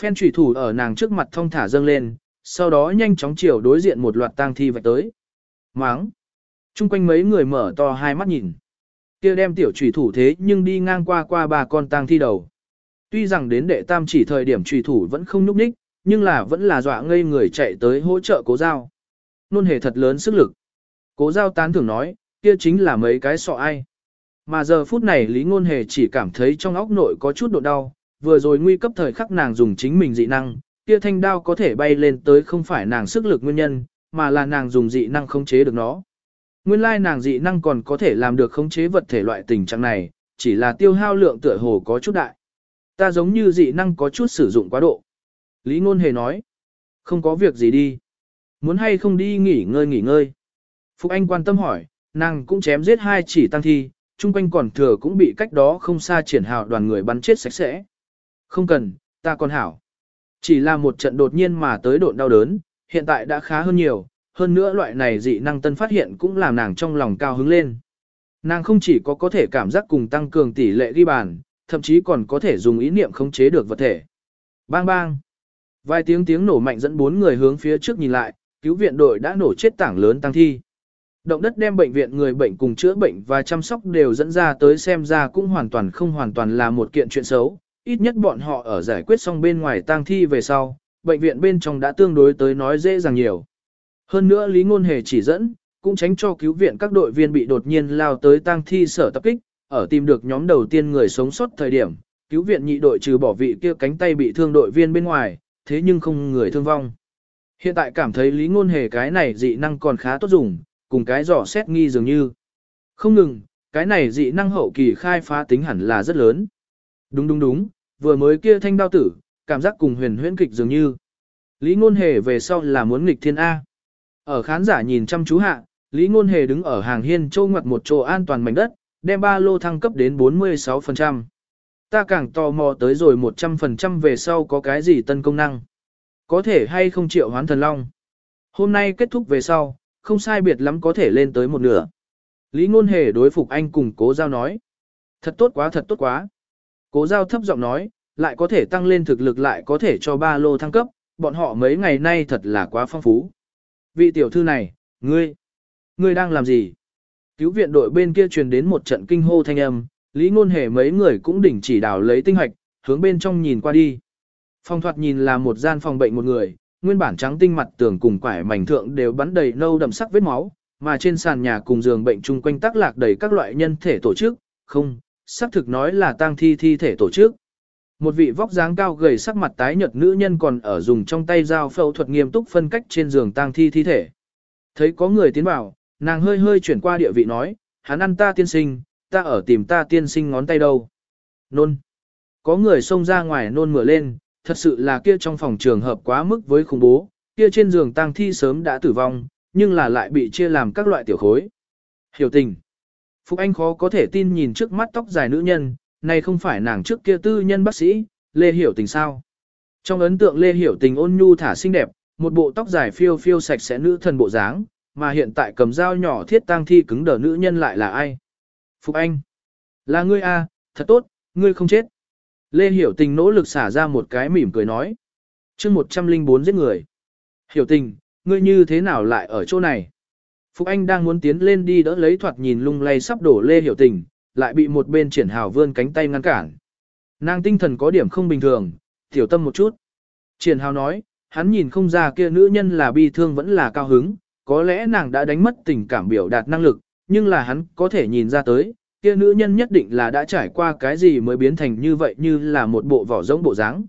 Phen trùy thủ ở nàng trước mặt thông thả dâng lên, sau đó nhanh chóng chiều đối diện một loạt tang thi vạch tới. Máng! Trung quanh mấy người mở to hai mắt nhìn. kia đem tiểu trùy thủ thế nhưng đi ngang qua qua ba con tang thi đầu. Tuy rằng đến đệ tam chỉ thời điểm trùy thủ vẫn không nhúc nhích, nhưng là vẫn là dọa ngây người chạy tới hỗ trợ cố giao. Nôn hề thật lớn sức lực. Cố giao tán thường nói, kia chính là mấy cái sọ ai. Mà giờ phút này Lý Ngôn Hề chỉ cảm thấy trong óc nội có chút độ đau, vừa rồi nguy cấp thời khắc nàng dùng chính mình dị năng, kia thanh đao có thể bay lên tới không phải nàng sức lực nguyên nhân, mà là nàng dùng dị năng khống chế được nó. Nguyên lai nàng dị năng còn có thể làm được khống chế vật thể loại tình trạng này, chỉ là tiêu hao lượng tựa hồ có chút đại. Ta giống như dị năng có chút sử dụng quá độ. Lý Ngôn Hề nói, không có việc gì đi. Muốn hay không đi nghỉ ngơi nghỉ ngơi. Phục Anh quan tâm hỏi, nàng cũng chém giết hai chỉ tăng thi, chung quanh còn thừa cũng bị cách đó không xa triển hào đoàn người bắn chết sạch sẽ. Không cần, ta còn hảo. Chỉ là một trận đột nhiên mà tới độn đau đớn, hiện tại đã khá hơn nhiều, hơn nữa loại này dị năng tân phát hiện cũng làm nàng trong lòng cao hứng lên. Nàng không chỉ có có thể cảm giác cùng tăng cường tỷ lệ ghi bàn, thậm chí còn có thể dùng ý niệm khống chế được vật thể. Bang bang. Vài tiếng tiếng nổ mạnh dẫn bốn người hướng phía trước nhìn lại, cứu viện đội đã nổ chết tảng lớn tăng thi. Động đất đem bệnh viện người bệnh cùng chữa bệnh và chăm sóc đều dẫn ra tới xem ra cũng hoàn toàn không hoàn toàn là một kiện chuyện xấu, ít nhất bọn họ ở giải quyết xong bên ngoài tang thi về sau, bệnh viện bên trong đã tương đối tới nói dễ dàng nhiều. Hơn nữa Lý Ngôn Hề chỉ dẫn, cũng tránh cho cứu viện các đội viên bị đột nhiên lao tới tang thi sở tập kích, ở tìm được nhóm đầu tiên người sống sót thời điểm, cứu viện nhị đội trừ bỏ vị kia cánh tay bị thương đội viên bên ngoài, thế nhưng không người thương vong. Hiện tại cảm thấy Lý Ngôn Hề cái này dị năng còn khá tốt dùng, cùng cái dò xét nghi dường như. Không ngừng, cái này dị năng hậu kỳ khai phá tính hẳn là rất lớn. Đúng đúng đúng, vừa mới kia thanh đao tử, cảm giác cùng huyền huyễn kịch dường như. Lý Ngôn Hề về sau là muốn nghịch thiên A. Ở khán giả nhìn chăm chú hạ, Lý Ngôn Hề đứng ở hàng hiên châu ngoặt một chỗ an toàn mảnh đất, đem ba lô thăng cấp đến 46%. Ta càng tò mò tới rồi 100% về sau có cái gì tân công năng. Có thể hay không triệu hoán thần long. Hôm nay kết thúc về sau, không sai biệt lắm có thể lên tới một nửa. Lý Ngôn Hề đối phục anh cùng cố giao nói. Thật tốt quá thật tốt quá. Cố giao thấp giọng nói, lại có thể tăng lên thực lực lại có thể cho ba lô thăng cấp, bọn họ mấy ngày nay thật là quá phong phú. Vị tiểu thư này, ngươi, ngươi đang làm gì? Cứu viện đội bên kia truyền đến một trận kinh hô thanh âm, Lý Ngôn Hề mấy người cũng đỉnh chỉ đào lấy tinh hoạch, hướng bên trong nhìn qua đi. Phòng thoạt nhìn là một gian phòng bệnh một người, nguyên bản trắng tinh mặt tường cùng quải mảnh thượng đều bắn đầy nâu đậm sắc vết máu, mà trên sàn nhà cùng giường bệnh chung quanh tác lạc đầy các loại nhân thể tổ chức, không, xác thực nói là tang thi thi thể tổ chức. Một vị vóc dáng cao gầy sắc mặt tái nhợt nữ nhân còn ở dùng trong tay dao phẫu thuật nghiêm túc phân cách trên giường tang thi thi thể. Thấy có người tiến vào, nàng hơi hơi chuyển qua địa vị nói, hắn ăn ta tiên sinh, ta ở tìm ta tiên sinh ngón tay đâu. Nôn. Có người xông ra ngoài nôn mửa lên, thật sự là kia trong phòng trường hợp quá mức với khủng bố, kia trên giường tang thi sớm đã tử vong, nhưng là lại bị chia làm các loại tiểu khối. Hiểu tình. Phục Anh khó có thể tin nhìn trước mắt tóc dài nữ nhân, này không phải nàng trước kia tư nhân bác sĩ, Lê Hiểu tình sao. Trong ấn tượng Lê Hiểu tình ôn nhu thả xinh đẹp, một bộ tóc dài phiêu phiêu sạch sẽ nữ thần bộ dáng, mà hiện tại cầm dao nhỏ thiết tang thi cứng đờ nữ nhân lại là ai? Phục Anh. Là ngươi a, thật tốt, ngươi không chết. Lê Hiểu Tình nỗ lực xả ra một cái mỉm cười nói. chương 104 giết người. Hiểu Tình, ngươi như thế nào lại ở chỗ này? Phúc Anh đang muốn tiến lên đi đỡ lấy thoạt nhìn lung lay sắp đổ Lê Hiểu Tình, lại bị một bên triển hào vươn cánh tay ngăn cản. Nàng tinh thần có điểm không bình thường, tiểu tâm một chút. Triển hào nói, hắn nhìn không ra kia nữ nhân là bi thương vẫn là cao hứng, có lẽ nàng đã đánh mất tình cảm biểu đạt năng lực, nhưng là hắn có thể nhìn ra tới, kia nữ nhân nhất định là đã trải qua cái gì mới biến thành như vậy như là một bộ vỏ giống bộ dáng.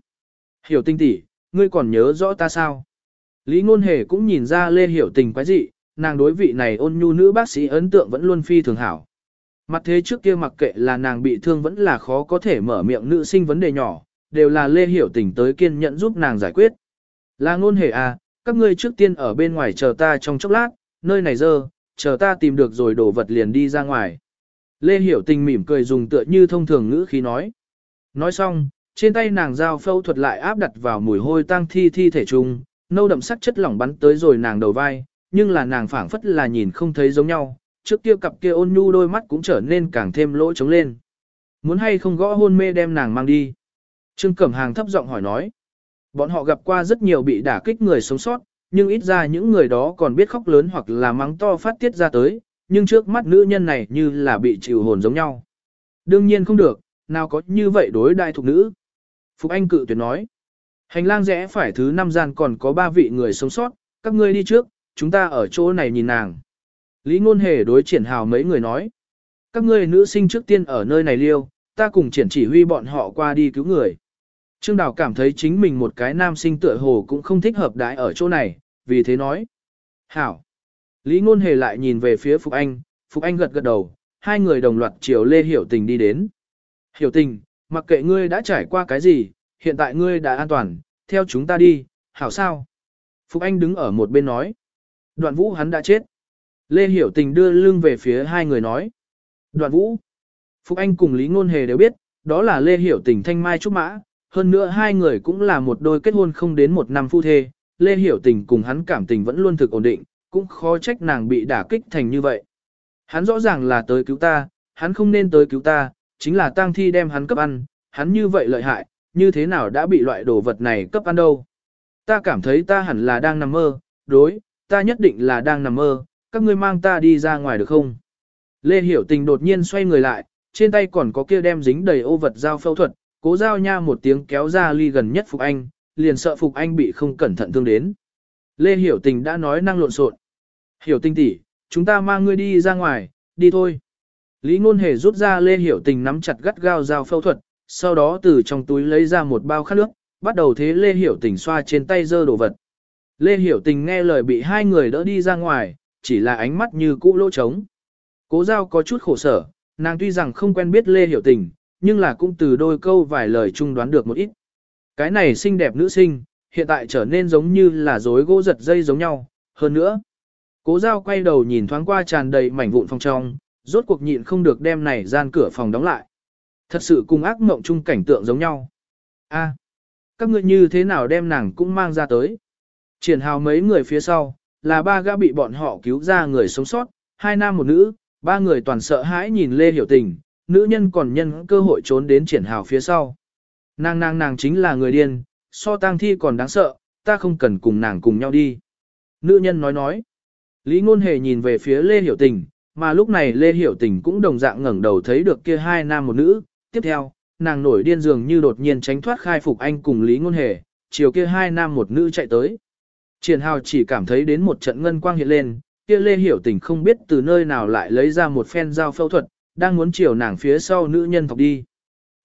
Hiểu tinh tỷ, ngươi còn nhớ rõ ta sao? Lý ngôn hề cũng nhìn ra lê hiểu tình quái dị, nàng đối vị này ôn nhu nữ bác sĩ ấn tượng vẫn luôn phi thường hảo. Mặt thế trước kia mặc kệ là nàng bị thương vẫn là khó có thể mở miệng nữ sinh vấn đề nhỏ, đều là lê hiểu tình tới kiên nhẫn giúp nàng giải quyết. Là ngôn hề à, các ngươi trước tiên ở bên ngoài chờ ta trong chốc lát, nơi này dơ, chờ ta tìm được rồi đổ vật liền đi ra ngoài. Lê Hiểu Tình mỉm cười dùng tựa như thông thường ngữ khí nói. Nói xong, trên tay nàng dao phẫu thuật lại áp đặt vào mùi hôi tang thi thi thể trùng, nâu đậm sắc chất lỏng bắn tới rồi nàng đầu vai, nhưng là nàng phảng phất là nhìn không thấy giống nhau, trước kia cặp kia ôn nhu đôi mắt cũng trở nên càng thêm lỗ trống lên. Muốn hay không gõ hôn mê đem nàng mang đi. Trương Cẩm Hàng thấp giọng hỏi nói. Bọn họ gặp qua rất nhiều bị đả kích người sống sót, nhưng ít ra những người đó còn biết khóc lớn hoặc là mắng to phát tiết ra tới, nhưng trước mắt nữ nhân này như là bị chịu hồn giống nhau. Đương nhiên không được, nào có như vậy đối đại thuộc nữ. Phục Anh cự tuyệt nói. Hành lang rẽ phải thứ năm gian còn có ba vị người sống sót, các ngươi đi trước, chúng ta ở chỗ này nhìn nàng. Lý ngôn hề đối triển hào mấy người nói. Các ngươi nữ sinh trước tiên ở nơi này liêu, ta cùng triển chỉ huy bọn họ qua đi cứu người. Trương Đào cảm thấy chính mình một cái nam sinh tựa hồ cũng không thích hợp đãi ở chỗ này, vì thế nói. Hảo. Lý ngôn hề lại nhìn về phía Phục Anh, Phục Anh gật gật đầu, hai người đồng loạt chiều Lê Hiểu Tình đi đến. Hiểu Tình, mặc kệ ngươi đã trải qua cái gì, hiện tại ngươi đã an toàn, theo chúng ta đi, hảo sao? Phục Anh đứng ở một bên nói. Đoạn vũ hắn đã chết. Lê Hiểu Tình đưa lưng về phía hai người nói. Đoạn vũ. Phục Anh cùng Lý Ngôn Hề đều biết, đó là Lê Hiểu Tình thanh mai trúc mã, hơn nữa hai người cũng là một đôi kết hôn không đến một năm phu thê, Lê Hiểu Tình cùng hắn cảm tình vẫn luôn thực ổn định, cũng khó trách nàng bị đả kích thành như vậy. Hắn rõ ràng là tới cứu ta, hắn không nên tới cứu ta, chính là tang thi đem hắn cấp ăn, hắn như vậy lợi hại, như thế nào đã bị loại đồ vật này cấp ăn đâu. Ta cảm thấy ta hẳn là đang nằm mơ, đối, ta nhất định là đang nằm mơ, các ngươi mang ta đi ra ngoài được không? Lê Hiểu Tình đột nhiên xoay người lại, trên tay còn có kia đem dính đầy ô vật dao phẫu thuật, cố giao nha một tiếng kéo ra ly gần nhất Phục Anh, liền sợ Phục Anh bị không cẩn thận thương đến. Lê Hiểu Tình đã nói năng lộn xộn. Hiểu Tình tỷ, chúng ta mang ngươi đi ra ngoài, đi thôi. Lý Ngôn Hề rút ra Lê Hiểu Tình nắm chặt gắt gao dao phẫu thuật, sau đó từ trong túi lấy ra một bao khăn nước, bắt đầu thế Lê Hiểu Tình xoa trên tay dơ đồ vật. Lê Hiểu Tình nghe lời bị hai người đỡ đi ra ngoài, chỉ là ánh mắt như cũ lỗ trống. Cố giao có chút khổ sở, nàng tuy rằng không quen biết Lê Hiểu Tình, nhưng là cũng từ đôi câu vài lời chung đoán được một ít. Cái này xinh đẹp nữ sinh, hiện tại trở nên giống như là rối gỗ giật dây giống nhau, hơn nữa. Cố giao quay đầu nhìn thoáng qua tràn đầy mảnh vụn phòng trong, rốt cuộc nhịn không được đem này gian cửa phòng đóng lại. Thật sự cùng ác mộng chung cảnh tượng giống nhau. A, các ngươi như thế nào đem nàng cũng mang ra tới. Triển hào mấy người phía sau, là ba gã bị bọn họ cứu ra người sống sót, hai nam một nữ, ba người toàn sợ hãi nhìn Lê Hiểu Tình, nữ nhân còn nhân cơ hội trốn đến triển hào phía sau. Nàng nàng nàng chính là người điên, so tang thi còn đáng sợ, ta không cần cùng nàng cùng nhau đi. Nữ nhân nói nói. Lý ngôn hề nhìn về phía Lê Hiểu Tình, mà lúc này Lê Hiểu Tình cũng đồng dạng ngẩng đầu thấy được kia hai nam một nữ. Tiếp theo, nàng nổi điên dường như đột nhiên tránh thoát khai phục anh cùng Lý ngôn hề, chiều kia hai nam một nữ chạy tới. Triển hào chỉ cảm thấy đến một trận ngân quang hiện lên, kia Lê Hiểu Tình không biết từ nơi nào lại lấy ra một phen dao phẫu thuật, đang muốn chiều nàng phía sau nữ nhân thọc đi.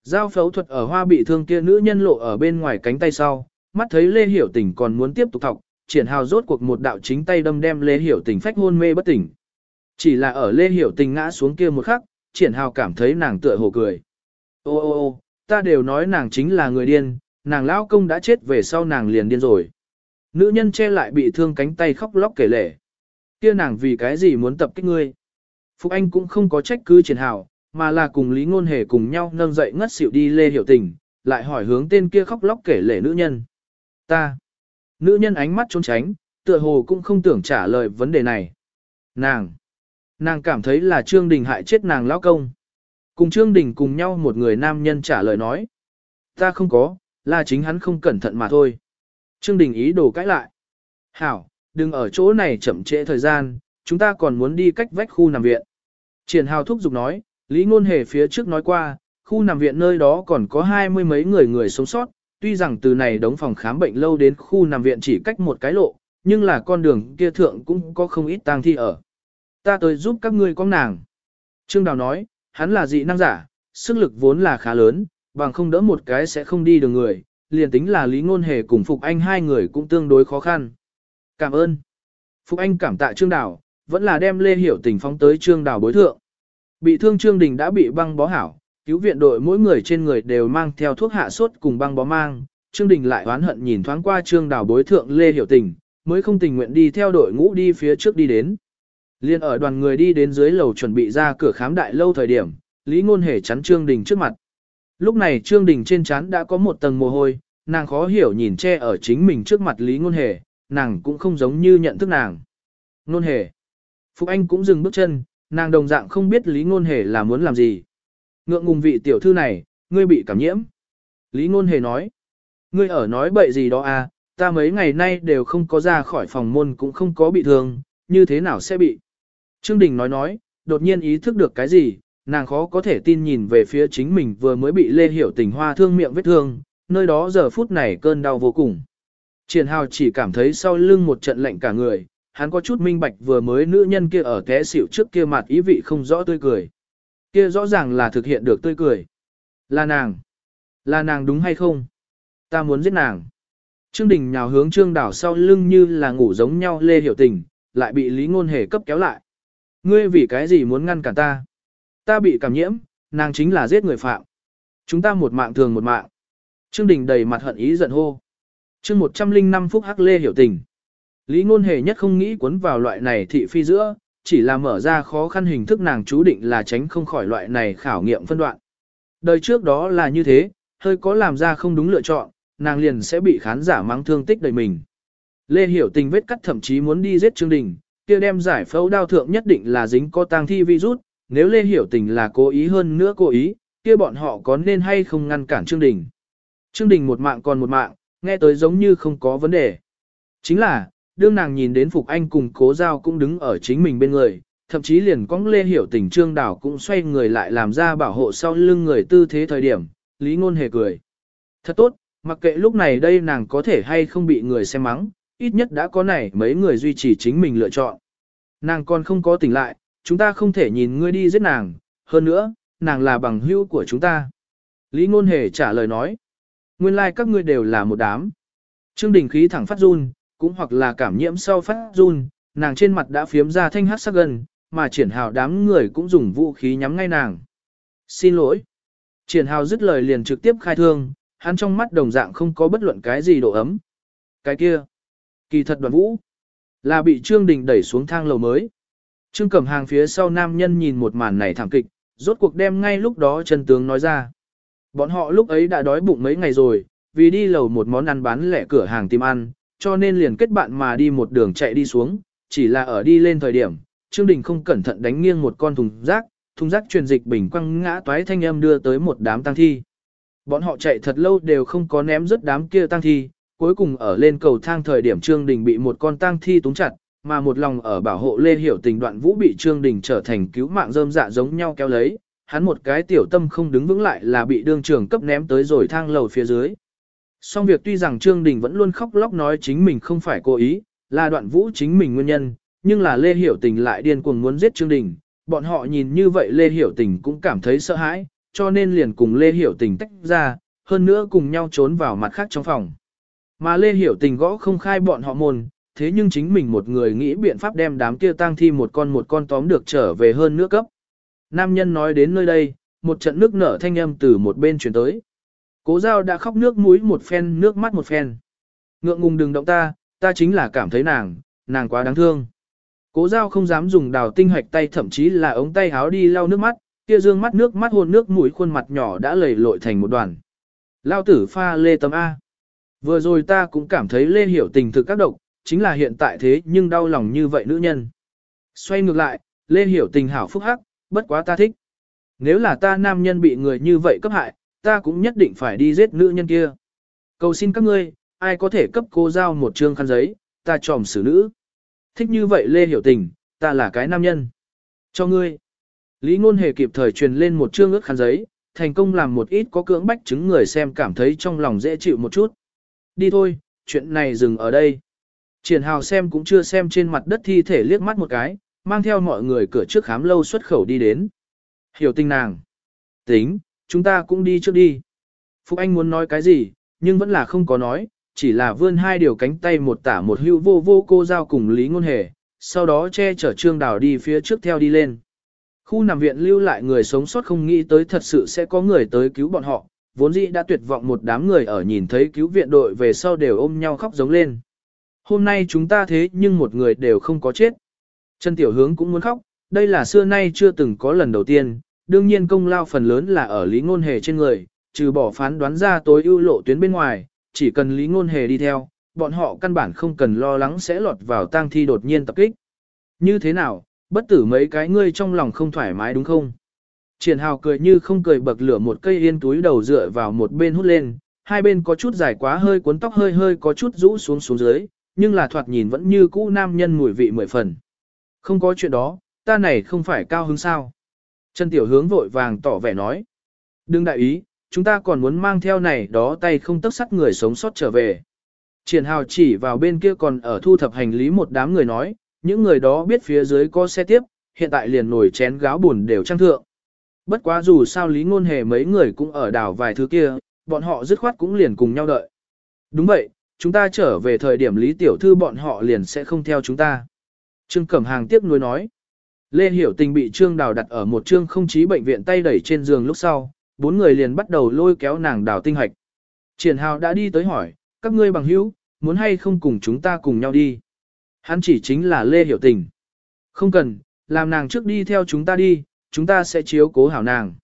Dao phẫu thuật ở hoa bị thương kia nữ nhân lộ ở bên ngoài cánh tay sau, mắt thấy Lê Hiểu Tình còn muốn tiếp tục thọc, triển hào rốt cuộc một đạo chính tay đâm đem Lê Hiểu Tình phách hôn mê bất tỉnh. Chỉ là ở Lê Hiểu Tình ngã xuống kia một khắc, triển hào cảm thấy nàng tựa hồ cười. Ô ô ô, ta đều nói nàng chính là người điên, nàng lão công đã chết về sau nàng liền điên rồi. Nữ nhân che lại bị thương cánh tay khóc lóc kể lể. Kia nàng vì cái gì muốn tập kích ngươi? Phúc Anh cũng không có trách cứ triển hào, mà là cùng Lý Ngôn Hề cùng nhau nâng dậy ngất xỉu đi Lê Hiểu Tình, lại hỏi hướng tên kia khóc lóc kể lể nữ nhân. Ta. Nữ nhân ánh mắt trốn tránh, tựa hồ cũng không tưởng trả lời vấn đề này. Nàng. Nàng cảm thấy là Trương Đình hại chết nàng lão công. Cùng Trương Đình cùng nhau một người nam nhân trả lời nói. Ta không có, là chính hắn không cẩn thận mà thôi. Trương Đình ý đồ cãi lại. Hảo, đừng ở chỗ này chậm trễ thời gian, chúng ta còn muốn đi cách vách khu nằm viện. Triển Hào thúc giục nói, Lý Ngôn Hề phía trước nói qua, khu nằm viện nơi đó còn có hai mươi mấy người người sống sót, tuy rằng từ này đóng phòng khám bệnh lâu đến khu nằm viện chỉ cách một cái lộ, nhưng là con đường kia thượng cũng có không ít tang thi ở. Ta tới giúp các ngươi con nàng. Trương Đào nói, hắn là dị năng giả, sức lực vốn là khá lớn, bằng không đỡ một cái sẽ không đi được người, liền tính là Lý Ngôn Hề cùng Phục Anh hai người cũng tương đối khó khăn. Cảm ơn. Phục Anh cảm tạ Trương Đào, vẫn là đem Lê Hiểu Tình phóng tới Trương Đào bối thượng. Bị thương Trương Đình đã bị băng bó hảo, cứu viện đội mỗi người trên người đều mang theo thuốc hạ sốt cùng băng bó mang. Trương Đình lại oán hận nhìn thoáng qua Trương Đào bối thượng Lê Hiểu Tình, mới không tình nguyện đi theo đội ngũ đi phía trước đi đến. Liên ở đoàn người đi đến dưới lầu chuẩn bị ra cửa khám đại lâu thời điểm, Lý Ngôn Hề chắn Trương Đình trước mặt. Lúc này Trương Đình trên trán đã có một tầng mồ hôi, nàng khó hiểu nhìn che ở chính mình trước mặt Lý Ngôn Hề, nàng cũng không giống như nhận thức nàng. Ngôn Hề. Phục Anh cũng dừng bước chân, nàng đồng dạng không biết Lý Ngôn Hề là muốn làm gì. Ngượng ngùng vị tiểu thư này, ngươi bị cảm nhiễm. Lý Ngôn Hề nói. Ngươi ở nói bậy gì đó à, ta mấy ngày nay đều không có ra khỏi phòng môn cũng không có bị thương, như thế nào sẽ bị. Trương Đình nói nói, đột nhiên ý thức được cái gì, nàng khó có thể tin nhìn về phía chính mình vừa mới bị Lê Hiểu tình hoa thương miệng vết thương, nơi đó giờ phút này cơn đau vô cùng. Triển hào chỉ cảm thấy sau lưng một trận lạnh cả người, hắn có chút minh bạch vừa mới nữ nhân kia ở té xỉu trước kia mặt ý vị không rõ tươi cười. Kia rõ ràng là thực hiện được tươi cười. Là nàng. Là nàng đúng hay không? Ta muốn giết nàng. Trương Đình nhào hướng Trương Đảo sau lưng như là ngủ giống nhau Lê Hiểu Tình, lại bị Lý Ngôn Hề cấp kéo lại. Ngươi vì cái gì muốn ngăn cản ta? Ta bị cảm nhiễm, nàng chính là giết người phạm. Chúng ta một mạng thường một mạng. Trương Đình đầy mặt hận ý giận hô. chương 105 phút hắc Lê Hiểu Tình. Lý Ngôn Hề nhất không nghĩ cuốn vào loại này thị phi giữa, chỉ là mở ra khó khăn hình thức nàng chú định là tránh không khỏi loại này khảo nghiệm phân đoạn. Đời trước đó là như thế, hơi có làm ra không đúng lựa chọn, nàng liền sẽ bị khán giả mang thương tích đầy mình. Lê Hiểu Tình vết cắt thậm chí muốn đi giết Trương Đình, kia đem giải phẫu đao thượng nhất định là dính có tang thi virus, nếu Lê Hiểu Tình là cố ý hơn nữa cố ý, kia bọn họ có nên hay không ngăn cản Trương Đình. Trương Đình một mạng còn một mạng, nghe tới giống như không có vấn đề. Chính là, đương nàng nhìn đến Phục Anh cùng cố giao cũng đứng ở chính mình bên người, thậm chí liền cong Lê Hiểu Tình Trương Đảo cũng xoay người lại làm ra bảo hộ sau lưng người tư thế thời điểm, Lý Ngôn hề cười. Thật tốt, mặc kệ lúc này đây nàng có thể hay không bị người xem mắng, ít nhất đã có này mấy người duy trì chính mình lựa chọn. Nàng còn không có tỉnh lại, chúng ta không thể nhìn ngươi đi giết nàng, hơn nữa, nàng là bằng hữu của chúng ta. Lý Ngôn Hề trả lời nói, nguyên lai like các ngươi đều là một đám. Trương Đình khí thẳng phát run, cũng hoặc là cảm nhiễm sau phát run, nàng trên mặt đã phiếm ra thanh hát sắc gần, mà triển hào đám người cũng dùng vũ khí nhắm ngay nàng. Xin lỗi. Triển hào dứt lời liền trực tiếp khai thương, hắn trong mắt đồng dạng không có bất luận cái gì độ ấm. Cái kia, kỳ thật đoàn vũ, là bị Trương Đình đẩy xuống thang lầu mới. Trương Cẩm Hàng phía sau nam nhân nhìn một màn này thảm kịch, rốt cuộc đem ngay lúc đó chân tướng nói ra. Bọn họ lúc ấy đã đói bụng mấy ngày rồi, vì đi lầu một món ăn bán lẻ cửa hàng tìm ăn, cho nên liền kết bạn mà đi một đường chạy đi xuống, chỉ là ở đi lên thời điểm, Trương Đình không cẩn thận đánh nghiêng một con thùng rác, thùng rác truyền dịch bình quăng ngã toái thanh âm đưa tới một đám tang thi. Bọn họ chạy thật lâu đều không có ném rớt đám kia tang thi, cuối cùng ở lên cầu thang thời điểm Trương Đình bị một con tang thi túng chặt, mà một lòng ở bảo hộ Lê Hiểu Tình đoạn vũ bị Trương Đình trở thành cứu mạng rơm dạ giống nhau kéo lấy, hắn một cái tiểu tâm không đứng vững lại là bị đương trường cấp ném tới rồi thang lầu phía dưới. Song việc tuy rằng Trương Đình vẫn luôn khóc lóc nói chính mình không phải cố ý, là đoạn vũ chính mình nguyên nhân, nhưng là Lê Hiểu Tình lại điên cuồng muốn giết Trương Đình, bọn họ nhìn như vậy Lê Hiểu Tình cũng cảm thấy sợ hãi, cho nên liền cùng Lê Hiểu Tình tách ra, hơn nữa cùng nhau trốn vào mặt khác trong phòng. Mà Lê Hiểu Tình gõ không khai bọn họ môn, thế nhưng chính mình một người nghĩ biện pháp đem đám kia tang thi một con một con tóm được trở về hơn nước cấp. Nam nhân nói đến nơi đây, một trận nước nở thanh âm từ một bên chuyển tới. Cố giao đã khóc nước mũi một phen nước mắt một phen. Ngượng ngùng đừng động ta, ta chính là cảm thấy nàng, nàng quá đáng thương. Cố giao không dám dùng đào tinh hoạch tay thậm chí là ống tay háo đi lau nước mắt, kia dương mắt nước mắt hôn nước mũi khuôn mặt nhỏ đã lầy lội thành một đoàn. Lao tử pha lê tấm A. Vừa rồi ta cũng cảm thấy lê hiểu tình thực các độc, chính là hiện tại thế nhưng đau lòng như vậy nữ nhân. Xoay ngược lại, lê hiểu tình hảo phúc hắc, bất quá ta thích. Nếu là ta nam nhân bị người như vậy cấp hại, ta cũng nhất định phải đi giết nữ nhân kia. Cầu xin các ngươi, ai có thể cấp cô giao một trương khăn giấy, ta tròm xử nữ. Thích như vậy Lê Hiểu Tình, ta là cái nam nhân. Cho ngươi. Lý Ngôn Hề kịp thời truyền lên một trương ước khăn giấy, thành công làm một ít có cưỡng bách chứng người xem cảm thấy trong lòng dễ chịu một chút. Đi thôi, chuyện này dừng ở đây. Triển hào xem cũng chưa xem trên mặt đất thi thể liếc mắt một cái, mang theo mọi người cửa trước khám lâu xuất khẩu đi đến. Hiểu tình nàng. Tính, chúng ta cũng đi trước đi. Phúc Anh muốn nói cái gì, nhưng vẫn là không có nói, chỉ là vươn hai điều cánh tay một tả một hưu vô vô cô giao cùng Lý Ngôn Hề, sau đó che chở Trương Đào đi phía trước theo đi lên. Khu nằm viện lưu lại người sống sót không nghĩ tới thật sự sẽ có người tới cứu bọn họ, vốn dĩ đã tuyệt vọng một đám người ở nhìn thấy cứu viện đội về sau đều ôm nhau khóc giống lên. Hôm nay chúng ta thế nhưng một người đều không có chết. Trần Tiểu Hướng cũng muốn khóc, đây là xưa nay chưa từng có lần đầu tiên, đương nhiên công lao phần lớn là ở Lý Ngôn Hề trên người, trừ bỏ phán đoán ra tối ưu lộ tuyến bên ngoài, chỉ cần Lý Ngôn Hề đi theo, bọn họ căn bản không cần lo lắng sẽ lọt vào tang thi đột nhiên tập kích. Như thế nào, bất tử mấy cái ngươi trong lòng không thoải mái đúng không? Triển hào cười như không cười bậc lửa một cây yên túi đầu dựa vào một bên hút lên, hai bên có chút dài quá hơi cuốn tóc hơi hơi có chút rũ xuống xuống dưới, nhưng là thoạt nhìn vẫn như cũ nam nhân mùi vị mười phần. Không có chuyện đó, ta này không phải cao hứng sao. Trần Tiểu Hướng vội vàng tỏ vẻ nói. Đừng đại ý, chúng ta còn muốn mang theo này đó tay không tấc sắt người sống sót trở về. Triển hào chỉ vào bên kia còn ở thu thập hành lý một đám người nói, những người đó biết phía dưới có xe tiếp, hiện tại liền nổi chén gáo buồn đều trang thượng. Bất quá dù sao lý ngôn hề mấy người cũng ở đảo vài thứ kia, bọn họ dứt khoát cũng liền cùng nhau đợi. Đúng vậy, chúng ta trở về thời điểm lý tiểu thư bọn họ liền sẽ không theo chúng ta. Trương Cẩm Hàng tiếp nối nói. Lê Hiểu Tình bị Trương Đào đặt ở một trương không chí bệnh viện tay đẩy trên giường lúc sau, bốn người liền bắt đầu lôi kéo nàng đào tinh hạch. Triển Hào đã đi tới hỏi, các ngươi bằng hữu, muốn hay không cùng chúng ta cùng nhau đi. Hắn chỉ chính là Lê Hiểu Tình. Không cần, làm nàng trước đi theo chúng ta đi, chúng ta sẽ chiếu cố hảo nàng.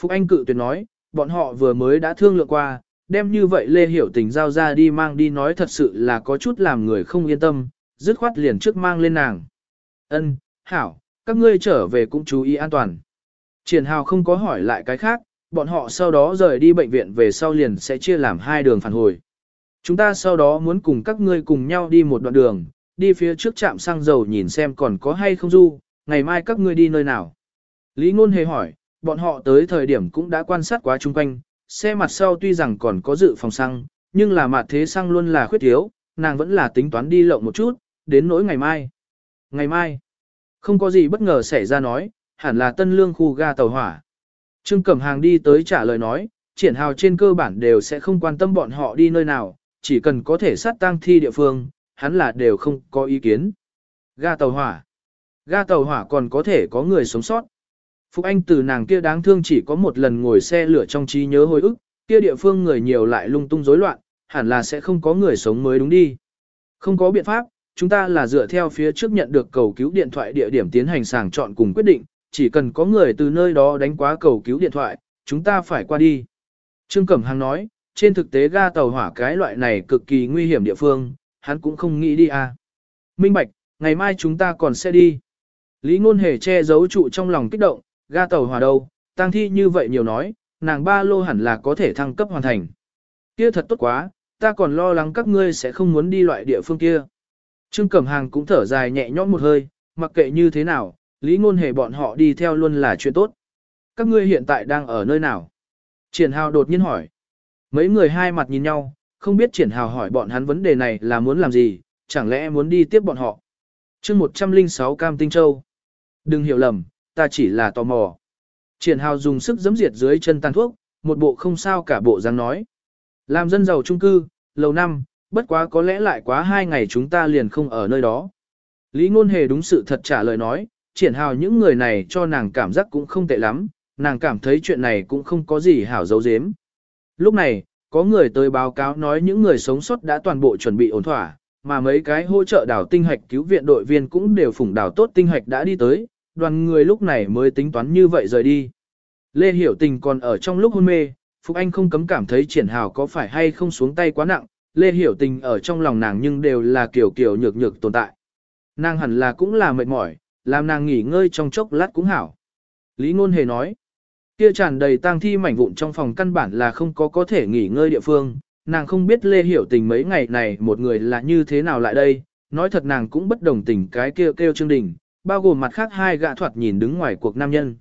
Phúc Anh cự tuyệt nói, bọn họ vừa mới đã thương lượng qua, đem như vậy Lê Hiểu Tình giao ra đi mang đi nói thật sự là có chút làm người không yên tâm, dứt khoát liền trước mang lên nàng. Ân, hảo, các ngươi trở về cũng chú ý an toàn. Triển Hào không có hỏi lại cái khác, bọn họ sau đó rời đi bệnh viện về sau liền sẽ chia làm hai đường phản hồi. Chúng ta sau đó muốn cùng các ngươi cùng nhau đi một đoạn đường, đi phía trước trạm xăng dầu nhìn xem còn có hay không du, ngày mai các ngươi đi nơi nào. Lý Ngôn hề hỏi, bọn họ tới thời điểm cũng đã quan sát quá chung quanh, xe mặt sau tuy rằng còn có dự phòng xăng, nhưng là mặt thế xăng luôn là khuyết thiếu, nàng vẫn là tính toán đi lộng một chút, đến nỗi ngày mai. Ngày mai, không có gì bất ngờ xảy ra nói, hẳn là tân lương khu ga tàu hỏa. Trương Cẩm Hàng đi tới trả lời nói, triển hào trên cơ bản đều sẽ không quan tâm bọn họ đi nơi nào, chỉ cần có thể sát tang thi địa phương, hắn là đều không có ý kiến. Ga tàu hỏa. Ga tàu hỏa còn có thể có người sống sót. Phúc Anh từ nàng kia đáng thương chỉ có một lần ngồi xe lửa trong trí nhớ hồi ức, kia địa phương người nhiều lại lung tung rối loạn, hẳn là sẽ không có người sống mới đúng đi. Không có biện pháp, chúng ta là dựa theo phía trước nhận được cầu cứu điện thoại địa điểm tiến hành sàng chọn cùng quyết định, chỉ cần có người từ nơi đó đánh quá cầu cứu điện thoại, chúng ta phải qua đi. Trương Cẩm Hằng nói, trên thực tế ga tàu hỏa cái loại này cực kỳ nguy hiểm địa phương, hắn cũng không nghĩ đi à. Minh Bạch, ngày mai chúng ta còn sẽ đi. Lý Ngôn Hề che giấu trụ trong lòng kích động, ga tàu hòa đâu, tăng thi như vậy nhiều nói, nàng ba lô hẳn là có thể thăng cấp hoàn thành. Kia thật tốt quá, ta còn lo lắng các ngươi sẽ không muốn đi loại địa phương kia. Trương Cẩm Hàng cũng thở dài nhẹ nhõm một hơi, mặc kệ như thế nào, Lý Ngôn Hề bọn họ đi theo luôn là chuyện tốt. Các ngươi hiện tại đang ở nơi nào? Triển Hào đột nhiên hỏi. Mấy người hai mặt nhìn nhau, không biết Triển Hào hỏi bọn hắn vấn đề này là muốn làm gì, chẳng lẽ muốn đi tiếp bọn họ. chương 106 Cam Tinh Châu. Đừng hiểu lầm, ta chỉ là tò mò. Triển Hào dùng sức giấm diệt dưới chân tàn thuốc, một bộ không sao cả bộ dáng nói. Làm dân giàu trung cư, lầu năm, bất quá có lẽ lại quá hai ngày chúng ta liền không ở nơi đó. Lý Ngôn Hề đúng sự thật trả lời nói, triển hào những người này cho nàng cảm giác cũng không tệ lắm, nàng cảm thấy chuyện này cũng không có gì hảo dấu dếm. Lúc này, có người tới báo cáo nói những người sống sót đã toàn bộ chuẩn bị ổn thỏa, mà mấy cái hỗ trợ đảo tinh hạch cứu viện đội viên cũng đều phủng đảo tốt tinh hạch đã đi tới, đoàn người lúc này mới tính toán như vậy rời đi. Lê Hiểu Tình còn ở trong lúc hôn mê, Phục Anh không cấm cảm thấy triển hào có phải hay không xuống tay quá nặng, Lê Hiểu Tình ở trong lòng nàng nhưng đều là kiểu kiểu nhược nhược tồn tại. Nàng hẳn là cũng là mệt mỏi, làm nàng nghỉ ngơi trong chốc lát cũng hảo. Lý Ngôn Hề nói, kia tràn đầy tang thi mảnh vụn trong phòng căn bản là không có có thể nghỉ ngơi địa phương, nàng không biết Lê Hiểu Tình mấy ngày này một người là như thế nào lại đây, nói thật nàng cũng bất đồng tình cái kêu kêu Trương Đình, bao gồm mặt khác hai gã thoạt nhìn đứng ngoài cuộc nam nhân.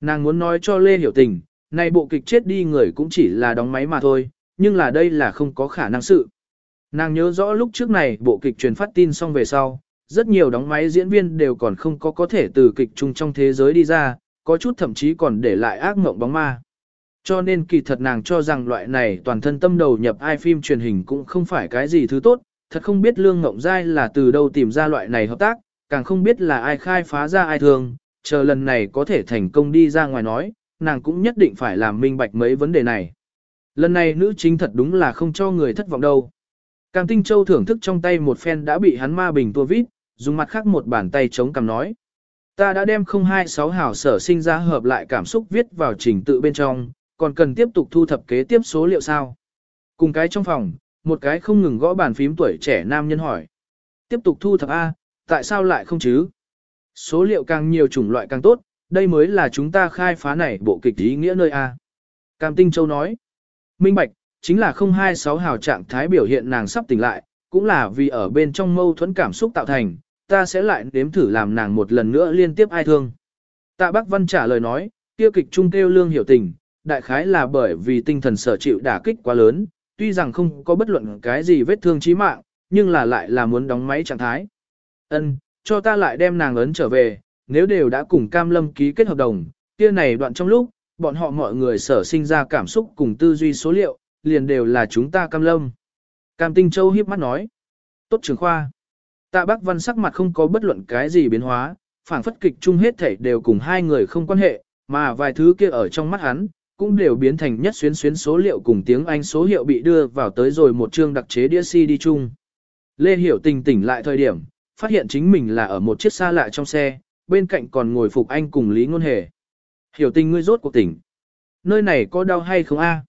Nàng muốn nói cho Lê Hiểu Tình, này bộ kịch chết đi người cũng chỉ là đóng máy mà thôi, nhưng là đây là không có khả năng sự. Nàng nhớ rõ lúc trước này bộ kịch truyền phát tin xong về sau, rất nhiều đóng máy diễn viên đều còn không có có thể từ kịch chung trong thế giới đi ra, có chút thậm chí còn để lại ác mộng bóng ma. Cho nên kỳ thật nàng cho rằng loại này toàn thân tâm đầu nhập ai phim truyền hình cũng không phải cái gì thứ tốt, thật không biết Lương Ngộng Giai là từ đâu tìm ra loại này hợp tác, càng không biết là ai khai phá ra ai thường, chờ lần này có thể thành công đi ra ngoài nói, nàng cũng nhất định phải làm minh bạch mấy vấn đề này. Lần này nữ chính thật đúng là không cho người thất vọng đâu. Càng Tinh Châu thưởng thức trong tay một phen đã bị hắn ma bình tua vít, dùng mặt khác một bàn tay chống cằm nói. Ta đã đem 026 hảo sở sinh ra hợp lại cảm xúc viết vào trình tự bên trong, còn cần tiếp tục thu thập kế tiếp số liệu sao. Cùng cái trong phòng, một cái không ngừng gõ bàn phím tuổi trẻ nam nhân hỏi. Tiếp tục thu thập A, tại sao lại không chứ? Số liệu càng nhiều chủng loại càng tốt, đây mới là chúng ta khai phá này bộ kịch ý nghĩa nơi A. Cam Tinh Châu nói. Minh Bạch, chính là 026 hào trạng thái biểu hiện nàng sắp tỉnh lại, cũng là vì ở bên trong mâu thuẫn cảm xúc tạo thành, ta sẽ lại nếm thử làm nàng một lần nữa liên tiếp ai thương. Tạ Bắc Văn trả lời nói, kia kịch trung kêu lương hiểu tình, đại khái là bởi vì tinh thần sở chịu đả kích quá lớn, tuy rằng không có bất luận cái gì vết thương chí mạng, nhưng là lại là muốn đóng máy trạng thái. Ân, cho ta lại đem nàng ấn trở về, nếu đều đã cùng Cam Lâm ký kết hợp đồng, kia này đoạn trong lúc, bọn họ mọi người sở sinh ra cảm xúc cùng tư duy số liệu, liền đều là chúng ta Cam Lâm. Cam Tinh Châu hiếp mắt nói, tốt trường khoa. Tạ Bắc Văn sắc mặt không có bất luận cái gì biến hóa, phảng phất kịch chung hết thảy đều cùng hai người không quan hệ, mà vài thứ kia ở trong mắt hắn, cũng đều biến thành nhất xuyến xuyến số liệu cùng tiếng Anh số hiệu bị đưa vào tới rồi một chương đặc chế đĩa CD chung. Lê Hiểu tình tỉnh lại thời điểm, phát hiện chính mình là ở một chiếc xa lạ trong xe, bên cạnh còn ngồi Phục Anh cùng Lý Ngôn Hề. Hiểu tình ngươi rốt cuộc tỉnh. Nơi này có đau hay không a?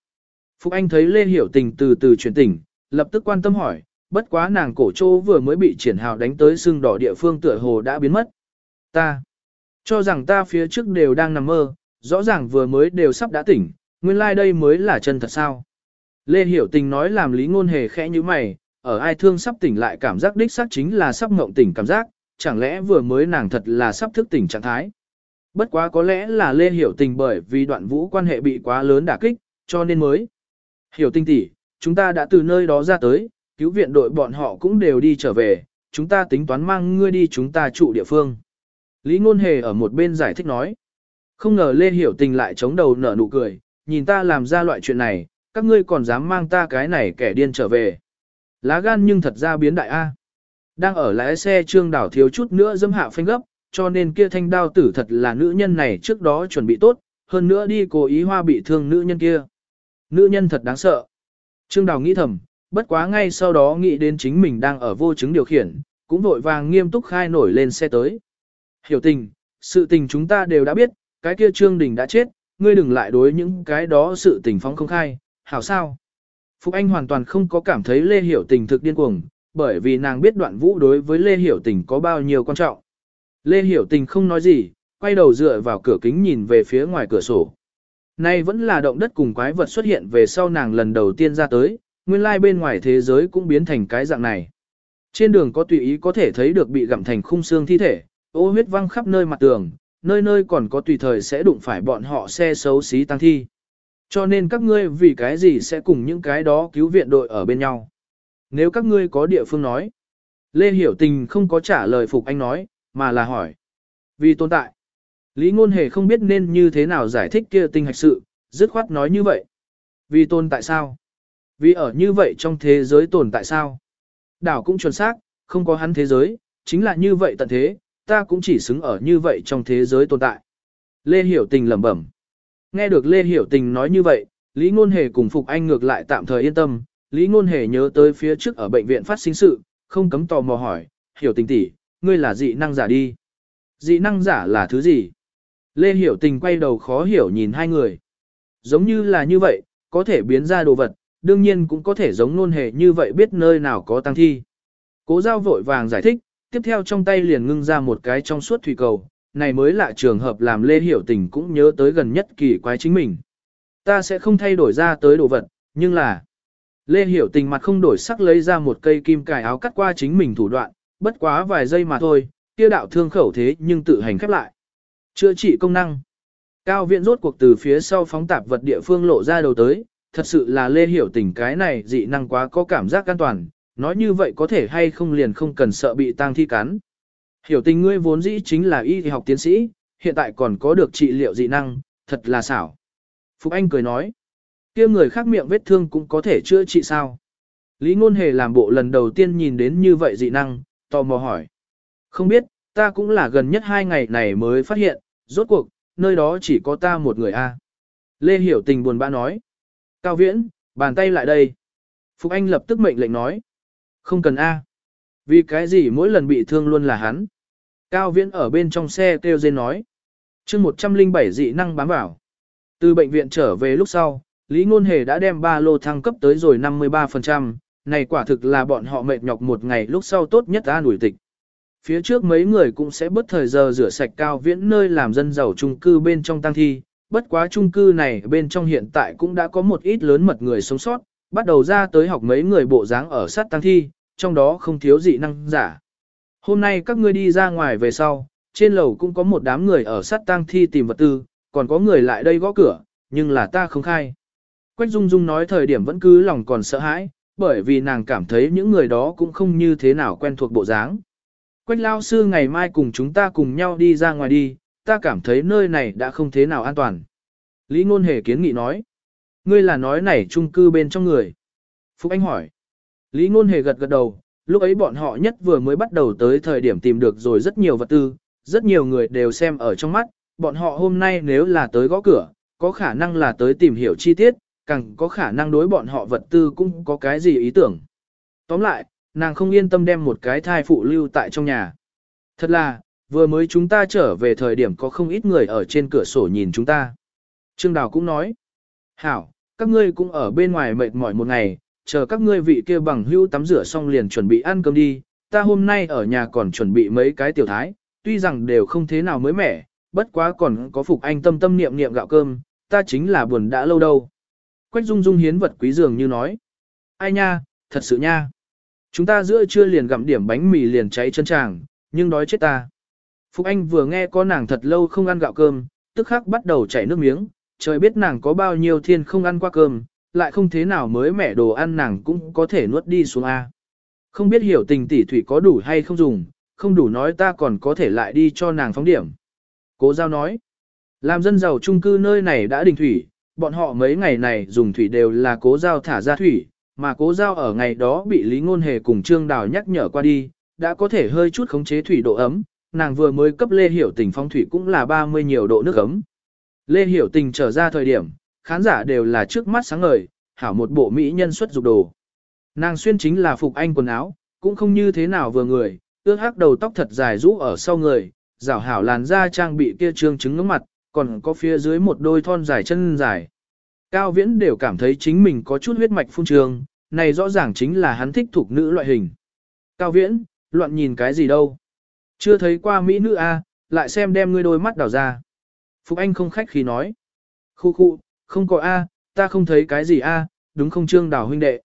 Phục Anh thấy Lê Hiểu tình từ từ chuyển tỉnh, lập tức quan tâm hỏi, bất quá nàng cổ trô vừa mới bị triển hào đánh tới sưng đỏ địa phương tựa hồ đã biến mất. Ta cho rằng ta phía trước đều đang nằm mơ, rõ ràng vừa mới đều sắp đã tỉnh, nguyên lai like đây mới là chân thật sao. Lê Hiểu Tình nói làm lý ngôn hề khẽ như mày, ở ai thương sắp tỉnh lại cảm giác đích xác chính là sắp ngộng tỉnh cảm giác, chẳng lẽ vừa mới nàng thật là sắp thức tỉnh trạng thái. Bất quá có lẽ là Lê Hiểu Tình bởi vì đoạn vũ quan hệ bị quá lớn đả kích, cho nên mới. Hiểu Tình tỷ, chúng ta đã từ nơi đó ra tới, cứu viện đội bọn họ cũng đều đi trở về, chúng ta tính toán mang ngươi đi chúng ta trụ địa phương. Lý Ngôn Hề ở một bên giải thích nói. Không ngờ Lê Hiểu Tình lại chống đầu nở nụ cười, nhìn ta làm ra loại chuyện này, các ngươi còn dám mang ta cái này kẻ điên trở về. Lá gan nhưng thật ra biến đại A. Đang ở lái xe trương đảo thiếu chút nữa dâm hạ phanh gấp, cho nên kia thanh đao tử thật là nữ nhân này trước đó chuẩn bị tốt, hơn nữa đi cố ý hoa bị thương nữ nhân kia. Nữ nhân thật đáng sợ. Trương đảo nghĩ thầm, bất quá ngay sau đó nghĩ đến chính mình đang ở vô chứng điều khiển, cũng vội vàng nghiêm túc khai nổi lên xe tới. Hiểu tình, sự tình chúng ta đều đã biết, cái kia Trương Đình đã chết, ngươi đừng lại đối những cái đó sự tình phóng không khai, hảo sao? Phúc Anh hoàn toàn không có cảm thấy Lê Hiểu Tình thực điên cuồng, bởi vì nàng biết đoạn vũ đối với Lê Hiểu Tình có bao nhiêu quan trọng. Lê Hiểu Tình không nói gì, quay đầu dựa vào cửa kính nhìn về phía ngoài cửa sổ. Nay vẫn là động đất cùng quái vật xuất hiện về sau nàng lần đầu tiên ra tới, nguyên lai bên ngoài thế giới cũng biến thành cái dạng này. Trên đường có tùy ý có thể thấy được bị gặm thành khung xương thi thể, ô huyết văng khắp nơi mặt tường, nơi nơi còn có tùy thời sẽ đụng phải bọn họ xe xấu xí tăng thi. Cho nên các ngươi vì cái gì sẽ cùng những cái đó cứu viện đội ở bên nhau. Nếu các ngươi có địa phương nói. Lê Hiểu Tình không có trả lời Phục Anh nói, mà là hỏi. Vì tồn tại. Lý Ngôn Hề không biết nên như thế nào giải thích kia tinh hạch sự, dứt khoát nói như vậy. Vì tồn tại sao? Vì ở như vậy trong thế giới tồn tại sao? Đảo cũng chuẩn xác, không có hắn thế giới, chính là như vậy tận thế, ta cũng chỉ xứng ở như vậy trong thế giới tồn tại. Lê Hiểu Tình lẩm bẩm. Nghe được Lê Hiểu Tình nói như vậy, Lý Ngôn Hề cùng Phục Anh ngược lại tạm thời yên tâm. Lý Ngôn Hề nhớ tới phía trước ở bệnh viện phát sinh sự, không cấm tò mò hỏi, Hiểu Tình tỷ, ngươi là dị năng giả đi. Dị năng giả là thứ gì? Lê Hiểu Tình quay đầu khó hiểu nhìn hai người. Giống như là như vậy, có thể biến ra đồ vật, đương nhiên cũng có thể giống Ngôn Hề như vậy biết nơi nào có tăng thi. Cố giao vội vàng giải thích, tiếp theo trong tay liền ngưng ra một cái trong suốt thủy cầu, này mới là trường hợp làm Lê Hiểu Tình cũng nhớ tới gần nhất kỳ quái chính mình. Ta sẽ không thay đổi ra tới đồ vật, nhưng là... Lê Hiểu Tình mặt không đổi sắc lấy ra một cây kim cài áo cắt qua chính mình thủ đoạn, bất quá vài giây mà thôi, kia đạo thương khẩu thế nhưng tự hành khép lại. Chữa trị công năng. Cao viện rốt cuộc từ phía sau phóng tạp vật địa phương lộ ra đầu tới, thật sự là Lê Hiểu Tình cái này dị năng quá có cảm giác an toàn, nói như vậy có thể hay không liền không cần sợ bị tang thi cắn. Hiểu tình ngươi vốn dĩ chính là y học tiến sĩ, hiện tại còn có được trị liệu dị năng, thật là xảo. Phúc Anh cười nói, kia người khác miệng vết thương cũng có thể chữa trị sao. Lý Ngôn Hề làm bộ lần đầu tiên nhìn đến như vậy dị năng, tò mò hỏi. Không biết, ta cũng là gần nhất hai ngày này mới phát hiện, rốt cuộc, nơi đó chỉ có ta một người a. Lê Hiểu Tình buồn bã nói. Cao Viễn, bàn tay lại đây. Phúc Anh lập tức mệnh lệnh nói. Không cần A. Vì cái gì mỗi lần bị thương luôn là hắn. Cao Viễn ở bên trong xe kêu dên nói. chương 107 dị năng bám vào. Từ bệnh viện trở về lúc sau, Lý Ngôn Hề đã đem ba lô thăng cấp tới rồi 53%, này quả thực là bọn họ mệt nhọc một ngày lúc sau tốt nhất ta đuổi tịch. Phía trước mấy người cũng sẽ bất thời giờ rửa sạch cao viễn nơi làm dân giàu trung cư bên trong tăng thi, bất quá trung cư này bên trong hiện tại cũng đã có một ít lớn mật người sống sót, bắt đầu ra tới học mấy người bộ dáng ở sát tăng thi, trong đó không thiếu dị năng giả. Hôm nay các ngươi đi ra ngoài về sau, trên lầu cũng có một đám người ở sát tang thi tìm vật tư, còn có người lại đây gõ cửa, nhưng là ta không khai. Quách Dung Dung nói thời điểm vẫn cứ lòng còn sợ hãi, bởi vì nàng cảm thấy những người đó cũng không như thế nào quen thuộc bộ dáng. Quách Lao Sư ngày mai cùng chúng ta cùng nhau đi ra ngoài đi, ta cảm thấy nơi này đã không thế nào an toàn. Lý Ngôn Hề kiến nghị nói. Ngươi là nói này chung cư bên trong người. Phúc Anh hỏi. Lý Ngôn Hề gật gật đầu, lúc ấy bọn họ nhất vừa mới bắt đầu tới thời điểm tìm được rồi rất nhiều vật tư, rất nhiều người đều xem ở trong mắt, bọn họ hôm nay nếu là tới gõ cửa, có khả năng là tới tìm hiểu chi tiết, càng có khả năng đối bọn họ vật tư cũng có cái gì ý tưởng. Tóm lại, nàng không yên tâm đem một cái thai phụ lưu tại trong nhà. Thật là, vừa mới chúng ta trở về thời điểm có không ít người ở trên cửa sổ nhìn chúng ta. Trương Đào cũng nói, Hảo, các ngươi cũng ở bên ngoài mệt mỏi một ngày, chờ các ngươi vị kia bằng hưu tắm rửa xong liền chuẩn bị ăn cơm đi, ta hôm nay ở nhà còn chuẩn bị mấy cái tiểu thái, tuy rằng đều không thế nào mới mẻ, bất quá còn có phục anh tâm tâm niệm niệm gạo cơm, ta chính là buồn đã lâu đâu. Quách Dung Dung hiến vật quý dường như nói. Ai nha, thật sự nha. Chúng ta giữa trưa liền gặm điểm bánh mì liền cháy chân tràng, nhưng đói chết ta. Phục Anh vừa nghe có nàng thật lâu không ăn gạo cơm, tức khắc bắt đầu chảy nước miếng, trời biết nàng có bao nhiêu thiên không ăn qua cơm, lại không thế nào mới mẻ đồ ăn nàng cũng có thể nuốt đi xuống A. Không biết hiểu tình tỷ thủy có đủ hay không dùng, không đủ nói ta còn có thể lại đi cho nàng phóng điểm. Cố giao nói, làm dân giàu trung cư nơi này đã đình thủy, bọn họ mấy ngày này dùng thủy đều là cố giao thả ra thủy, mà cố giao ở ngày đó bị Lý Ngôn Hề cùng Trương Đào nhắc nhở qua đi, đã có thể hơi chút khống chế thủy độ ấm, nàng vừa mới cấp Lê Hiểu Tình phong thủy cũng là 30 nhiều độ nước ấm. Lê Hiểu Tình trở ra thời điểm, khán giả đều là trước mắt sáng ngời, hảo một bộ mỹ nhân xuất dục đồ. Nàng xuyên chính là phục anh quần áo, cũng không như thế nào vừa người, ước hắc đầu tóc thật dài rũ ở sau người, rảo hảo làn da trang bị kia trương trứng ngưỡng mặt, còn có phía dưới một đôi thon dài chân dài. Cao Viễn đều cảm thấy chính mình có chút huyết mạch phun trường, này rõ ràng chính là hắn thích thuộc nữ loại hình. Cao Viễn, loạn nhìn cái gì đâu. Chưa thấy qua Mỹ nữ A, lại xem đem ngươi đôi mắt đảo ra. Phục Anh không khách khí nói. Khu khu, không có A, ta không thấy cái gì A, đúng không Trương Đào huynh đệ.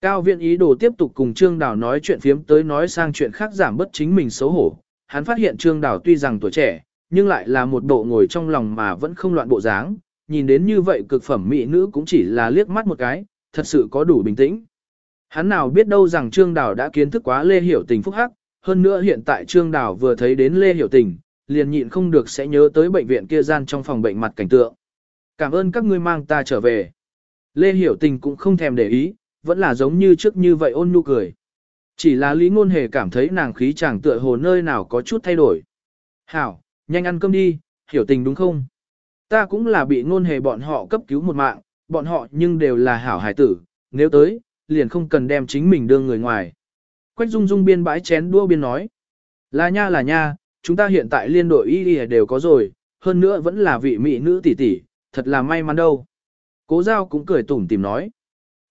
Cao viện ý đồ tiếp tục cùng Trương Đào nói chuyện phiếm tới nói sang chuyện khác giảm bất chính mình xấu hổ. Hắn phát hiện Trương Đào tuy rằng tuổi trẻ, nhưng lại là một bộ ngồi trong lòng mà vẫn không loạn bộ dáng, nhìn đến như vậy cực phẩm mỹ nữ cũng chỉ là liếc mắt một cái, thật sự có đủ bình tĩnh. Hắn nào biết đâu rằng Trương Đào đã kiến thức quá Lê Hiểu Tình phúc hắc, hơn nữa hiện tại Trương Đào vừa thấy đến Lê Hiểu Tình, liền nhịn không được sẽ nhớ tới bệnh viện kia gian trong phòng bệnh mặt cảnh tượng. Cảm ơn các ngươi mang ta trở về. Lê Hiểu Tình cũng không thèm để ý, vẫn là giống như trước như vậy ôn nhu cười. Chỉ là Lý Ngôn Hề cảm thấy nàng khí chàng tựa hồ nơi nào có chút thay đổi. Hảo, nhanh ăn cơm đi, hiểu tình đúng không? Ta cũng là bị Ngôn Hề bọn họ cấp cứu một mạng, bọn họ nhưng đều là hảo hải tử, nếu tới, liền không cần đem chính mình đưa người ngoài. Quách Dung Dung biên bãi chén đua biên nói. Là nha là nha, chúng ta hiện tại liên đội y y đều có rồi, hơn nữa vẫn là vị mỹ nữ tỷ tỷ, thật là may mắn đâu. Cố giao cũng cười tủm tìm nói.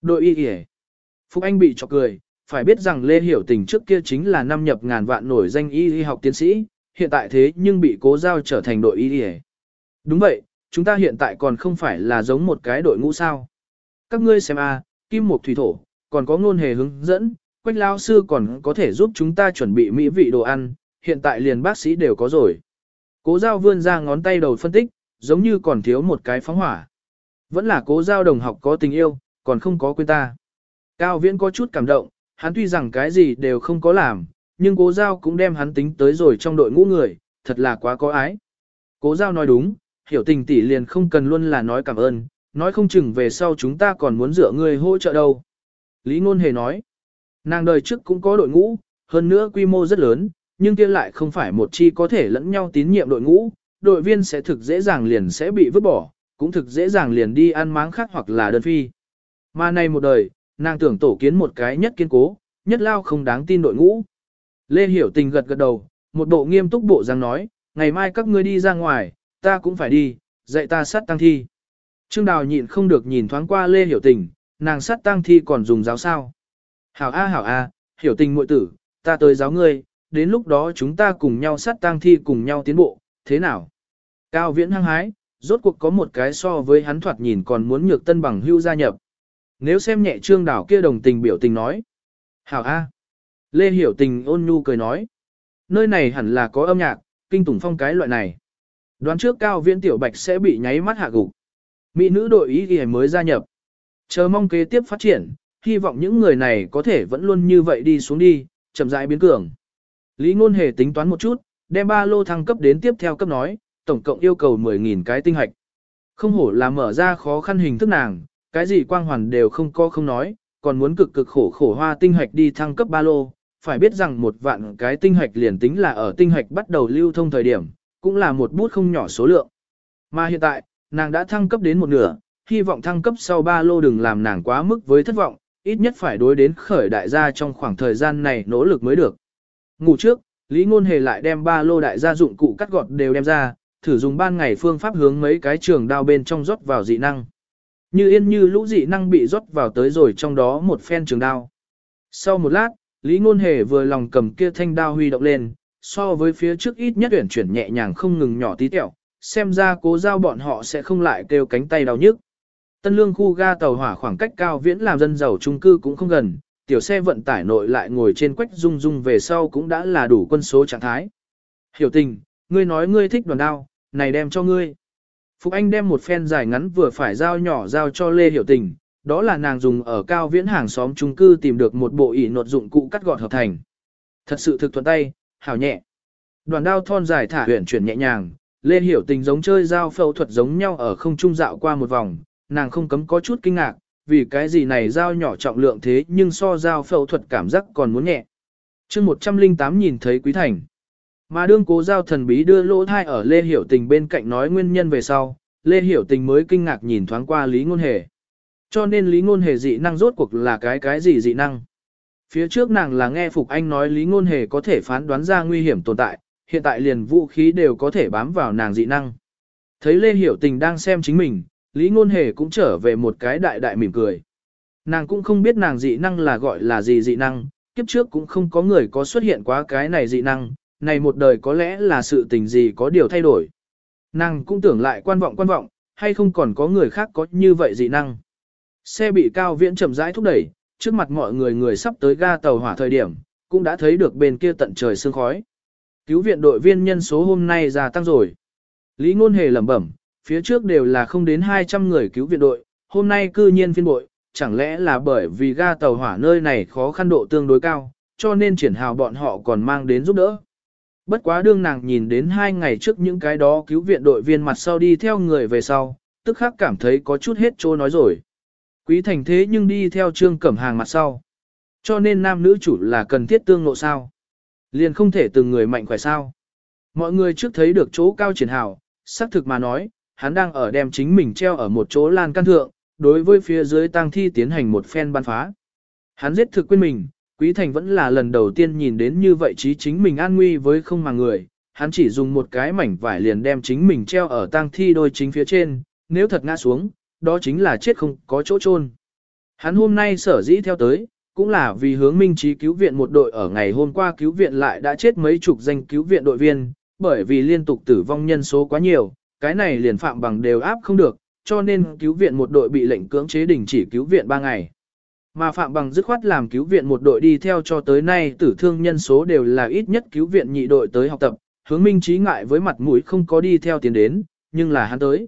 Đội y kìa. Phúc Anh bị chọc cười, phải biết rằng Lê Hiểu Tình trước kia chính là năm nhập ngàn vạn nổi danh y y học tiến sĩ, hiện tại thế nhưng bị cố giao trở thành đội y y Đúng vậy, chúng ta hiện tại còn không phải là giống một cái đội ngũ sao. Các ngươi xem a, kim một thủy thổ, còn có ngôn hề hướng dẫn, quách lao sư còn có thể giúp chúng ta chuẩn bị mỹ vị đồ ăn, hiện tại liền bác sĩ đều có rồi. Cố giao vươn ra ngón tay đầu phân tích, giống như còn thiếu một cái phóng hỏa. Vẫn là cố giao đồng học có tình yêu, còn không có quên ta. Cao viễn có chút cảm động, hắn tuy rằng cái gì đều không có làm, nhưng cố giao cũng đem hắn tính tới rồi trong đội ngũ người, thật là quá có ái. Cố giao nói đúng, hiểu tình tỷ liền không cần luôn là nói cảm ơn, nói không chừng về sau chúng ta còn muốn dựa người hỗ trợ đâu. Lý Ngôn Hề nói, nàng đời trước cũng có đội ngũ, hơn nữa quy mô rất lớn, nhưng kia lại không phải một chi có thể lẫn nhau tín nhiệm đội ngũ, đội viên sẽ thực dễ dàng liền sẽ bị vứt bỏ, cũng thực dễ dàng liền đi ăn máng khác hoặc là đơn phi. Mà này một đời, nàng tưởng tổ kiến một cái nhất kiên cố, nhất lao không đáng tin đội ngũ. Lê Hiểu Tình gật gật đầu, một bộ nghiêm túc bộ dáng nói, ngày mai các ngươi đi ra ngoài, ta cũng phải đi, dạy ta sát tăng thi. Trương Đào nhịn không được nhìn thoáng qua Lê Hiểu Tình, nàng sát tăng thi còn dùng giáo sao. Hảo A hảo A, Hiểu Tình muội tử, ta tới giáo ngươi, đến lúc đó chúng ta cùng nhau sát tăng thi cùng nhau tiến bộ, thế nào? Cao Viễn hăng hái, rốt cuộc có một cái so với hắn thoạt nhìn còn muốn nhược tân bằng hưu gia nhập. nếu xem nhẹ trương đảo kia đồng tình biểu tình nói. Hảo A. Lê Hiểu Tình ôn nhu cười nói. Nơi này hẳn là có âm nhạc, kinh tủng phong cái loại này. Đoán trước cao viễn tiểu bạch sẽ bị nháy mắt hạ gục. Mỹ nữ đội ý ghi mới gia nhập. Chờ mong kế tiếp phát triển, hy vọng những người này có thể vẫn luôn như vậy đi xuống đi, chậm rãi biến cường. Lý Ngôn Hề tính toán một chút, đem ba lô thăng cấp đến tiếp theo cấp nói, tổng cộng yêu cầu 10.000 cái tinh hạch. Không hổ là mở ra khó khăn hình thức nàng, cái gì quang hoàn đều không có không nói, còn muốn cực cực khổ khổ hoa tinh hạch đi thăng cấp ba lô. Phải biết rằng một vạn cái tinh hạch liền tính là ở tinh hạch bắt đầu lưu thông thời điểm, cũng là một bút không nhỏ số lượng. Mà hiện tại, nàng đã thăng cấp đến một nửa, hy vọng thăng cấp sau ba lô đừng làm nàng quá mức với thất vọng, ít nhất phải đối đến khởi đại gia trong khoảng thời gian này nỗ lực mới được. Ngủ trước, Lý Ngôn Hề lại đem ba lô đại gia dụng cụ cắt gọt đều đem ra, thử dùng ban ngày phương pháp hướng mấy cái trường đao bên trong rót vào dị năng. Như yên như lũ dị năng bị rót vào tới rồi trong đó một phen trường đao. Sau một lát, Lý Ngôn Hề vừa lòng cầm kia thanh đao huy động lên, so với phía trước ít nhất tuyển chuyển nhẹ nhàng không ngừng nhỏ tí tẹo, xem ra cố giao bọn họ sẽ không lại kêu cánh tay đau nhức. Tân lương khu ga tàu hỏa khoảng cách cao viễn làm dân giàu trung cư cũng không gần, tiểu xe vận tải nội lại ngồi trên quách dung dung về sau cũng đã là đủ quân số trạng thái. Hiểu tình, ngươi nói ngươi thích đoàn đao, này đem cho ngươi. Phục Anh đem một phen dài ngắn vừa phải dao nhỏ giao cho Lê Hiểu Tình, đó là nàng dùng ở cao viễn hàng xóm trung cư tìm được một bộ ỉ nột dụng cụ cắt gọt hợp thành. Thật sự thực thuận tay, hảo nhẹ. Đoàn đao thon dài thả huyển chuyển nhẹ nhàng, Lê Hiểu Tình giống chơi dao phẫu thuật giống nhau ở không trung dạo qua một vòng, nàng không cấm có chút kinh ngạc, vì cái gì này dao nhỏ trọng lượng thế nhưng so dao phẫu thuật cảm giác còn muốn nhẹ. chương 108 nhìn thấy Quý Thành. Mà đương cố giao thần bí đưa lỗ thai ở Lê Hiểu Tình bên cạnh nói nguyên nhân về sau, Lê Hiểu Tình mới kinh ngạc nhìn thoáng qua Lý Ngôn Hề. Cho nên Lý Ngôn Hề dị năng rốt cuộc là cái cái gì dị năng? Phía trước nàng là nghe Phục Anh nói Lý Ngôn Hề có thể phán đoán ra nguy hiểm tồn tại, hiện tại liền vũ khí đều có thể bám vào nàng dị năng. Thấy Lê Hiểu Tình đang xem chính mình, Lý Ngôn Hề cũng trở về một cái đại đại mỉm cười. Nàng cũng không biết nàng dị năng là gọi là gì dị năng, kiếp trước cũng không có người có xuất hiện quá cái này dị năng, này một đời có lẽ là sự tình gì có điều thay đổi. Nàng cũng tưởng lại quan vọng quan vọng, hay không còn có người khác có như vậy dị năng. Xe bị cao viễn chậm rãi thúc đẩy, trước mặt mọi người người sắp tới ga tàu hỏa thời điểm, cũng đã thấy được bên kia tận trời sương khói. Cứu viện đội viên nhân số hôm nay gia tăng rồi. Lý Ngôn Hề lẩm bẩm, phía trước đều là không đến 200 người cứu viện đội, hôm nay cư nhiên phiên bội, chẳng lẽ là bởi vì ga tàu hỏa nơi này khó khăn độ tương đối cao, cho nên triển hào bọn họ còn mang đến giúp đỡ. Bất quá đương nàng nhìn đến hai ngày trước những cái đó cứu viện đội viên mặt sau đi theo người về sau, tức khắc cảm thấy có chút hết chỗ nói rồi. Quý thành thế nhưng đi theo trương cẩm hàng mặt sau. Cho nên nam nữ chủ là cần thiết tương ngộ sao. Liền không thể từng người mạnh khỏe sao. Mọi người trước thấy được chỗ cao triển hào, xác thực mà nói, hắn đang ở đem chính mình treo ở một chỗ lan can thượng, đối với phía dưới tang thi tiến hành một phen ban phá. Hắn giết thực quên mình, Quý Thành vẫn là lần đầu tiên nhìn đến như vậy chí chính mình an nguy với không mà người, hắn chỉ dùng một cái mảnh vải liền đem chính mình treo ở tang thi đôi chính phía trên, nếu thật ngã xuống, đó chính là chết không có chỗ chôn. Hắn hôm nay sở dĩ theo tới, cũng là vì hướng minh trí cứu viện một đội ở ngày hôm qua cứu viện lại đã chết mấy chục danh cứu viện đội viên, bởi vì liên tục tử vong nhân số quá nhiều, cái này liền phạm bằng đều áp không được, cho nên cứu viện một đội bị lệnh cưỡng chế đình chỉ cứu viện 3 ngày. Mà Phạm Bằng dứt khoát làm cứu viện một đội đi theo cho tới nay tử thương nhân số đều là ít nhất cứu viện nhị đội tới học tập, hướng minh trí ngại với mặt mũi không có đi theo tiền đến, nhưng là hắn tới.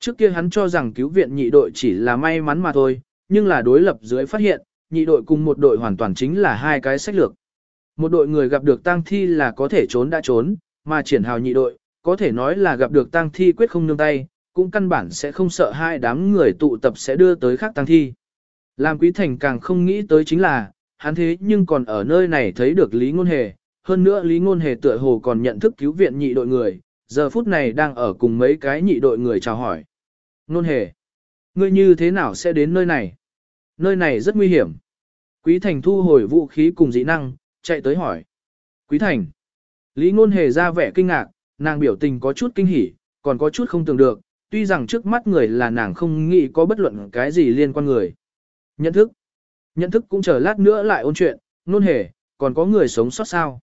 Trước kia hắn cho rằng cứu viện nhị đội chỉ là may mắn mà thôi, nhưng là đối lập dưới phát hiện, nhị đội cùng một đội hoàn toàn chính là hai cái sách lược. Một đội người gặp được tang thi là có thể trốn đã trốn, mà triển hào nhị đội, có thể nói là gặp được tang thi quyết không nương tay, cũng căn bản sẽ không sợ hai đám người tụ tập sẽ đưa tới khác tang thi. Làm quý thành càng không nghĩ tới chính là, hắn thế nhưng còn ở nơi này thấy được Lý Ngôn Hề, hơn nữa Lý Ngôn Hề tựa hồ còn nhận thức cứu viện nhị đội người, giờ phút này đang ở cùng mấy cái nhị đội người chào hỏi. Ngôn Hề, ngươi như thế nào sẽ đến nơi này? Nơi này rất nguy hiểm. Quý Thành thu hồi vũ khí cùng dĩ năng, chạy tới hỏi. Quý Thành, Lý Ngôn Hề ra vẻ kinh ngạc, nàng biểu tình có chút kinh hỉ, còn có chút không tưởng được, tuy rằng trước mắt người là nàng không nghĩ có bất luận cái gì liên quan người. Nhận thức. Nhận thức cũng chờ lát nữa lại ôn chuyện, nôn hề, còn có người sống sót sao.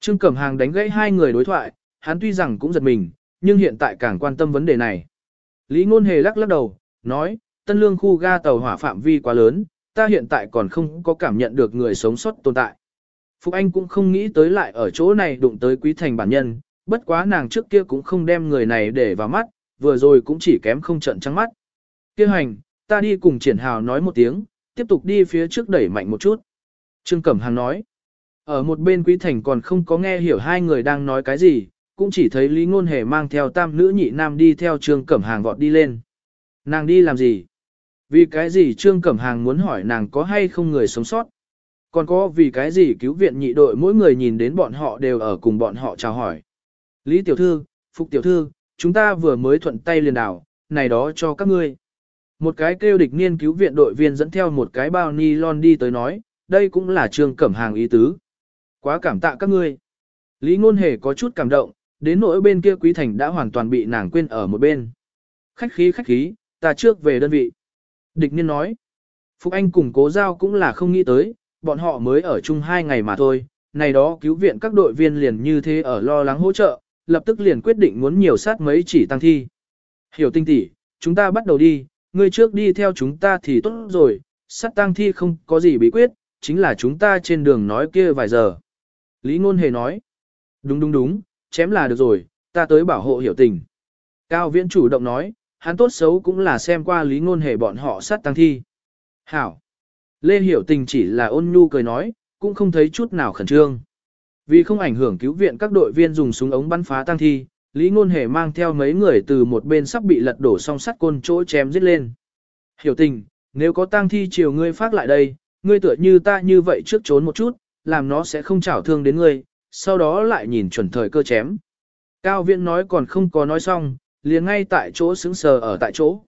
Trương Cẩm Hàng đánh gãy hai người đối thoại, hắn tuy rằng cũng giật mình, nhưng hiện tại càng quan tâm vấn đề này. Lý ngôn hề lắc lắc đầu, nói, tân lương khu ga tàu hỏa phạm vi quá lớn, ta hiện tại còn không có cảm nhận được người sống sót tồn tại. Phục Anh cũng không nghĩ tới lại ở chỗ này đụng tới quý thành bản nhân, bất quá nàng trước kia cũng không đem người này để vào mắt, vừa rồi cũng chỉ kém không trận trắng mắt. Kêu hành, ta đi cùng triển hào nói một tiếng, tiếp tục đi phía trước đẩy mạnh một chút. Trương Cẩm Hằng nói, ở một bên quý thành còn không có nghe hiểu hai người đang nói cái gì, cũng chỉ thấy Lý Ngôn Hề mang theo tam nữ nhị nam đi theo Trương Cẩm Hàng vọt đi lên. Nàng đi làm gì? Vì cái gì Trương Cẩm Hàng muốn hỏi nàng có hay không người sống sót? Còn có vì cái gì cứu viện nhị đội mỗi người nhìn đến bọn họ đều ở cùng bọn họ chào hỏi. Lý Tiểu Thư, Phục Tiểu Thư, chúng ta vừa mới thuận tay liền đảo, này đó cho các ngươi. Một cái kêu địch niên cứu viện đội viên dẫn theo một cái bao nylon đi tới nói, đây cũng là Trương Cẩm Hàng ý tứ. Quá cảm tạ các ngươi. Lý Ngôn Hề có chút cảm động, đến nỗi bên kia Quý Thành đã hoàn toàn bị nàng quên ở một bên. Khách khí khách khí, ta trước về đơn vị. Địch niên nói. Phục Anh cùng cố giao cũng là không nghĩ tới, bọn họ mới ở chung hai ngày mà thôi. Này đó cứu viện các đội viên liền như thế ở lo lắng hỗ trợ, lập tức liền quyết định muốn nhiều sát mấy chỉ tăng thi. Hiểu tinh tỷ, chúng ta bắt đầu đi, ngươi trước đi theo chúng ta thì tốt rồi, sát tăng thi không có gì bí quyết, chính là chúng ta trên đường nói kia vài giờ. Lý Ngôn Hề nói, đúng đúng đúng, chém là được rồi, ta tới bảo hộ hiểu tình. Cao Viễn chủ động nói, hắn tốt xấu cũng là xem qua Lý Ngôn Hề bọn họ sát tăng thi. Hảo. Lê Hiểu Tình chỉ là ôn nhu cười nói, cũng không thấy chút nào khẩn trương. Vì không ảnh hưởng cứu viện các đội viên dùng súng ống bắn phá tăng thi, Lý Ngôn Hề mang theo mấy người từ một bên sắp bị lật đổ song sắt côn chỗ chém giết lên. Hiểu tình, nếu có tăng thi chiều ngươi phát lại đây, ngươi tựa như ta như vậy trước trốn một chút, làm nó sẽ không trảo thương đến ngươi, sau đó lại nhìn chuẩn thời cơ chém. Cao Viễn nói còn không có nói xong, liền ngay tại chỗ sững sờ ở tại chỗ.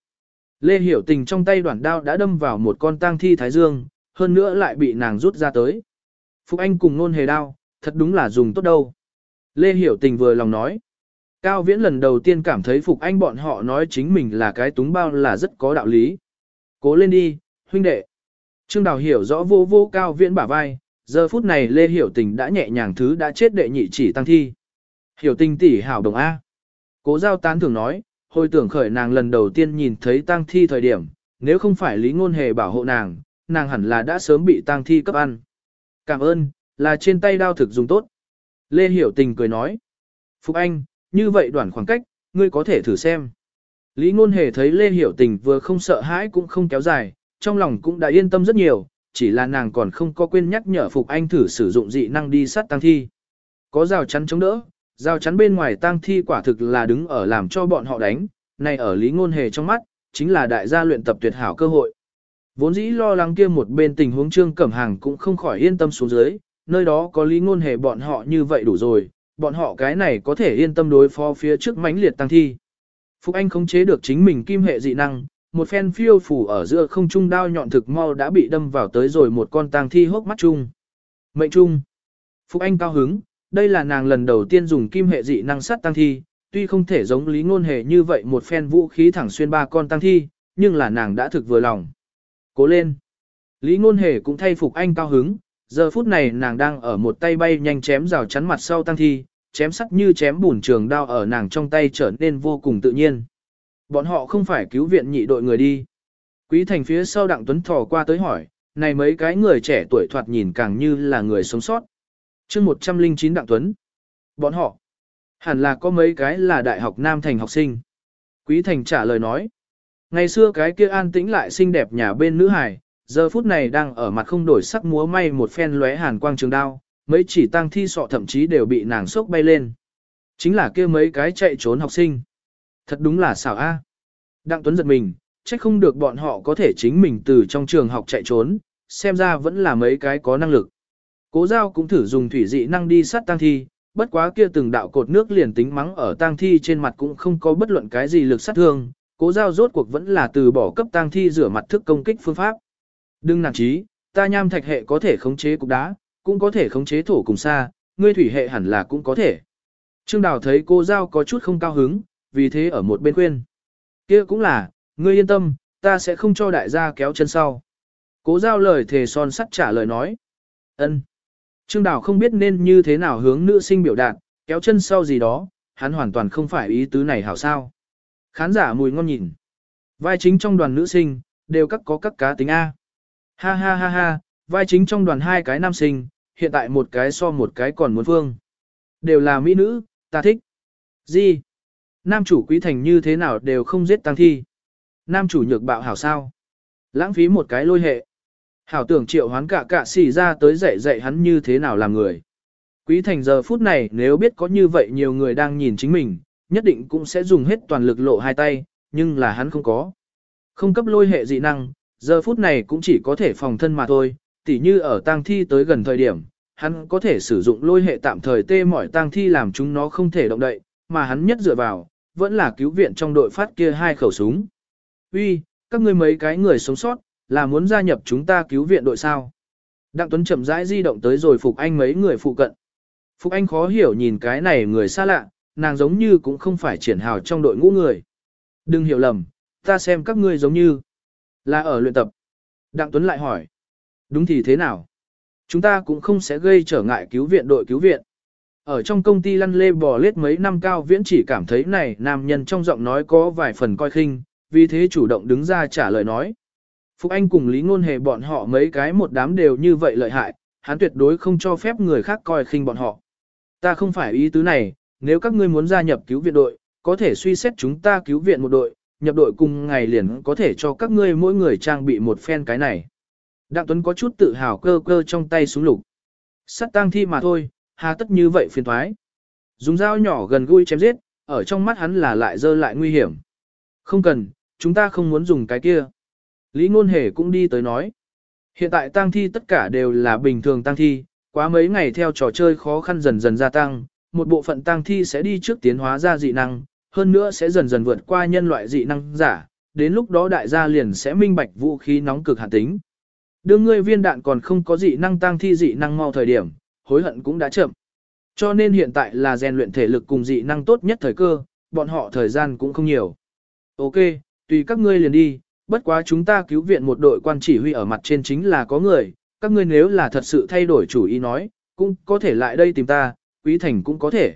Lê Hiểu Tình trong tay đoạn đao đã đâm vào một con tang thi thái dương, hơn nữa lại bị nàng rút ra tới. phục Anh cùng nôn hề đao, thật đúng là dùng tốt đâu. Lê Hiểu Tình vừa lòng nói. Cao Viễn lần đầu tiên cảm thấy Phục Anh bọn họ nói chính mình là cái túng bao là rất có đạo lý. Cố lên đi, huynh đệ. Trương Đào hiểu rõ vô vô Cao Viễn bả vai, giờ phút này Lê Hiểu Tình đã nhẹ nhàng thứ đã chết đệ nhị chỉ tăng thi. Hiểu tình tỷ hảo đồng A. Cố giao tán thường nói, hồi tưởng khởi nàng lần đầu tiên nhìn thấy tăng thi thời điểm, nếu không phải lý ngôn hề bảo hộ nàng, nàng hẳn là đã sớm bị tăng thi cấp ăn. Cảm ơn, là trên tay đao thực dùng tốt. Lê Hiểu Tình cười nói. Phục Anh, như vậy đoạn khoảng cách, ngươi có thể thử xem. Lý ngôn hề thấy Lê Hiểu Tình vừa không sợ hãi cũng không kéo dài, trong lòng cũng đã yên tâm rất nhiều, chỉ là nàng còn không có quên nhắc nhở Phục Anh thử sử dụng dị năng đi sát tăng thi. Có rào chắn chống đỡ, rào chắn bên ngoài tăng thi quả thực là đứng ở làm cho bọn họ đánh, này ở Lý Ngôn Hề trong mắt, chính là đại gia luyện tập tuyệt hảo cơ hội. Vốn dĩ lo lắng kia một bên tình huống Trương Cẩm Hàng cũng không khỏi yên tâm xuống dưới, nơi đó có Lý Ngôn Hề bọn họ như vậy đủ rồi, bọn họ cái này có thể yên tâm đối phó phía trước mãnh liệt tăng thi. Phục Anh khống chế được chính mình kim hệ dị năng, một phen phiêu phủ ở giữa không trung đao nhọn thực mau đã bị đâm vào tới rồi một con tang thi hốc mắt chung. Mệnh trung. Phục Anh cao hứng, đây là nàng lần đầu tiên dùng kim hệ dị năng sát tăng thi, tuy không thể giống lý ngôn hệ như vậy một phen vũ khí thẳng xuyên ba con tăng thi, nhưng là nàng đã thực vừa lòng. Cố lên. Lý ngôn hề cũng thay Phục Anh cao hứng, giờ phút này nàng đang ở một tay bay nhanh chém rào chắn mặt sau tăng thi, chém sắt như chém bùn trường đao ở nàng trong tay trở nên vô cùng tự nhiên. Bọn họ không phải cứu viện nhị đội người đi. Quý thành phía sau đặng tuấn thò qua tới hỏi, này mấy cái người trẻ tuổi thoạt nhìn càng như là người sống sót. chương 109 đặng tuấn. Bọn họ, hẳn là có mấy cái là đại học Nam Thành học sinh. Quý thành trả lời nói, ngày xưa cái kia an tĩnh lại xinh đẹp nhà bên nữ hải, giờ phút này đang ở mặt không đổi sắc múa may một phen lóe hàn quang trường đao, mấy chỉ tăng thi sọ thậm chí đều bị nàng sốc bay lên. Chính là kia mấy cái chạy trốn học sinh. Thật đúng là xảo a. Đặng Tuấn giật mình, trách không được bọn họ có thể chính mình từ trong trường học chạy trốn, xem ra vẫn là mấy cái có năng lực. Cố giao cũng thử dùng thủy dị năng đi sát tăng thi, bất quá kia từng đạo cột nước liền tính mắng ở tang thi trên mặt cũng không có bất luận cái gì lực sát thương, cố giao rốt cuộc vẫn là từ bỏ cấp tang thi rửa mặt thức công kích phương pháp. Đừng nản chí, ta nham thạch hệ có thể khống chế cục đá, cũng có thể khống chế thổ cùng xa, ngươi thủy hệ hẳn là cũng có thể. Trương Đào thấy cô giao có chút không cao hứng, vì thế ở một bên khuyên. kia cũng là, ngươi yên tâm, ta sẽ không cho đại gia kéo chân sau. Cố giao lời thề son sắt trả lời nói. ân. Trương Đào không biết nên như thế nào hướng nữ sinh biểu đạt, kéo chân sau gì đó, hắn hoàn toàn không phải ý tứ này hảo sao. Khán giả mùi ngon nhìn. Vai chính trong đoàn nữ sinh, đều các có các cá tính A. Ha ha ha ha, vai chính trong đoàn hai cái nam sinh, hiện tại một cái so một cái còn muốn phương. Đều là mỹ nữ, ta thích. Gì? Nam chủ quý thành như thế nào đều không giết tăng thi. Nam chủ nhược bạo hảo sao? Lãng phí một cái lôi hệ. Hảo tưởng triệu hoán cả cả xì ra tới dạy dạy hắn như thế nào làm người. Quý thành giờ phút này nếu biết có như vậy nhiều người đang nhìn chính mình, nhất định cũng sẽ dùng hết toàn lực lộ hai tay, nhưng là hắn không có. Không cấp lôi hệ dị năng, giờ phút này cũng chỉ có thể phòng thân mà thôi, tỉ như ở tang thi tới gần thời điểm, hắn có thể sử dụng lôi hệ tạm thời tê mỏi tang thi làm chúng nó không thể động đậy, mà hắn nhất dựa vào, vẫn là cứu viện trong đội phát kia hai khẩu súng. Uy, các ngươi mấy cái người sống sót, là muốn gia nhập chúng ta cứu viện đội sao? Đặng Tuấn chậm rãi di động tới rồi Phục Anh mấy người phụ cận. Phục Anh khó hiểu nhìn cái này người xa lạ, nàng giống như cũng không phải triển hào trong đội ngũ người. Đừng hiểu lầm, ta xem các ngươi giống như là ở luyện tập. Đặng Tuấn lại hỏi. Đúng thì thế nào? Chúng ta cũng không sẽ gây trở ngại cứu viện đội cứu viện. Ở trong công ty lăn lê bò lết mấy năm cao viễn chỉ cảm thấy này nam nhân trong giọng nói có vài phần coi khinh, vì thế chủ động đứng ra trả lời nói. Phúc Anh cùng Lý Ngôn Hề bọn họ mấy cái một đám đều như vậy lợi hại, hắn tuyệt đối không cho phép người khác coi khinh bọn họ. Ta không phải ý tứ này, nếu các ngươi muốn gia nhập cứu viện đội, có thể suy xét chúng ta cứu viện một đội, nhập đội cùng ngày liền có thể cho các ngươi mỗi người trang bị một phen cái này. Đặng Tuấn có chút tự hào cơ cơ trong tay súng lục. Sắt tang thi mà thôi, hà tất như vậy phiền thoái. Dùng dao nhỏ gần gũi chém giết, ở trong mắt hắn là lại dơ lại nguy hiểm. Không cần, chúng ta không muốn dùng cái kia. Lý Ngôn Hề cũng đi tới nói. Hiện tại tang thi tất cả đều là bình thường tang thi, quá mấy ngày theo trò chơi khó khăn dần dần gia tăng, một bộ phận tang thi sẽ đi trước tiến hóa ra dị năng, hơn nữa sẽ dần dần vượt qua nhân loại dị năng giả, đến lúc đó đại gia liền sẽ minh bạch vũ khí nóng cực hạn tính. Đương ngươi viên đạn còn không có dị năng tăng thi dị năng mau thời điểm, hối hận cũng đã chậm. Cho nên hiện tại là rèn luyện thể lực cùng dị năng tốt nhất thời cơ, bọn họ thời gian cũng không nhiều. Ok, tùy các ngươi liền đi, bất quá chúng ta cứu viện một đội quan chỉ huy ở mặt trên chính là có người, các ngươi nếu là thật sự thay đổi chủ ý nói, cũng có thể lại đây tìm ta, quý thành cũng có thể.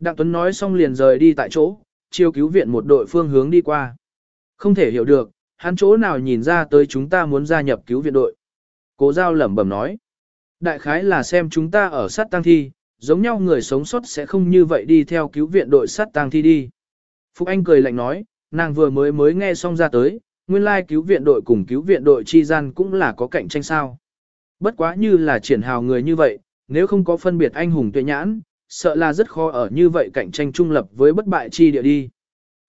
Đặng Tuấn nói xong liền rời đi tại chỗ, chiêu cứu viện một đội phương hướng đi qua. Không thể hiểu được, hắn chỗ nào nhìn ra tới chúng ta muốn gia nhập cứu viện đội. Cố giao lẩm bẩm nói. Đại khái là xem chúng ta ở sát tăng thi, giống nhau người sống sót sẽ không như vậy đi theo cứu viện đội sát tăng thi đi. Phúc Anh cười lạnh nói, nàng vừa mới mới nghe xong ra tới, nguyên lai cứu viện đội cùng cứu viện đội chi gian cũng là có cạnh tranh sao. Bất quá như là triển hào người như vậy, nếu không có phân biệt anh hùng tuệ nhãn, sợ là rất khó ở như vậy cạnh tranh trung lập với bất bại chi địa đi.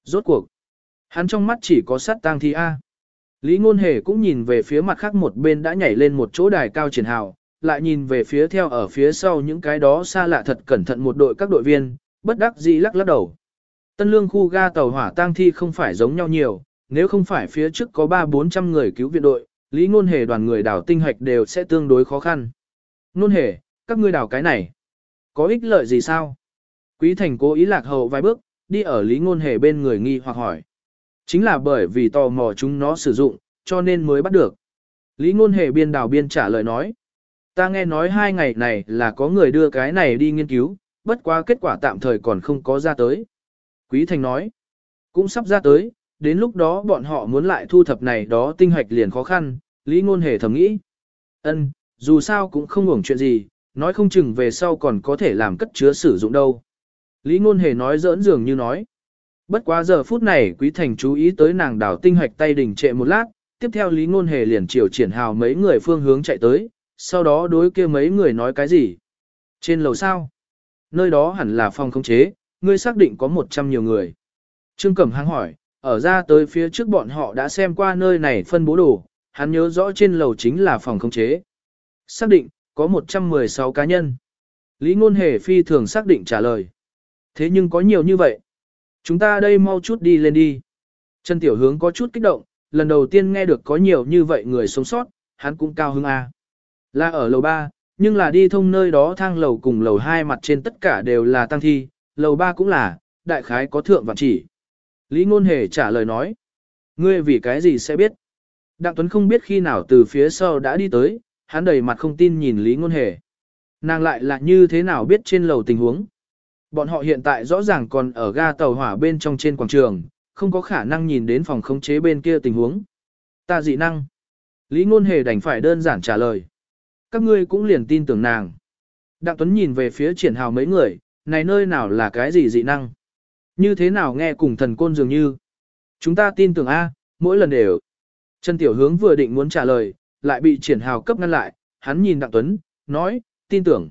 Rốt cuộc, hắn trong mắt chỉ có sát tang thi A. Lý Ngôn Hề cũng nhìn về phía mặt khác một bên đã nhảy lên một chỗ đài cao triển hào, lại nhìn về phía theo ở phía sau những cái đó xa lạ thật cẩn thận một đội các đội viên, bất đắc dĩ lắc lắc đầu. Tân lương khu ga tàu hỏa tang thi không phải giống nhau nhiều, nếu không phải phía trước có 3-400 người cứu viện đội, Lý Ngôn Hề đoàn người đảo tinh hoạch đều sẽ tương đối khó khăn. Ngôn Hề, các ngươi đảo cái này, có ích lợi gì sao? Quý Thành cố ý lạc hậu vài bước, đi ở Lý Ngôn Hề bên người nghi hoặc hỏi. Chính là bởi vì tò mò chúng nó sử dụng, cho nên mới bắt được. Lý Ngôn Hề biên đảo biên trả lời nói. Ta nghe nói hai ngày này là có người đưa cái này đi nghiên cứu, bất quá kết quả tạm thời còn không có ra tới. Quý Thành nói, cũng sắp ra tới, đến lúc đó bọn họ muốn lại thu thập này đó tinh hoạch liền khó khăn, Lý Ngôn Hề thầm nghĩ. Ân, dù sao cũng không hưởng chuyện gì, nói không chừng về sau còn có thể làm cất chứa sử dụng đâu. Lý Ngôn Hề nói giỡn dường như nói. Bất quá giờ phút này Quý Thành chú ý tới nàng đảo tinh hoạch tay đỉnh trệ một lát, tiếp theo Lý Ngôn Hề liền chiều triển hào mấy người phương hướng chạy tới, sau đó đối kia mấy người nói cái gì. Trên lầu sao? Nơi đó hẳn là phòng khống chế, ngươi xác định có 100 nhiều người. Trương Cẩm Hăng hỏi, ở ra tới phía trước bọn họ đã xem qua nơi này phân bố đồ, hắn nhớ rõ trên lầu chính là phòng khống chế. Xác định, có 116 cá nhân. Lý Ngôn Hề phi thường xác định trả lời. Thế nhưng có nhiều như vậy. Chúng ta đây mau chút đi lên đi. Trần Tiểu Hướng có chút kích động, lần đầu tiên nghe được có nhiều như vậy người sống sót, hắn cũng cao hứng A. Là ở lầu 3, nhưng là đi thông nơi đó thang lầu cùng lầu 2 mặt trên tất cả đều là tăng thi, lầu 3 cũng là, đại khái có thượng vạn chỉ. Lý Ngôn Hề trả lời nói. Ngươi vì cái gì sẽ biết? Đặng Tuấn không biết khi nào từ phía sau đã đi tới, hắn đầy mặt không tin nhìn Lý Ngôn Hề. Nàng lại là như thế nào biết trên lầu tình huống? Bọn họ hiện tại rõ ràng còn ở ga tàu hỏa bên trong trên quảng trường, không có khả năng nhìn đến phòng khống chế bên kia tình huống. Ta dị năng. Lý Ngôn Hề đành phải đơn giản trả lời. Các ngươi cũng liền tin tưởng nàng. Đặng Tuấn nhìn về phía triển hào mấy người, này nơi nào là cái gì dị năng? Như thế nào nghe cùng thần côn dường như? Chúng ta tin tưởng A, mỗi lần đều. Trần Tiểu Hướng vừa định muốn trả lời, lại bị triển hào cấp ngăn lại, hắn nhìn Đặng Tuấn, nói, tin tưởng.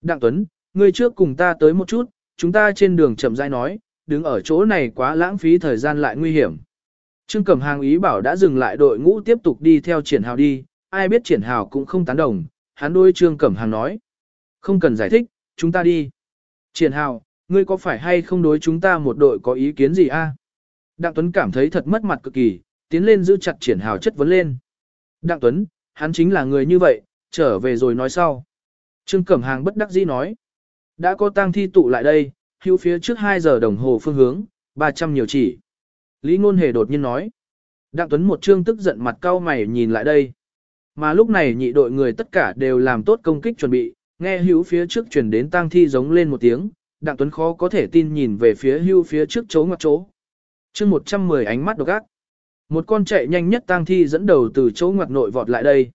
Đặng Tuấn, ngươi trước cùng ta tới một chút, chúng ta trên đường chậm rãi nói, đứng ở chỗ này quá lãng phí thời gian lại nguy hiểm. Trương Cẩm Hàng ý bảo đã dừng lại đội ngũ tiếp tục đi theo triển hào đi, ai biết triển hào cũng không tán đồng, hắn đôi Trương Cẩm Hàng nói. Không cần giải thích, chúng ta đi. Triển hào, ngươi có phải hay không đối chúng ta một đội có ý kiến gì a? Đặng Tuấn cảm thấy thật mất mặt cực kỳ, tiến lên giữ chặt triển hào chất vấn lên. Đặng Tuấn, hắn chính là người như vậy, trở về rồi nói sau. Trương Cẩm Hàng bất đắc dĩ nói. Đã có tang thi tụ lại đây, hữu phía trước 2 giờ đồng hồ phương hướng, 300 nhiều chỉ. Lý Ngôn Hề đột nhiên nói. Đặng Tuấn một trương tức giận mặt cau mày nhìn lại đây. Mà lúc này nhị đội người tất cả đều làm tốt công kích chuẩn bị, nghe hữu phía trước chuyển đến tang thi giống lên một tiếng, Đặng Tuấn khó có thể tin nhìn về phía hữu phía trước chỗ ngoặt chỗ. chương 110 ánh mắt độc ác. Một con chạy nhanh nhất tang thi dẫn đầu từ chỗ ngoặt nội vọt lại đây.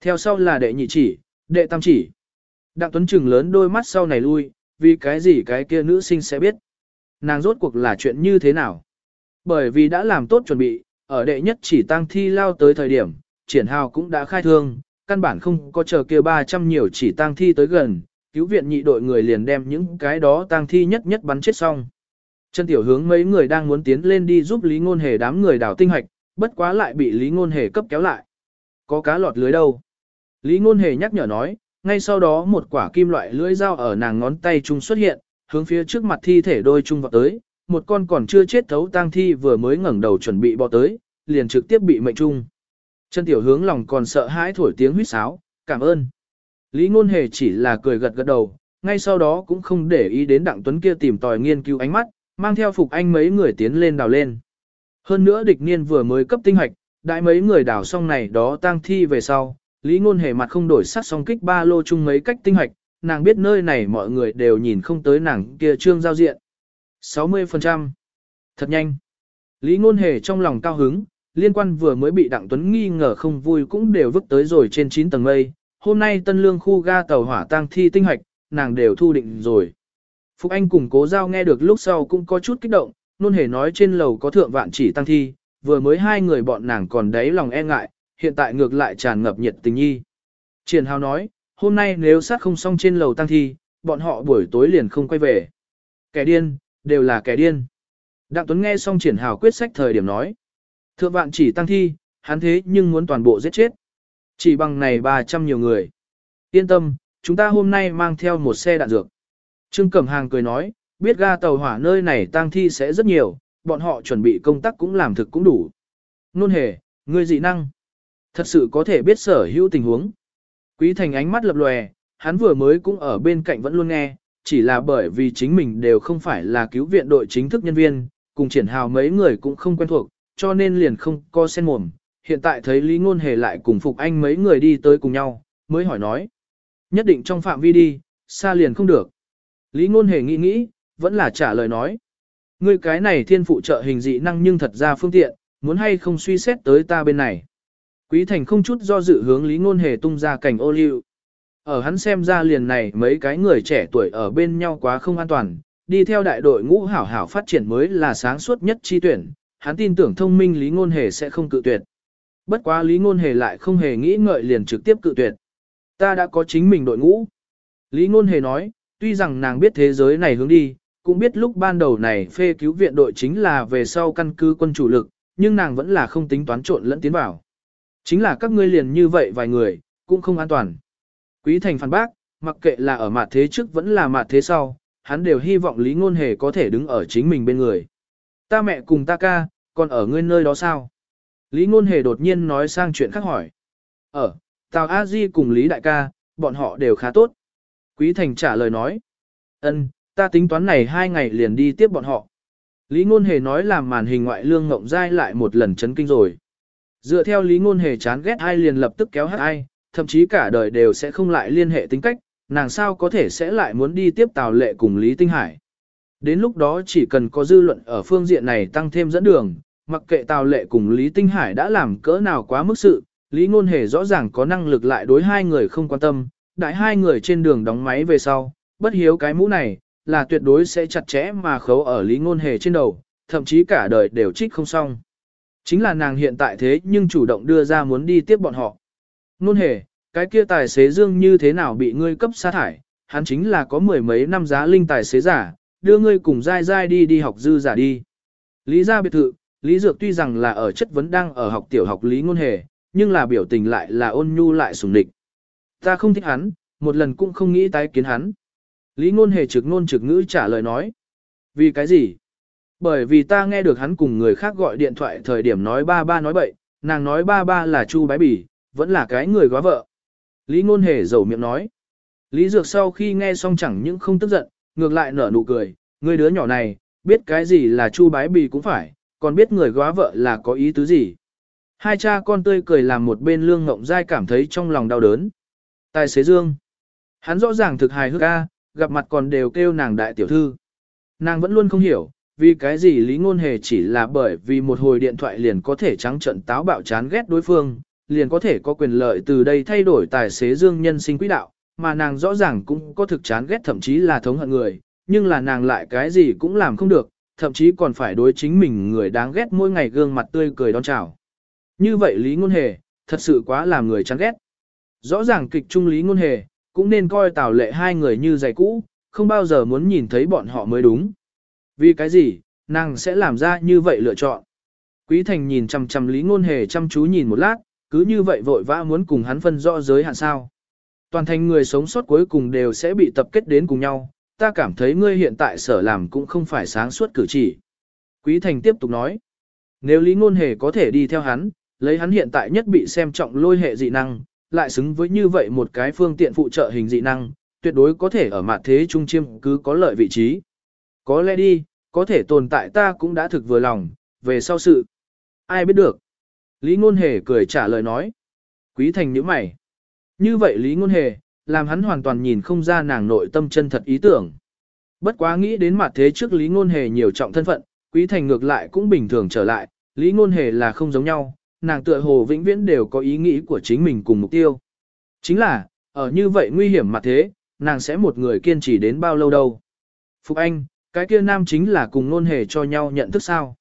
Theo sau là đệ nhị chỉ, đệ tam chỉ. Đặng Tuấn trừng lớn đôi mắt sau này lui, vì cái gì cái kia nữ sinh sẽ biết. Nàng rốt cuộc là chuyện như thế nào. Bởi vì đã làm tốt chuẩn bị, ở đệ nhất chỉ tang thi lao tới thời điểm, triển hào cũng đã khai thương, căn bản không có chờ kia 300 nhiều chỉ tang thi tới gần, cứu viện nhị đội người liền đem những cái đó tang thi nhất nhất bắn chết xong. Chân tiểu hướng mấy người đang muốn tiến lên đi giúp Lý Ngôn Hề đám người đào tinh hạch, bất quá lại bị Lý Ngôn Hề cấp kéo lại. Có cá lọt lưới đâu? Lý Ngôn Hề nhắc nhở nói, ngay sau đó một quả kim loại lưỡi dao ở nàng ngón tay trung xuất hiện, hướng phía trước mặt thi thể đôi trung vọt tới, một con còn chưa chết thấu tang thi vừa mới ngẩng đầu chuẩn bị bò tới, liền trực tiếp bị mệnh trung. Chân tiểu hướng lòng còn sợ hãi thổi tiếng huýt sáo, cảm ơn. Lý ngôn hề chỉ là cười gật gật đầu, ngay sau đó cũng không để ý đến đặng tuấn kia tìm tòi nghiên cứu ánh mắt, mang theo phục anh mấy người tiến lên đào lên. Hơn nữa địch niên vừa mới cấp tinh hoạch, đại mấy người đào xong này đó tang thi về sau, Lý ngôn hề mặt không đổi sắc song kích ba lô chung mấy cách tinh hoạch, nàng biết nơi này mọi người đều nhìn không tới nàng kia trương giao diện. 60%. Thật nhanh. Lý ngôn hề trong lòng cao hứng, liên quan vừa mới bị Đặng Tuấn nghi ngờ không vui cũng đều vứt tới rồi trên 9 tầng mây. Hôm nay tân lương khu ga tàu hỏa tang thi tinh hoạch, nàng đều thu định rồi. Phục Anh cùng cố giao nghe được lúc sau cũng có chút kích động, nôn hề nói trên lầu có thượng vạn chỉ tăng thi, vừa mới hai người bọn nàng còn đáy lòng e ngại, hiện tại ngược lại tràn ngập nhiệt tình nhi. Triển Hào nói, hôm nay nếu sát không xong trên lầu tăng thi, bọn họ buổi tối liền không quay về. Kẻ điên, đều là kẻ điên. Đặng Tuấn nghe xong Triển Hào quyết sách thời điểm nói. Thượng vạn chỉ tăng thi, hắn thế nhưng muốn toàn bộ giết chết. Chỉ bằng này 300 nhiều người. Yên tâm, chúng ta hôm nay mang theo một xe đạn dược. Trương Cẩm Hàng cười nói, biết ga tàu hỏa nơi này tang thi sẽ rất nhiều, bọn họ chuẩn bị công tác cũng làm thực cũng đủ. Nôn hề, ngươi dị năng. Thật sự có thể biết sở hữu tình huống. Quý Thành ánh mắt lập lòe, hắn vừa mới cũng ở bên cạnh vẫn luôn nghe, chỉ là bởi vì chính mình đều không phải là cứu viện đội chính thức nhân viên, cùng triển hào mấy người cũng không quen thuộc, cho nên liền không co sen mồm. Hiện tại thấy Lý Ngôn Hề lại cùng Phục Anh mấy người đi tới cùng nhau, mới hỏi nói. Nhất định trong phạm vi đi, xa liền không được. Lý Ngôn Hề nghĩ nghĩ, vẫn là trả lời nói. Ngươi cái này thiên phụ trợ hình dị năng nhưng thật ra phương tiện, muốn hay không suy xét tới ta bên này. Quý Thành không chút do dự hướng Lý Ngôn Hề tung ra cảnh ô liu. Ở hắn xem ra liền này mấy cái người trẻ tuổi ở bên nhau quá không an toàn, đi theo đại đội ngũ hảo hảo phát triển mới là sáng suốt nhất chi tuyển, hắn tin tưởng thông minh Lý Ngôn Hề sẽ không cự tuyệt. Bất quá Lý Ngôn Hề lại không hề nghĩ ngợi liền trực tiếp cự tuyệt. Ta đã có chính mình đội ngũ. Lý Ngôn Hề nói, tuy rằng nàng biết thế giới này hướng đi, cũng biết lúc ban đầu này phê cứu viện đội chính là về sau căn cứ quân chủ lực, nhưng nàng vẫn là không tính toán trộn lẫn tiến vào. Chính là các ngươi liền như vậy vài người, cũng không an toàn. Quý thành phản bác, mặc kệ là ở mặt thế trước vẫn là mặt thế sau, hắn đều hy vọng Lý Ngôn Hề có thể đứng ở chính mình bên người. Ta mẹ cùng ta ca, còn ở ngươi nơi đó sao? Lý Ngôn Hề đột nhiên nói sang chuyện khác hỏi. Ở, Tào A Di cùng Lý Đại ca, bọn họ đều khá tốt. Quý Thành trả lời nói. Ân, ta tính toán này hai ngày liền đi tiếp bọn họ. Lý Ngôn Hề nói làm màn hình ngoại lương ngộng dai lại một lần chấn kinh rồi. Dựa theo lý ngôn hề chán ghét ai liền lập tức kéo hát ai, thậm chí cả đời đều sẽ không lại liên hệ tính cách, nàng sao có thể sẽ lại muốn đi tiếp tào lệ cùng Lý Tinh Hải. Đến lúc đó chỉ cần có dư luận ở phương diện này tăng thêm dẫn đường, mặc kệ Tào Lệ cùng Lý Tinh Hải đã làm cỡ nào quá mức sự, Lý Ngôn Hề rõ ràng có năng lực lại đối hai người không quan tâm, đại hai người trên đường đóng máy về sau, bất hiếu cái mũ này, là tuyệt đối sẽ chặt chẽ mà khấu ở Lý Ngôn Hề trên đầu, thậm chí cả đời đều trích không xong. Chính là nàng hiện tại thế nhưng chủ động đưa ra muốn đi tiếp bọn họ. Ngôn Hề, cái kia tài xế Dương như thế nào bị ngươi cấp sa thải, hắn chính là có mười mấy năm giá linh tài xế giả, đưa ngươi cùng dai dai đi đi học dư giả đi. Lý gia biệt thự, Lý Dược tuy rằng là ở chất vấn đang ở học tiểu học Lý Ngôn Hề, nhưng là biểu tình lại là ôn nhu lại sùng địch. Ta không thích hắn, một lần cũng không nghĩ tái kiến hắn. Lý Ngôn Hề trực ngôn trực ngữ trả lời nói. Vì cái gì? Bởi vì ta nghe được hắn cùng người khác gọi điện thoại thời điểm nói ba ba nói bậy, nàng nói ba ba là Chu Bái Bỉ, vẫn là cái người góa vợ. Lý Ngôn Hề dầu miệng nói. Lý Dược sau khi nghe xong chẳng những không tức giận, ngược lại nở nụ cười, người đứa nhỏ này, biết cái gì là Chu Bái Bỉ cũng phải, còn biết người góa vợ là có ý tứ gì. Hai cha con tươi cười làm một bên lương ngộng dai cảm thấy trong lòng đau đớn. Tài xế Dương. Hắn rõ ràng thực hài hước a, gặp mặt còn đều kêu nàng đại tiểu thư. Nàng vẫn luôn không hiểu, vì cái gì lý ngôn hề chỉ là bởi vì một hồi điện thoại liền có thể trắng trận táo bạo chán ghét đối phương, liền có thể có quyền lợi từ đây thay đổi tài xế Dương nhân sinh quỹ đạo, mà nàng rõ ràng cũng có thực chán ghét thậm chí là thống hận người, nhưng là nàng lại cái gì cũng làm không được, thậm chí còn phải đối chính mình người đáng ghét mỗi ngày gương mặt tươi cười đón chào. Như vậy Lý Ngôn Hề, thật sự quá làm người chán ghét. Rõ ràng kịch trung Lý Ngôn Hề, cũng nên coi Tào Lệ hai người như giày cũ, không bao giờ muốn nhìn thấy bọn họ mới đúng. Vì cái gì, nàng sẽ làm ra như vậy lựa chọn. Quý Thành nhìn chằm chằm Lý Ngôn Hề chăm chú nhìn một lát, cứ như vậy vội vã muốn cùng hắn phân rõ giới hạn sao. Toàn thành người sống sót cuối cùng đều sẽ bị tập kết đến cùng nhau, ta cảm thấy ngươi hiện tại sở làm cũng không phải sáng suốt cử chỉ. Quý Thành tiếp tục nói, nếu Lý Ngôn Hề có thể đi theo hắn, lấy hắn hiện tại nhất bị xem trọng lôi hệ dị năng, lại xứng với như vậy một cái phương tiện phụ trợ hình dị năng, tuyệt đối có thể ở mặt thế trung chiêm cứ có lợi vị trí. Có lẽ đi, có thể tồn tại ta cũng đã thực vừa lòng, về sau sự. Ai biết được. Lý Ngôn Hề cười trả lời nói. Quý Thành nhíu mày. Như vậy Lý Ngôn Hề, làm hắn hoàn toàn nhìn không ra nàng nội tâm chân thật ý tưởng. Bất quá nghĩ đến mặt thế trước Lý Ngôn Hề nhiều trọng thân phận, Quý Thành ngược lại cũng bình thường trở lại, Lý Ngôn Hề là không giống nhau, nàng tựa hồ vĩnh viễn đều có ý nghĩ của chính mình cùng mục tiêu. Chính là, ở như vậy nguy hiểm mà thế, nàng sẽ một người kiên trì đến bao lâu đâu. Phục Anh, cái kia nam chính là cùng nôn hề cho nhau nhận thức sao.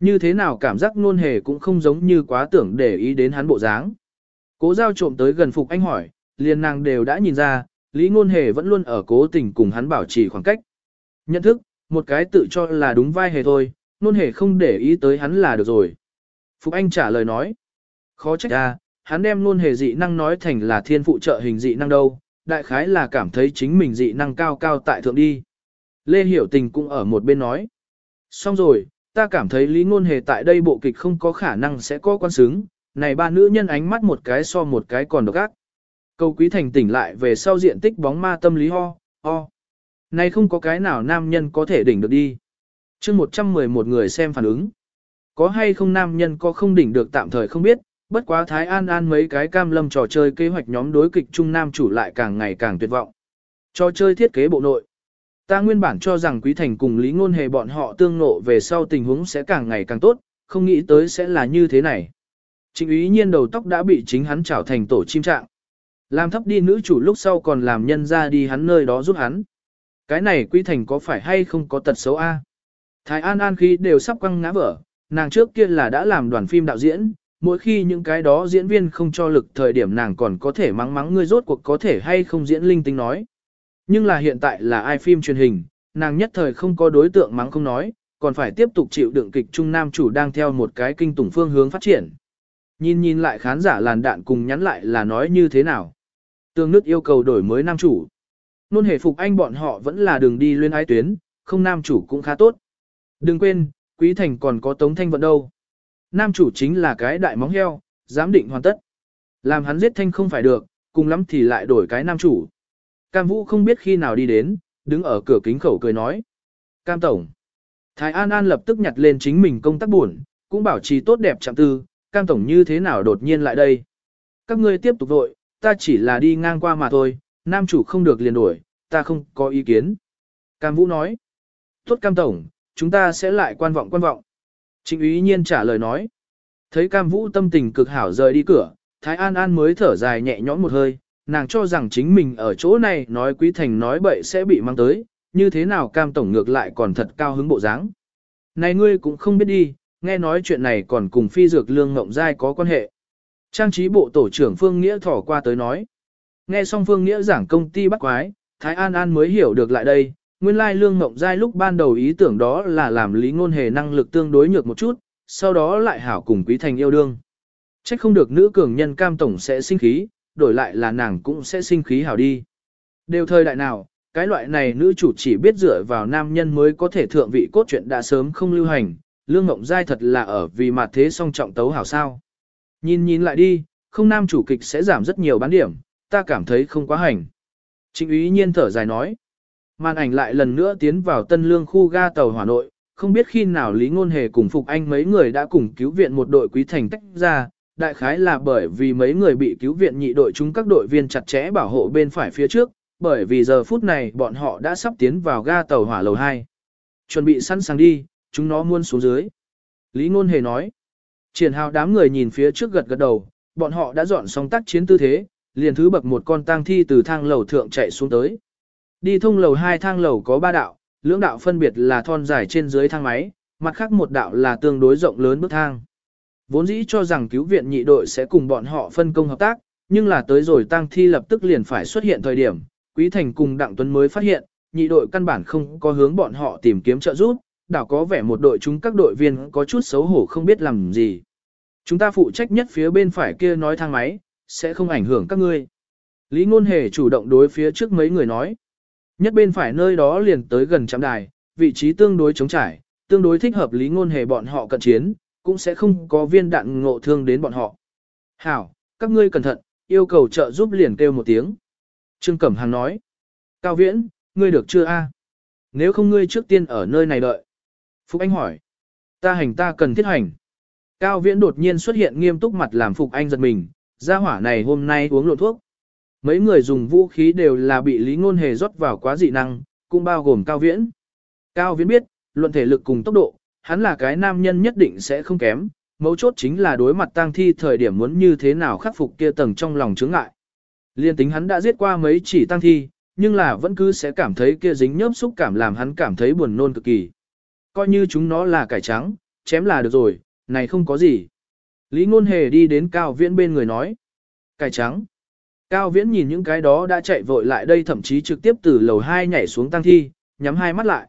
Như thế nào cảm giác nôn hề cũng không giống như quá tưởng để ý đến hắn bộ dáng. Cố giao trộm tới gần Phục Anh hỏi, liền nàng đều đã nhìn ra, Lý Ngôn Hề vẫn luôn ở cố tình cùng hắn bảo trì khoảng cách. Nhận thức, một cái tự cho là đúng vai hề thôi, Ngôn Hề không để ý tới hắn là được rồi. Phục Anh trả lời nói. Khó trách ra, hắn đem luôn hề dị năng nói thành là thiên phụ trợ hình dị năng đâu, đại khái là cảm thấy chính mình dị năng cao cao tại thượng đi. Lê Hiểu Tình cũng ở một bên nói. Xong rồi, ta cảm thấy lý ngôn hề tại đây bộ kịch không có khả năng sẽ có quan xứng, này ba nữ nhân ánh mắt một cái so một cái còn độc ác. Câu quý thành tỉnh lại về sau diện tích bóng ma tâm lý ho, ho. Này không có cái nào nam nhân có thể đỉnh được đi. chương 111 người xem phản ứng. Có hay không nam nhân có không đỉnh được tạm thời không biết, bất quá Thái An An mấy cái cam lâm trò chơi kế hoạch nhóm đối kịch trung nam chủ lại càng ngày càng tuyệt vọng. Trò chơi thiết kế bộ nội. Ta nguyên bản cho rằng Quý Thành cùng Lý Ngôn Hề bọn họ tương nộ về sau tình huống sẽ càng ngày càng tốt, không nghĩ tới sẽ là như thế này. Trịnh ý nhiên đầu tóc đã bị chính hắn trảo thành tổ chim trạng. Làm thấp đi nữ chủ lúc sau còn làm nhân ra đi hắn nơi đó giúp hắn. Cái này Quý Thành có phải hay không có tật xấu a? Thái An An khi đều sắp quăng ngã vỡ, nàng trước kia là đã làm đoàn phim đạo diễn, mỗi khi những cái đó diễn viên không cho lực thời điểm nàng còn có thể mắng mắng ngươi rốt cuộc có thể hay không diễn linh tinh nói. Nhưng là hiện tại là ai phim truyền hình, nàng nhất thời không có đối tượng mắng không nói, còn phải tiếp tục chịu đựng kịch trung nam chủ đang theo một cái kinh tủng phương hướng phát triển. Nhìn nhìn lại khán giả làn đạn cùng nhắn lại là nói như thế nào. Tương nước yêu cầu đổi mới nam chủ. Nôn hề phục anh bọn họ vẫn là đường đi lên ái tuyến, không nam chủ cũng khá tốt. Đừng quên, Quý Thành còn có Tống Thanh Vận đâu. Nam chủ chính là cái đại móng heo, giám định hoàn tất. Làm hắn giết Thanh không phải được, cùng lắm thì lại đổi cái nam chủ. Cam Vũ không biết khi nào đi đến, đứng ở cửa kính khẩu cười nói. Cam Tổng. Thái An An lập tức nhặt lên chính mình công tác buồn, cũng bảo trì tốt đẹp chạm tư, Cam Tổng như thế nào đột nhiên lại đây. Các ngươi tiếp tục vội, ta chỉ là đi ngang qua mà thôi, nam chủ không được liền đổi, ta không có ý kiến. Cam Vũ nói. Tốt Cam Tổng, chúng ta sẽ lại quan vọng quan vọng. Trịnh ý nhiên trả lời nói. Thấy cam vũ tâm tình cực hảo rời đi cửa, Thái An An mới thở dài nhẹ nhõm một hơi, nàng cho rằng chính mình ở chỗ này nói quý thành nói bậy sẽ bị mang tới, như thế nào cam tổng ngược lại còn thật cao hứng bộ dáng. Này ngươi cũng không biết đi, nghe nói chuyện này còn cùng phi dược lương ngộng giai có quan hệ. Trang trí bộ tổ trưởng Phương Nghĩa thỏ qua tới nói. Nghe xong Phương Nghĩa giảng công ty bắt quái, Thái An An mới hiểu được lại đây, nguyên lai lương ngộng giai lúc ban đầu ý tưởng đó là làm lý ngôn hề năng lực tương đối nhược một chút, sau đó lại hảo cùng quý thành yêu đương. Trách không được nữ cường nhân cam tổng sẽ sinh khí, đổi lại là nàng cũng sẽ sinh khí hảo đi. Đều thời đại nào, cái loại này nữ chủ chỉ biết dựa vào nam nhân mới có thể thượng vị cốt truyện đã sớm không lưu hành, lương ngộng giai thật là ở vì mặt thế song trọng tấu hảo sao. Nhìn nhìn lại đi, không nam chủ kịch sẽ giảm rất nhiều bán điểm, ta cảm thấy không quá hành. Trịnh ý nhiên thở dài nói. Màn ảnh lại lần nữa tiến vào tân lương khu ga tàu Hà Nội, không biết khi nào Lý Ngôn Hề cùng Phục Anh mấy người đã cùng cứu viện một đội quý thành tách ra, đại khái là bởi vì mấy người bị cứu viện nhị đội chúng các đội viên chặt chẽ bảo hộ bên phải phía trước, bởi vì giờ phút này bọn họ đã sắp tiến vào ga tàu hỏa lầu 2. Chuẩn bị sẵn sàng đi, chúng nó muôn xuống dưới. Lý Ngôn Hề nói. Triển hào đám người nhìn phía trước gật gật đầu, bọn họ đã dọn xong tác chiến tư thế, liền thứ bậc một con tang thi từ thang lầu thượng chạy xuống tới. Đi thông lầu hai thang lầu có ba đạo, lưỡng đạo phân biệt là thon dài trên dưới thang máy, mặt khác một đạo là tương đối rộng lớn bước thang. Vốn dĩ cho rằng cứu viện nhị đội sẽ cùng bọn họ phân công hợp tác, nhưng là tới rồi tang thi lập tức liền phải xuất hiện thời điểm, Quý Thành cùng Đặng Tuấn mới phát hiện, nhị đội căn bản không có hướng bọn họ tìm kiếm trợ giúp, đảo có vẻ một đội chúng các đội viên có chút xấu hổ không biết làm gì. Chúng ta phụ trách nhất phía bên phải kia nói thang máy, sẽ không ảnh hưởng các ngươi. Lý Ngôn Hề chủ động đối phía trước mấy người nói. Nhất bên phải nơi đó liền tới gần trạm đài, vị trí tương đối chống trải, tương đối thích hợp Lý Ngôn Hề bọn họ cận chiến, cũng sẽ không có viên đạn ngộ thương đến bọn họ. Hảo, các ngươi cẩn thận, yêu cầu trợ giúp liền kêu một tiếng. Trương Cẩm Hằng nói. Cao Viễn, ngươi được chưa a? Nếu không ngươi trước tiên ở nơi này đợi. Phục Anh hỏi. Ta hành ta cần thiết hành. Cao Viễn đột nhiên xuất hiện nghiêm túc mặt làm Phục Anh giật mình, gia hỏa này hôm nay uống lộn thuốc. Mấy người dùng vũ khí đều là bị Lý Ngôn Hề rót vào quá dị năng, cũng bao gồm Cao Viễn. Cao Viễn biết, luận thể lực cùng tốc độ, hắn là cái nam nhân nhất định sẽ không kém, mấu chốt chính là đối mặt tang thi thời điểm muốn như thế nào khắc phục kia tầng trong lòng chướng ngại. Liên tính hắn đã giết qua mấy chỉ tang thi, nhưng là vẫn cứ sẽ cảm thấy kia dính nhớp xúc cảm làm hắn cảm thấy buồn nôn cực kỳ. Coi như chúng nó là cải trắng, chém là được rồi, này không có gì. Lý Ngôn Hề đi đến Cao Viễn bên người nói. Cải trắng. Cao Viễn nhìn những cái đó đã chạy vội lại đây thậm chí trực tiếp từ lầu 2 nhảy xuống tăng thi, nhắm hai mắt lại.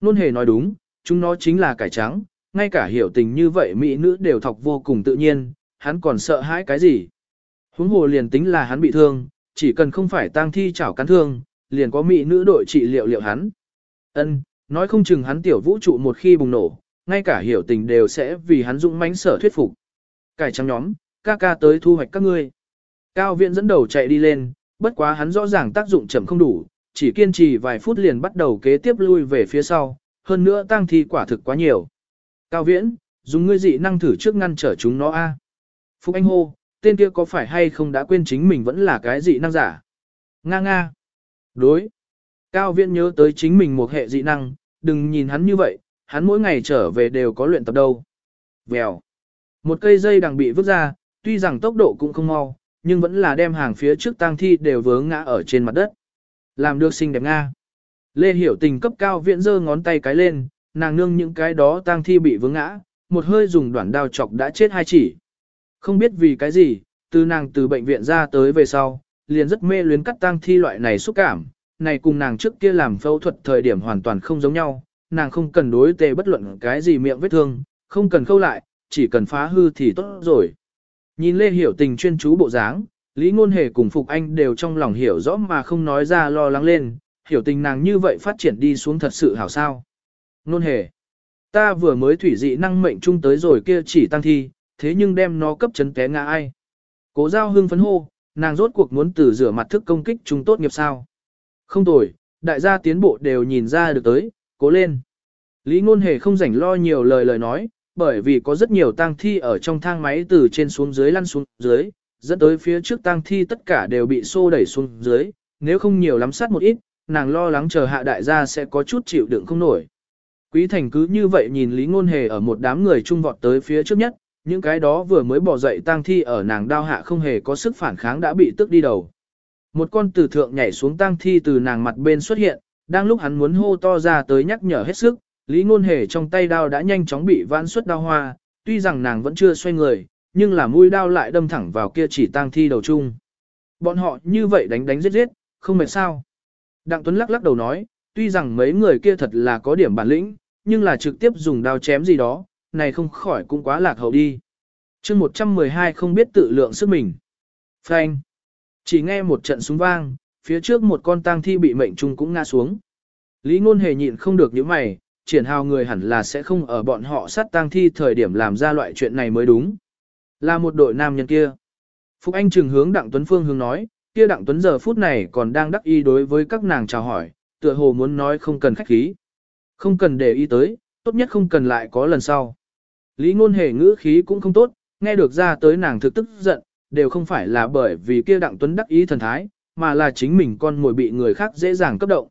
Nôn Hề nói đúng, chúng nó chính là cải trắng, ngay cả hiểu tình như vậy mỹ nữ đều thọc vô cùng tự nhiên, hắn còn sợ hãi cái gì. Huống hồ liền tính là hắn bị thương, chỉ cần không phải tang thi chảo cắn thương, liền có mỹ nữ đội trị liệu liệu hắn. Ân, nói không chừng hắn tiểu vũ trụ một khi bùng nổ, ngay cả hiểu tình đều sẽ vì hắn dũng mãnh sở thuyết phục. Cải trắng nhóm, ca ca tới thu hoạch các ngươi. Cao Viễn dẫn đầu chạy đi lên, bất quá hắn rõ ràng tác dụng chậm không đủ, chỉ kiên trì vài phút liền bắt đầu kế tiếp lui về phía sau, hơn nữa tăng thi quả thực quá nhiều. Cao viễn, dùng ngươi dị năng thử trước ngăn trở chúng nó a. À. Phúc Anh hô, tên kia có phải hay không đã quên chính mình vẫn là cái dị năng giả? Nga nga. Đối. Cao viễn nhớ tới chính mình một hệ dị năng, đừng nhìn hắn như vậy, hắn mỗi ngày trở về đều có luyện tập đâu. Vèo. Một cây dây đằng bị vứt ra, tuy rằng tốc độ cũng không mau, nhưng vẫn là đem hàng phía trước tang thi đều vướng ngã ở trên mặt đất. Làm được xinh đẹp Nga. Lê Hiểu Tình cấp cao viện giơ ngón tay cái lên, nàng nương những cái đó tang thi bị vướng ngã, một hơi dùng đoạn đao chọc đã chết hai chỉ. Không biết vì cái gì, từ nàng từ bệnh viện ra tới về sau, liền rất mê luyến cắt tang thi loại này xúc cảm, này cùng nàng trước kia làm phẫu thuật thời điểm hoàn toàn không giống nhau, nàng không cần đối tề bất luận cái gì miệng vết thương, không cần khâu lại, chỉ cần phá hư thì tốt rồi. Nhìn Lê Hiểu Tình chuyên chú bộ dáng, Lý Ngôn Hề cùng Phục Anh đều trong lòng hiểu rõ mà không nói ra lo lắng lên, hiểu tình nàng như vậy phát triển đi xuống thật sự hảo sao. Ngôn Hề, ta vừa mới thủy dị năng mệnh chung tới rồi kia chỉ tăng thi, thế nhưng đem nó cấp chấn té ngã ai. Cố giao hưng phấn hô, nàng rốt cuộc muốn từ rửa mặt thức công kích chúng tốt nghiệp sao. Không tồi, đại gia tiến bộ đều nhìn ra được tới, cố lên. Lý Ngôn Hề không rảnh lo nhiều lời lời nói, bởi vì có rất nhiều tang thi ở trong thang máy từ trên xuống dưới lăn xuống dưới, dẫn tới phía trước tang thi tất cả đều bị xô đẩy xuống dưới, nếu không nhiều lắm sát một ít, nàng lo lắng chờ hạ đại gia sẽ có chút chịu đựng không nổi. Quý thành cứ như vậy nhìn Lý Ngôn Hề ở một đám người trung vọt tới phía trước nhất, những cái đó vừa mới bỏ dậy tang thi ở nàng đao hạ không hề có sức phản kháng đã bị tức đi đầu. Một con tử thượng nhảy xuống tang thi từ nàng mặt bên xuất hiện, đang lúc hắn muốn hô to ra tới nhắc nhở hết sức, Lý Ngôn Hề trong tay đao đã nhanh chóng bị vãn xuất đao hoa, tuy rằng nàng vẫn chưa xoay người, nhưng là mũi đao lại đâm thẳng vào kia chỉ tang thi đầu chung. Bọn họ như vậy đánh đánh giết giết, không mệt sao. Đặng Tuấn lắc lắc đầu nói, tuy rằng mấy người kia thật là có điểm bản lĩnh, nhưng là trực tiếp dùng đao chém gì đó, này không khỏi cũng quá lạc hậu đi. chương 112 không biết tự lượng sức mình. Phanh. Chỉ nghe một trận súng vang, phía trước một con tang thi bị mệnh trung cũng ngã xuống. Lý ngôn hề nhịn không được những mày, triển hào người hẳn là sẽ không ở bọn họ sát tang thi thời điểm làm ra loại chuyện này mới đúng. Là một đội nam nhân kia. Phục Anh trừng hướng Đặng Tuấn Phương hướng nói, kia Đặng Tuấn giờ phút này còn đang đắc ý đối với các nàng chào hỏi, tựa hồ muốn nói không cần khách khí. Không cần để ý tới, tốt nhất không cần lại có lần sau. Lý ngôn hề ngữ khí cũng không tốt, nghe được ra tới nàng thực tức giận, đều không phải là bởi vì kia Đặng Tuấn đắc ý thần thái, mà là chính mình con mồi bị người khác dễ dàng cấp động.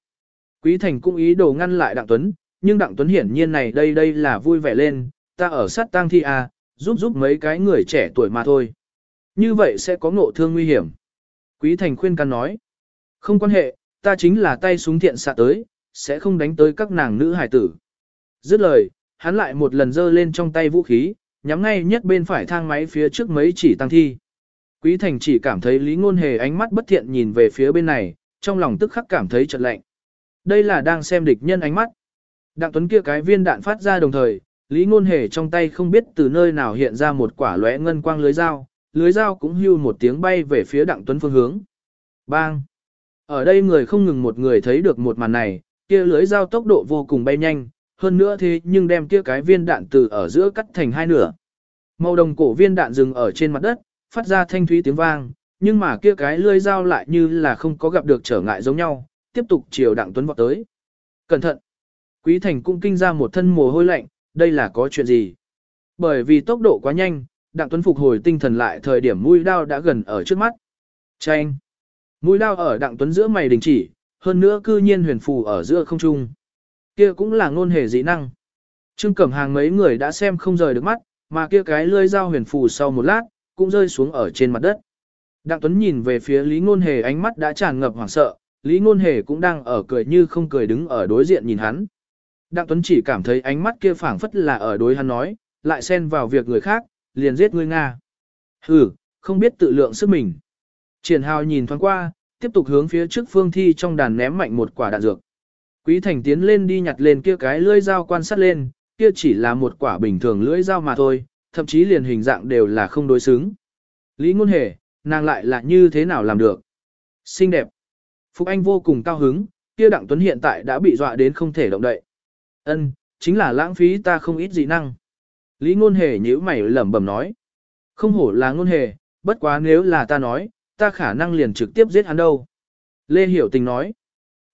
Quý Thành cũng ý đồ ngăn lại Đặng Tuấn, nhưng Đặng Tuấn hiển nhiên này đây đây là vui vẻ lên, ta ở sát tang thi à, giúp giúp mấy cái người trẻ tuổi mà thôi. Như vậy sẽ có ngộ thương nguy hiểm. Quý Thành khuyên can nói, không quan hệ, ta chính là tay súng thiện xạ tới, sẽ không đánh tới các nàng nữ hải tử. Dứt lời, hắn lại một lần giơ lên trong tay vũ khí, nhắm ngay nhất bên phải thang máy phía trước mấy chỉ tăng thi. Quý Thành chỉ cảm thấy Lý Ngôn Hề ánh mắt bất thiện nhìn về phía bên này, trong lòng tức khắc cảm thấy chợt lạnh. Đây là đang xem địch nhân ánh mắt. Đặng Tuấn kia cái viên đạn phát ra đồng thời, Lý Ngôn Hề trong tay không biết từ nơi nào hiện ra một quả lóe ngân quang lưới dao, lưới dao cũng hưu một tiếng bay về phía Đặng Tuấn phương hướng. Bang! Ở đây người không ngừng một người thấy được một màn này, kia lưới dao tốc độ vô cùng bay nhanh, hơn nữa thế nhưng đem kia cái viên đạn từ ở giữa cắt thành hai nửa. Màu đồng cổ viên đạn dừng ở trên mặt đất, phát ra thanh thúy tiếng vang, nhưng mà kia cái lưới dao lại như là không có gặp được trở ngại giống nhau, tiếp tục chiều Đặng Tuấn vọt tới. Cẩn thận! Quý Thành cũng kinh ra một thân mồ hôi lạnh, đây là có chuyện gì? Bởi vì tốc độ quá nhanh, Đặng Tuấn phục hồi tinh thần lại thời điểm mũi đao đã gần ở trước mắt. Chanh! Mũi đao ở Đặng Tuấn giữa mày đình chỉ, hơn nữa cư nhiên huyền phù ở giữa không trung. Kia cũng là ngôn hề dị năng. Trương Cẩm Hàng mấy người đã xem không rời được mắt, mà kia cái lưỡi dao huyền phù sau một lát, cũng rơi xuống ở trên mặt đất. Đặng Tuấn nhìn về phía Lý Ngôn Hề ánh mắt đã tràn ngập hoảng sợ, Lý Ngôn Hề cũng đang ở cười như không cười đứng ở đối diện nhìn hắn. Đặng Tuấn chỉ cảm thấy ánh mắt kia phảng phất là ở đối hắn nói, lại xen vào việc người khác, liền giết ngươi Nga. Hừ, không biết tự lượng sức mình. Triển Hào nhìn thoáng qua, tiếp tục hướng phía trước phương thi trong đàn ném mạnh một quả đạn dược. Quý Thành tiến lên đi nhặt lên kia cái lưỡi dao quan sát lên, kia chỉ là một quả bình thường lưỡi dao mà thôi, thậm chí liền hình dạng đều là không đối xứng. Lý Ngôn Hề, nàng lại là như thế nào làm được? Xinh đẹp. Phục Anh vô cùng cao hứng, kia Đặng Tuấn hiện tại đã bị dọa đến không thể động đậy. Ân, chính là lãng phí ta không ít dị năng. Lý Ngôn Hề nhíu mày lẩm bẩm nói. Không hổ là Ngôn Hề, bất quá nếu là ta nói, ta khả năng liền trực tiếp giết hắn đâu. Lê Hiểu Tình nói.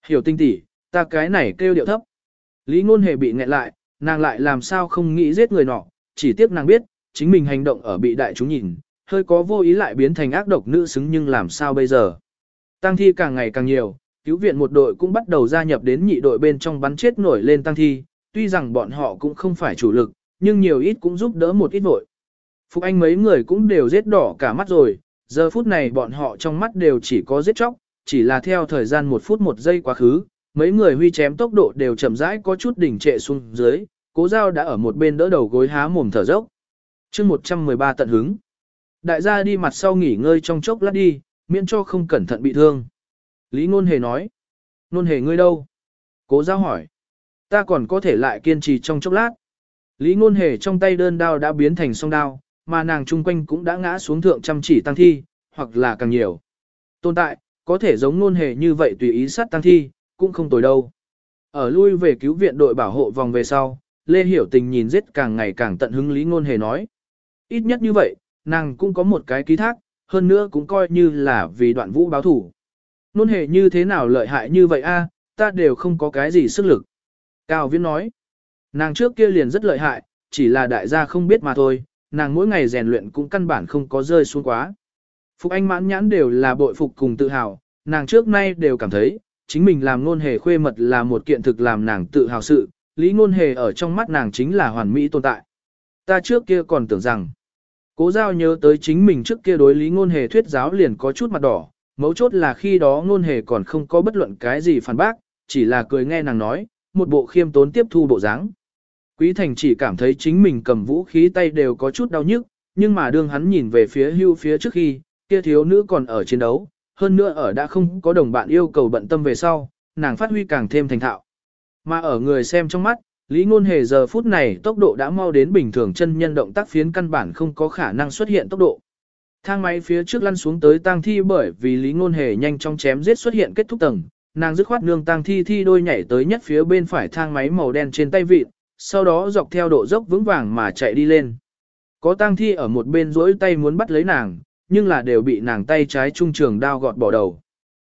Hiểu Tình tỷ, ta cái này kêu điệu thấp. Lý Ngôn Hề bị nghẹn lại, nàng lại làm sao không nghĩ giết người nọ, chỉ tiếc nàng biết, chính mình hành động ở bị đại chúng nhìn, hơi có vô ý lại biến thành ác độc nữ xứng nhưng làm sao bây giờ. Tăng thi càng ngày càng nhiều, cứu viện một đội cũng bắt đầu gia nhập đến nhị đội bên trong bắn chết nổi lên tăng thi, tuy rằng bọn họ cũng không phải chủ lực, nhưng nhiều ít cũng giúp đỡ một ít vội. Phục Anh mấy người cũng đều giết đỏ cả mắt rồi, giờ phút này bọn họ trong mắt đều chỉ có giết chóc, chỉ là theo thời gian một phút một giây quá khứ, mấy người huy chém tốc độ đều chậm rãi có chút đỉnh trệ xuống dưới, cố giao đã ở một bên đỡ đầu gối há mồm thở dốc. chương 113 tận hứng. Đại gia đi mặt sau nghỉ ngơi trong chốc lát đi, miễn cho không cẩn thận bị thương. Lý Ngôn Hề nói. Ngôn Hề ngươi đâu? Cố giao hỏi. Ta còn có thể lại kiên trì trong chốc lát. Lý Ngôn Hề trong tay đơn đao đã biến thành song đao, mà nàng chung quanh cũng đã ngã xuống thượng chăm chỉ tăng thi, hoặc là càng nhiều. Tồn tại, có thể giống Ngôn Hề như vậy tùy ý sát tăng thi, cũng không tồi đâu. Ở lui về cứu viện đội bảo hộ vòng về sau, Lê Hiểu Tình nhìn giết càng ngày càng tận hứng Lý Ngôn Hề nói. Ít nhất như vậy, nàng cũng có một cái ký thác, hơn nữa cũng coi như là vì đoạn vũ báo thủ. Nôn hề như thế nào lợi hại như vậy a, ta đều không có cái gì sức lực. Cao Viễn nói, nàng trước kia liền rất lợi hại, chỉ là đại gia không biết mà thôi, nàng mỗi ngày rèn luyện cũng căn bản không có rơi xuống quá. Phục Anh mãn nhãn đều là bội phục cùng tự hào, nàng trước nay đều cảm thấy, chính mình làm nôn hề khuê mật là một kiện thực làm nàng tự hào sự, Lý Nôn Hề ở trong mắt nàng chính là hoàn mỹ tồn tại. Ta trước kia còn tưởng rằng, cố giao nhớ tới chính mình trước kia đối Lý Ngôn Hề thuyết giáo liền có chút mặt đỏ, mấu chốt là khi đó Ngôn Hề còn không có bất luận cái gì phản bác, chỉ là cười nghe nàng nói, một bộ khiêm tốn tiếp thu bộ dáng. Quý Thành chỉ cảm thấy chính mình cầm vũ khí tay đều có chút đau nhức, nhưng mà đương hắn nhìn về phía hưu phía trước khi, kia thiếu nữ còn ở chiến đấu, hơn nữa ở đã không có đồng bạn yêu cầu bận tâm về sau, nàng phát huy càng thêm thành thạo. Mà ở người xem trong mắt, Lý Ngôn Hề giờ phút này tốc độ đã mau đến bình thường chân nhân động tác phiến căn bản không có khả năng xuất hiện tốc độ. Thang máy phía trước lăn xuống tới tang thi bởi vì Lý Ngôn Hề nhanh chóng chém giết xuất hiện kết thúc tầng, nàng dứt khoát nương tang thi thi đôi nhảy tới nhất phía bên phải thang máy màu đen trên tay vịt, sau đó dọc theo độ dốc vững vàng mà chạy đi lên. Có tang thi ở một bên rỗi tay muốn bắt lấy nàng, nhưng là đều bị nàng tay trái trung trường đao gọt bỏ đầu.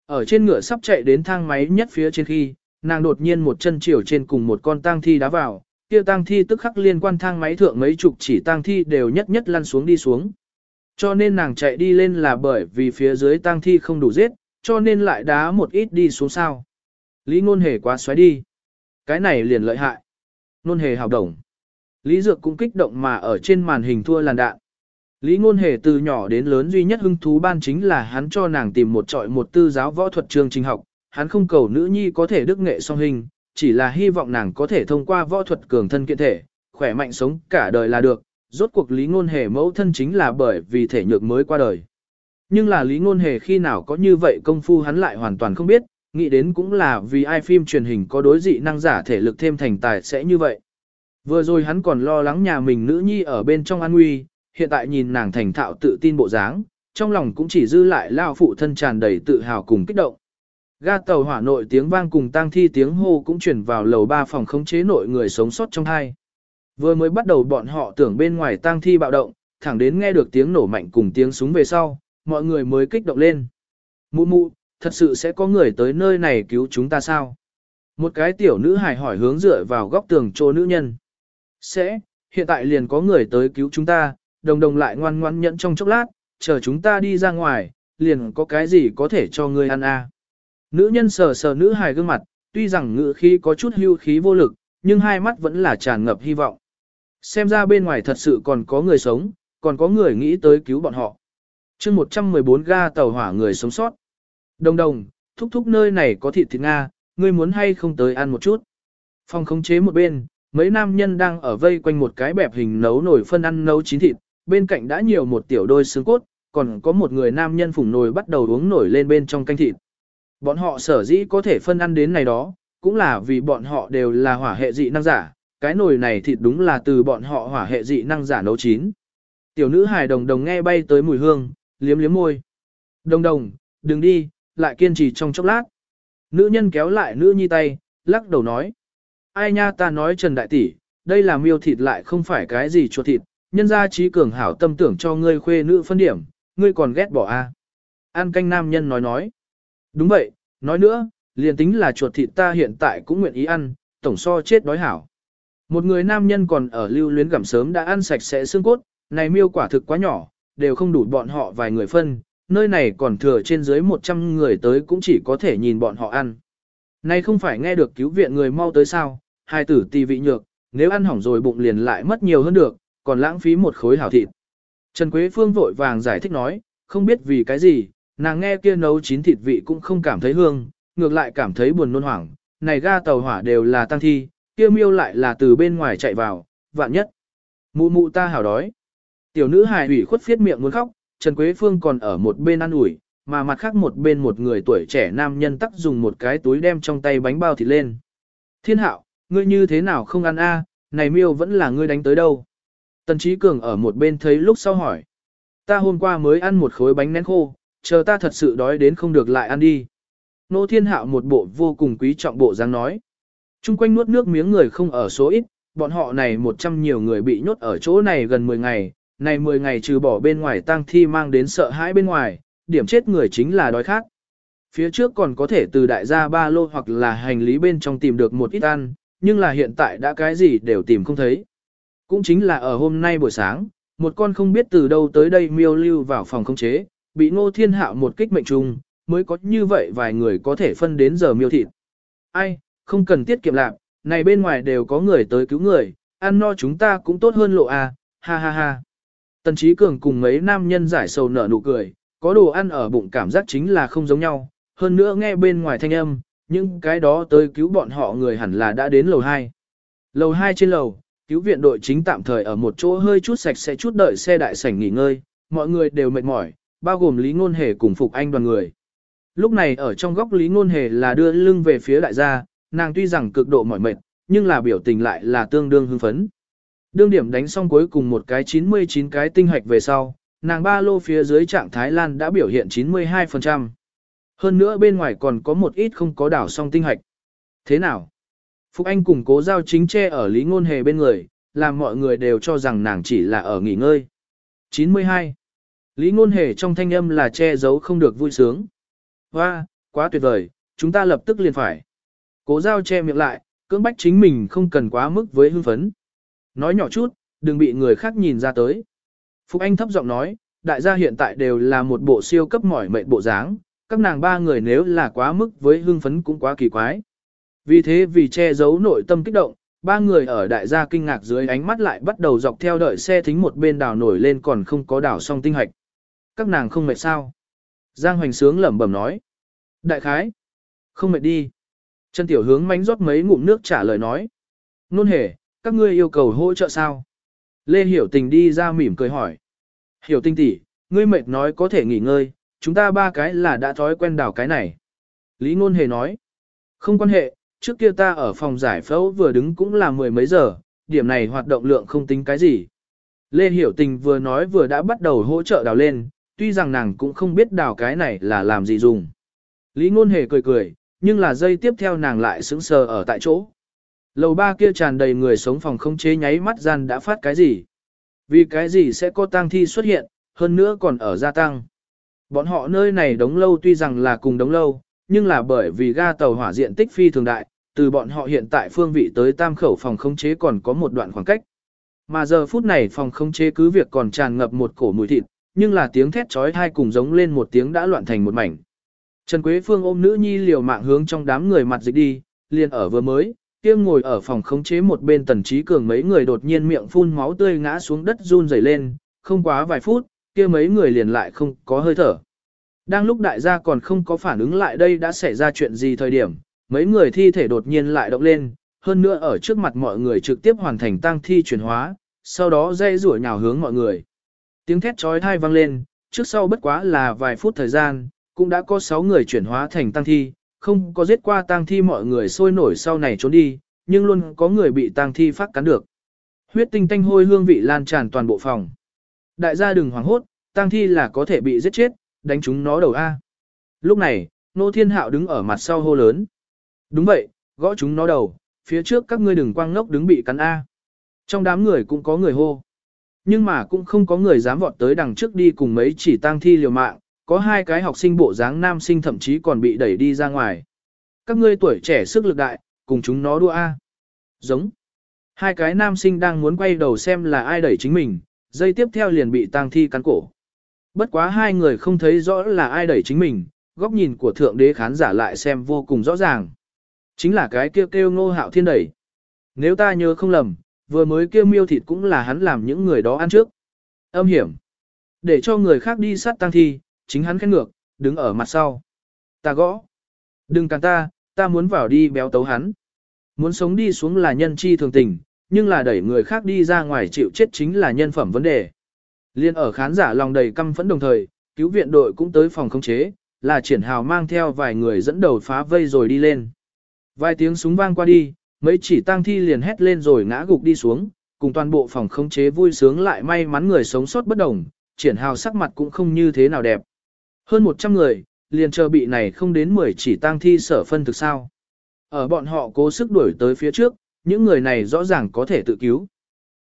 Ở trên ngựa sắp chạy đến thang máy nhất phía trên khi, nàng đột nhiên một chân chiều trên cùng một con tang thi đá vào, kia tang thi tức khắc liên quan thang máy thượng mấy chục chỉ tang thi đều nhất nhất lăn xuống đi xuống. Cho nên nàng chạy đi lên là bởi vì phía dưới tang thi không đủ giết, cho nên lại đá một ít đi xuống sao. Lý ngôn hề quá xoáy đi. Cái này liền lợi hại. Ngôn hề hào đồng. Lý Dược cũng kích động mà ở trên màn hình thua làn đạn. Lý Ngôn Hề từ nhỏ đến lớn duy nhất hứng thú ban chính là hắn cho nàng tìm một trọi một tư giáo võ thuật trường trình học, hắn không cầu nữ nhi có thể đức nghệ song hình, chỉ là hy vọng nàng có thể thông qua võ thuật cường thân kiện thể, khỏe mạnh sống cả đời là được. Rốt cuộc Lý Ngôn Hề mẫu thân chính là bởi vì thể nhược mới qua đời. Nhưng là Lý Ngôn Hề khi nào có như vậy công phu hắn lại hoàn toàn không biết, nghĩ đến cũng là vì ai phim truyền hình có đối dị năng giả thể lực thêm thành tài sẽ như vậy. Vừa rồi hắn còn lo lắng nhà mình nữ nhi ở bên trong an nguy, hiện tại nhìn nàng thành thạo tự tin bộ dáng, trong lòng cũng chỉ dư lại lao phụ thân tràn đầy tự hào cùng kích động. Ga tàu hỏa nội tiếng vang cùng tang thi tiếng hô cũng chuyển vào lầu ba phòng khống chế nội người sống sót trong hai. Vừa mới bắt đầu bọn họ tưởng bên ngoài tang thi bạo động, thẳng đến nghe được tiếng nổ mạnh cùng tiếng súng về sau, mọi người mới kích động lên. Mụ mụ, thật sự sẽ có người tới nơi này cứu chúng ta sao? Một cái tiểu nữ hài hỏi hướng dựa vào góc tường chỗ nữ nhân. Sẽ, hiện tại liền có người tới cứu chúng ta, đồng đồng lại ngoan ngoan nhẫn trong chốc lát, chờ chúng ta đi ra ngoài, liền có cái gì có thể cho ngươi ăn à. Nữ nhân sờ sờ nữ hài gương mặt, tuy rằng ngữ khí có chút hưu khí vô lực, nhưng hai mắt vẫn là tràn ngập hy vọng. Xem ra bên ngoài thật sự còn có người sống, còn có người nghĩ tới cứu bọn họ. chương 114 ga tàu hỏa người sống sót. Đồng đồng, thúc thúc nơi này có thịt thịt Nga, ngươi muốn hay không tới ăn một chút. Phòng khống chế một bên, mấy nam nhân đang ở vây quanh một cái bẹp hình nấu nổi phân ăn nấu chín thịt, bên cạnh đã nhiều một tiểu đôi xương cốt, còn có một người nam nhân phủng nồi bắt đầu uống nổi lên bên trong canh thịt. Bọn họ sở dĩ có thể phân ăn đến này đó, cũng là vì bọn họ đều là hỏa hệ dị năng giả, cái nồi này thịt đúng là từ bọn họ hỏa hệ dị năng giả nấu chín. Tiểu nữ hài đồng đồng nghe bay tới mùi hương, liếm liếm môi. Đồng đồng, đừng đi, lại kiên trì trong chốc lát. Nữ nhân kéo lại nữ nhi tay, lắc đầu nói. Ai nha ta nói Trần Đại Tỷ, đây là miêu thịt lại không phải cái gì chuột thịt, nhân gia trí cường hảo tâm tưởng cho ngươi khuê nữ phân điểm, ngươi còn ghét bỏ a? À? An canh nam nhân nói nói. Đúng vậy, nói nữa, liền tính là chuột thịt ta hiện tại cũng nguyện ý ăn, tổng so chết đói hảo. Một người nam nhân còn ở lưu luyến gặm sớm đã ăn sạch sẽ xương cốt, này miêu quả thực quá nhỏ, đều không đủ bọn họ vài người phân, nơi này còn thừa trên dưới 100 người tới cũng chỉ có thể nhìn bọn họ ăn. Này không phải nghe được cứu viện người mau tới sao, hai tử tì vị nhược, nếu ăn hỏng rồi bụng liền lại mất nhiều hơn được, còn lãng phí một khối hảo thịt. Trần Quế Phương vội vàng giải thích nói, không biết vì cái gì, nàng nghe kia nấu chín thịt vị cũng không cảm thấy hương, ngược lại cảm thấy buồn nôn hoảng, này ga tàu hỏa đều là tăng thi, kia miêu lại là từ bên ngoài chạy vào, vạn nhất. Mụ mụ ta hảo đói. Tiểu nữ hài ủy khuất phiết miệng muốn khóc, Trần Quế Phương còn ở một bên ăn ủi, mà mặt khác một bên một người tuổi trẻ nam nhân tắc dùng một cái túi đem trong tay bánh bao thịt lên. Thiên hạo, ngươi như thế nào không ăn a? À, này miêu vẫn là ngươi đánh tới đâu. Tần Trí Cường ở một bên thấy lúc sau hỏi. Ta hôm qua mới ăn một khối bánh nén khô, chờ ta thật sự đói đến không được lại ăn đi. Nô Thiên Hạo một bộ vô cùng quý trọng bộ dáng nói. Trung quanh nuốt nước miếng người không ở số ít, bọn họ này một trăm nhiều người bị nhốt ở chỗ này gần 10 ngày, này 10 ngày trừ bỏ bên ngoài tang thi mang đến sợ hãi bên ngoài, điểm chết người chính là đói khát. Phía trước còn có thể từ đại gia ba lô hoặc là hành lý bên trong tìm được một ít ăn, nhưng là hiện tại đã cái gì đều tìm không thấy. Cũng chính là ở hôm nay buổi sáng, một con không biết từ đâu tới đây miêu lưu vào phòng không chế, bị ngô thiên hạo một kích mệnh trùng, mới có như vậy vài người có thể phân đến giờ miêu thịt. Ai, không cần tiết kiệm lạc, này bên ngoài đều có người tới cứu người, ăn no chúng ta cũng tốt hơn lộ à, ha ha ha. Tần trí Cường cùng mấy nam nhân giải sầu nở nụ cười, có đồ ăn ở bụng cảm giác chính là không giống nhau, hơn nữa nghe bên ngoài thanh âm, những cái đó tới cứu bọn họ người hẳn là đã đến lầu 2. Lầu 2 trên lầu, cứu viện đội chính tạm thời ở một chỗ hơi chút sạch sẽ chút đợi xe đại sảnh nghỉ ngơi, mọi người đều mệt mỏi, bao gồm Lý Ngôn Hề cùng Phục Anh đoàn người. Lúc này ở trong góc Lý Ngôn Hề là đưa lưng về phía đại gia, nàng tuy rằng cực độ mỏi mệt, nhưng là biểu tình lại là tương đương hưng phấn. Đương điểm đánh xong cuối cùng một cái 99 cái tinh hạch về sau, nàng ba lô phía dưới trạng Thái Lan đã biểu hiện 92%. Hơn nữa bên ngoài còn có một ít không có đảo xong tinh hạch. Thế nào? Phúc Anh cùng cố giao chính che ở Lý Ngôn Hề bên người, làm mọi người đều cho rằng nàng chỉ là ở nghỉ ngơi. 92. Lý Ngôn Hề trong thanh âm là che giấu không được vui sướng. Hoa, quá tuyệt vời, chúng ta lập tức liền phải. Cố giao che miệng lại, cưỡng bách chính mình không cần quá mức với hưng phấn. Nói nhỏ chút, đừng bị người khác nhìn ra tới. Phúc Anh thấp giọng nói, đại gia hiện tại đều là một bộ siêu cấp mỏi mệt bộ dáng, các nàng ba người nếu là quá mức với hưng phấn cũng quá kỳ quái. Vì thế vì che giấu nội tâm kích động, ba người ở đại gia kinh ngạc dưới ánh mắt lại bắt đầu dọc theo đợi xe thính một bên đảo nổi lên còn không có đảo xong tinh hạch. Các nàng không mệt sao? Giang Hoành Sướng lẩm bẩm nói. Đại khái. Không mệt đi. Trần Tiểu Hướng mánh rót mấy ngụm nước trả lời nói. Nôn hề, các ngươi yêu cầu hỗ trợ sao? Lê Hiểu Tình đi ra mỉm cười hỏi. Hiểu Tình tỷ, ngươi mệt nói có thể nghỉ ngơi, chúng ta ba cái là đã thói quen đảo cái này. Lý Nôn Hề nói. Không quan hệ, trước kia ta ở phòng giải phẫu vừa đứng cũng là mười mấy giờ, điểm này hoạt động lượng không tính cái gì. Lê Hiểu Tình vừa nói vừa đã bắt đầu hỗ trợ đào lên, tuy rằng nàng cũng không biết đào cái này là làm gì dùng. Lý Ngôn Hề cười cười, nhưng là dây tiếp theo nàng lại sững sờ ở tại chỗ. Lầu ba kia tràn đầy người sống phòng không chế nháy mắt gian đã phát cái gì. Vì cái gì sẽ có tang thi xuất hiện, hơn nữa còn ở gia tăng. Bọn họ nơi này đống lâu tuy rằng là cùng đống lâu, nhưng là bởi vì ga tàu hỏa diện tích phi thường đại, từ bọn họ hiện tại phương vị tới tam khẩu phòng không chế còn có một đoạn khoảng cách. Mà giờ phút này phòng không chế cứ việc còn tràn ngập một cổ mùi thịt, nhưng là tiếng thét trói thai cùng giống lên một tiếng đã loạn thành một mảnh. Trần Quế Phương ôm nữ nhi liều mạng hướng trong đám người mặt dịch đi, liền ở vừa mới, kia ngồi ở phòng khống chế một bên tần trí cường mấy người đột nhiên miệng phun máu tươi ngã xuống đất run rẩy lên, không quá vài phút, kia mấy người liền lại không có hơi thở. Đang lúc đại gia còn không có phản ứng lại đây đã xảy ra chuyện gì thời điểm, mấy người thi thể đột nhiên lại động lên, hơn nữa ở trước mặt mọi người trực tiếp hoàn thành tăng thi chuyển hóa, sau đó dây rủa nhào hướng mọi người. Tiếng thét trói thai vang lên, trước sau bất quá là vài phút thời gian, cũng đã có 6 người chuyển hóa thành tăng thi, không có giết qua tang thi mọi người sôi nổi sau này trốn đi, nhưng luôn có người bị tang thi phát cắn được. Huyết tinh tanh hôi hương vị lan tràn toàn bộ phòng. Đại gia đừng hoảng hốt, tang thi là có thể bị giết chết, đánh chúng nó đầu A. Lúc này, Nô Thiên Hạo đứng ở mặt sau hô lớn. Đúng vậy, gõ chúng nó đầu, phía trước các ngươi đừng quang ngốc đứng bị cắn A. Trong đám người cũng có người hô. Nhưng mà cũng không có người dám vọt tới đằng trước đi cùng mấy chỉ tang thi liều mạng, có hai cái học sinh bộ dáng nam sinh thậm chí còn bị đẩy đi ra ngoài. Các ngươi tuổi trẻ sức lực đại, cùng chúng nó đua A. Giống. Hai cái nam sinh đang muốn quay đầu xem là ai đẩy chính mình, dây tiếp theo liền bị tang thi cắn cổ. Bất quá hai người không thấy rõ là ai đẩy chính mình, góc nhìn của thượng đế khán giả lại xem vô cùng rõ ràng. Chính là cái kêu kêu ngô hạo thiên đẩy. Nếu ta nhớ không lầm, vừa mới kêu miêu thịt cũng là hắn làm những người đó ăn trước. Âm hiểm. Để cho người khác đi sát tăng thi, chính hắn khen ngược, đứng ở mặt sau. Ta gõ. Đừng cản ta, ta muốn vào đi béo tấu hắn. Muốn sống đi xuống là nhân chi thường tình, nhưng là đẩy người khác đi ra ngoài chịu chết chính là nhân phẩm vấn đề. Liên ở khán giả lòng đầy căm phẫn đồng thời, cứu viện đội cũng tới phòng khống chế, là triển hào mang theo vài người dẫn đầu phá vây rồi đi lên. Vài tiếng súng vang qua đi, mấy chỉ tang thi liền hét lên rồi ngã gục đi xuống, cùng toàn bộ phòng khống chế vui sướng lại may mắn người sống sót bất đồng, triển hào sắc mặt cũng không như thế nào đẹp. Hơn 100 người, liền chờ bị này không đến 10 chỉ tang thi sở phân thực sao. Ở bọn họ cố sức đuổi tới phía trước, những người này rõ ràng có thể tự cứu.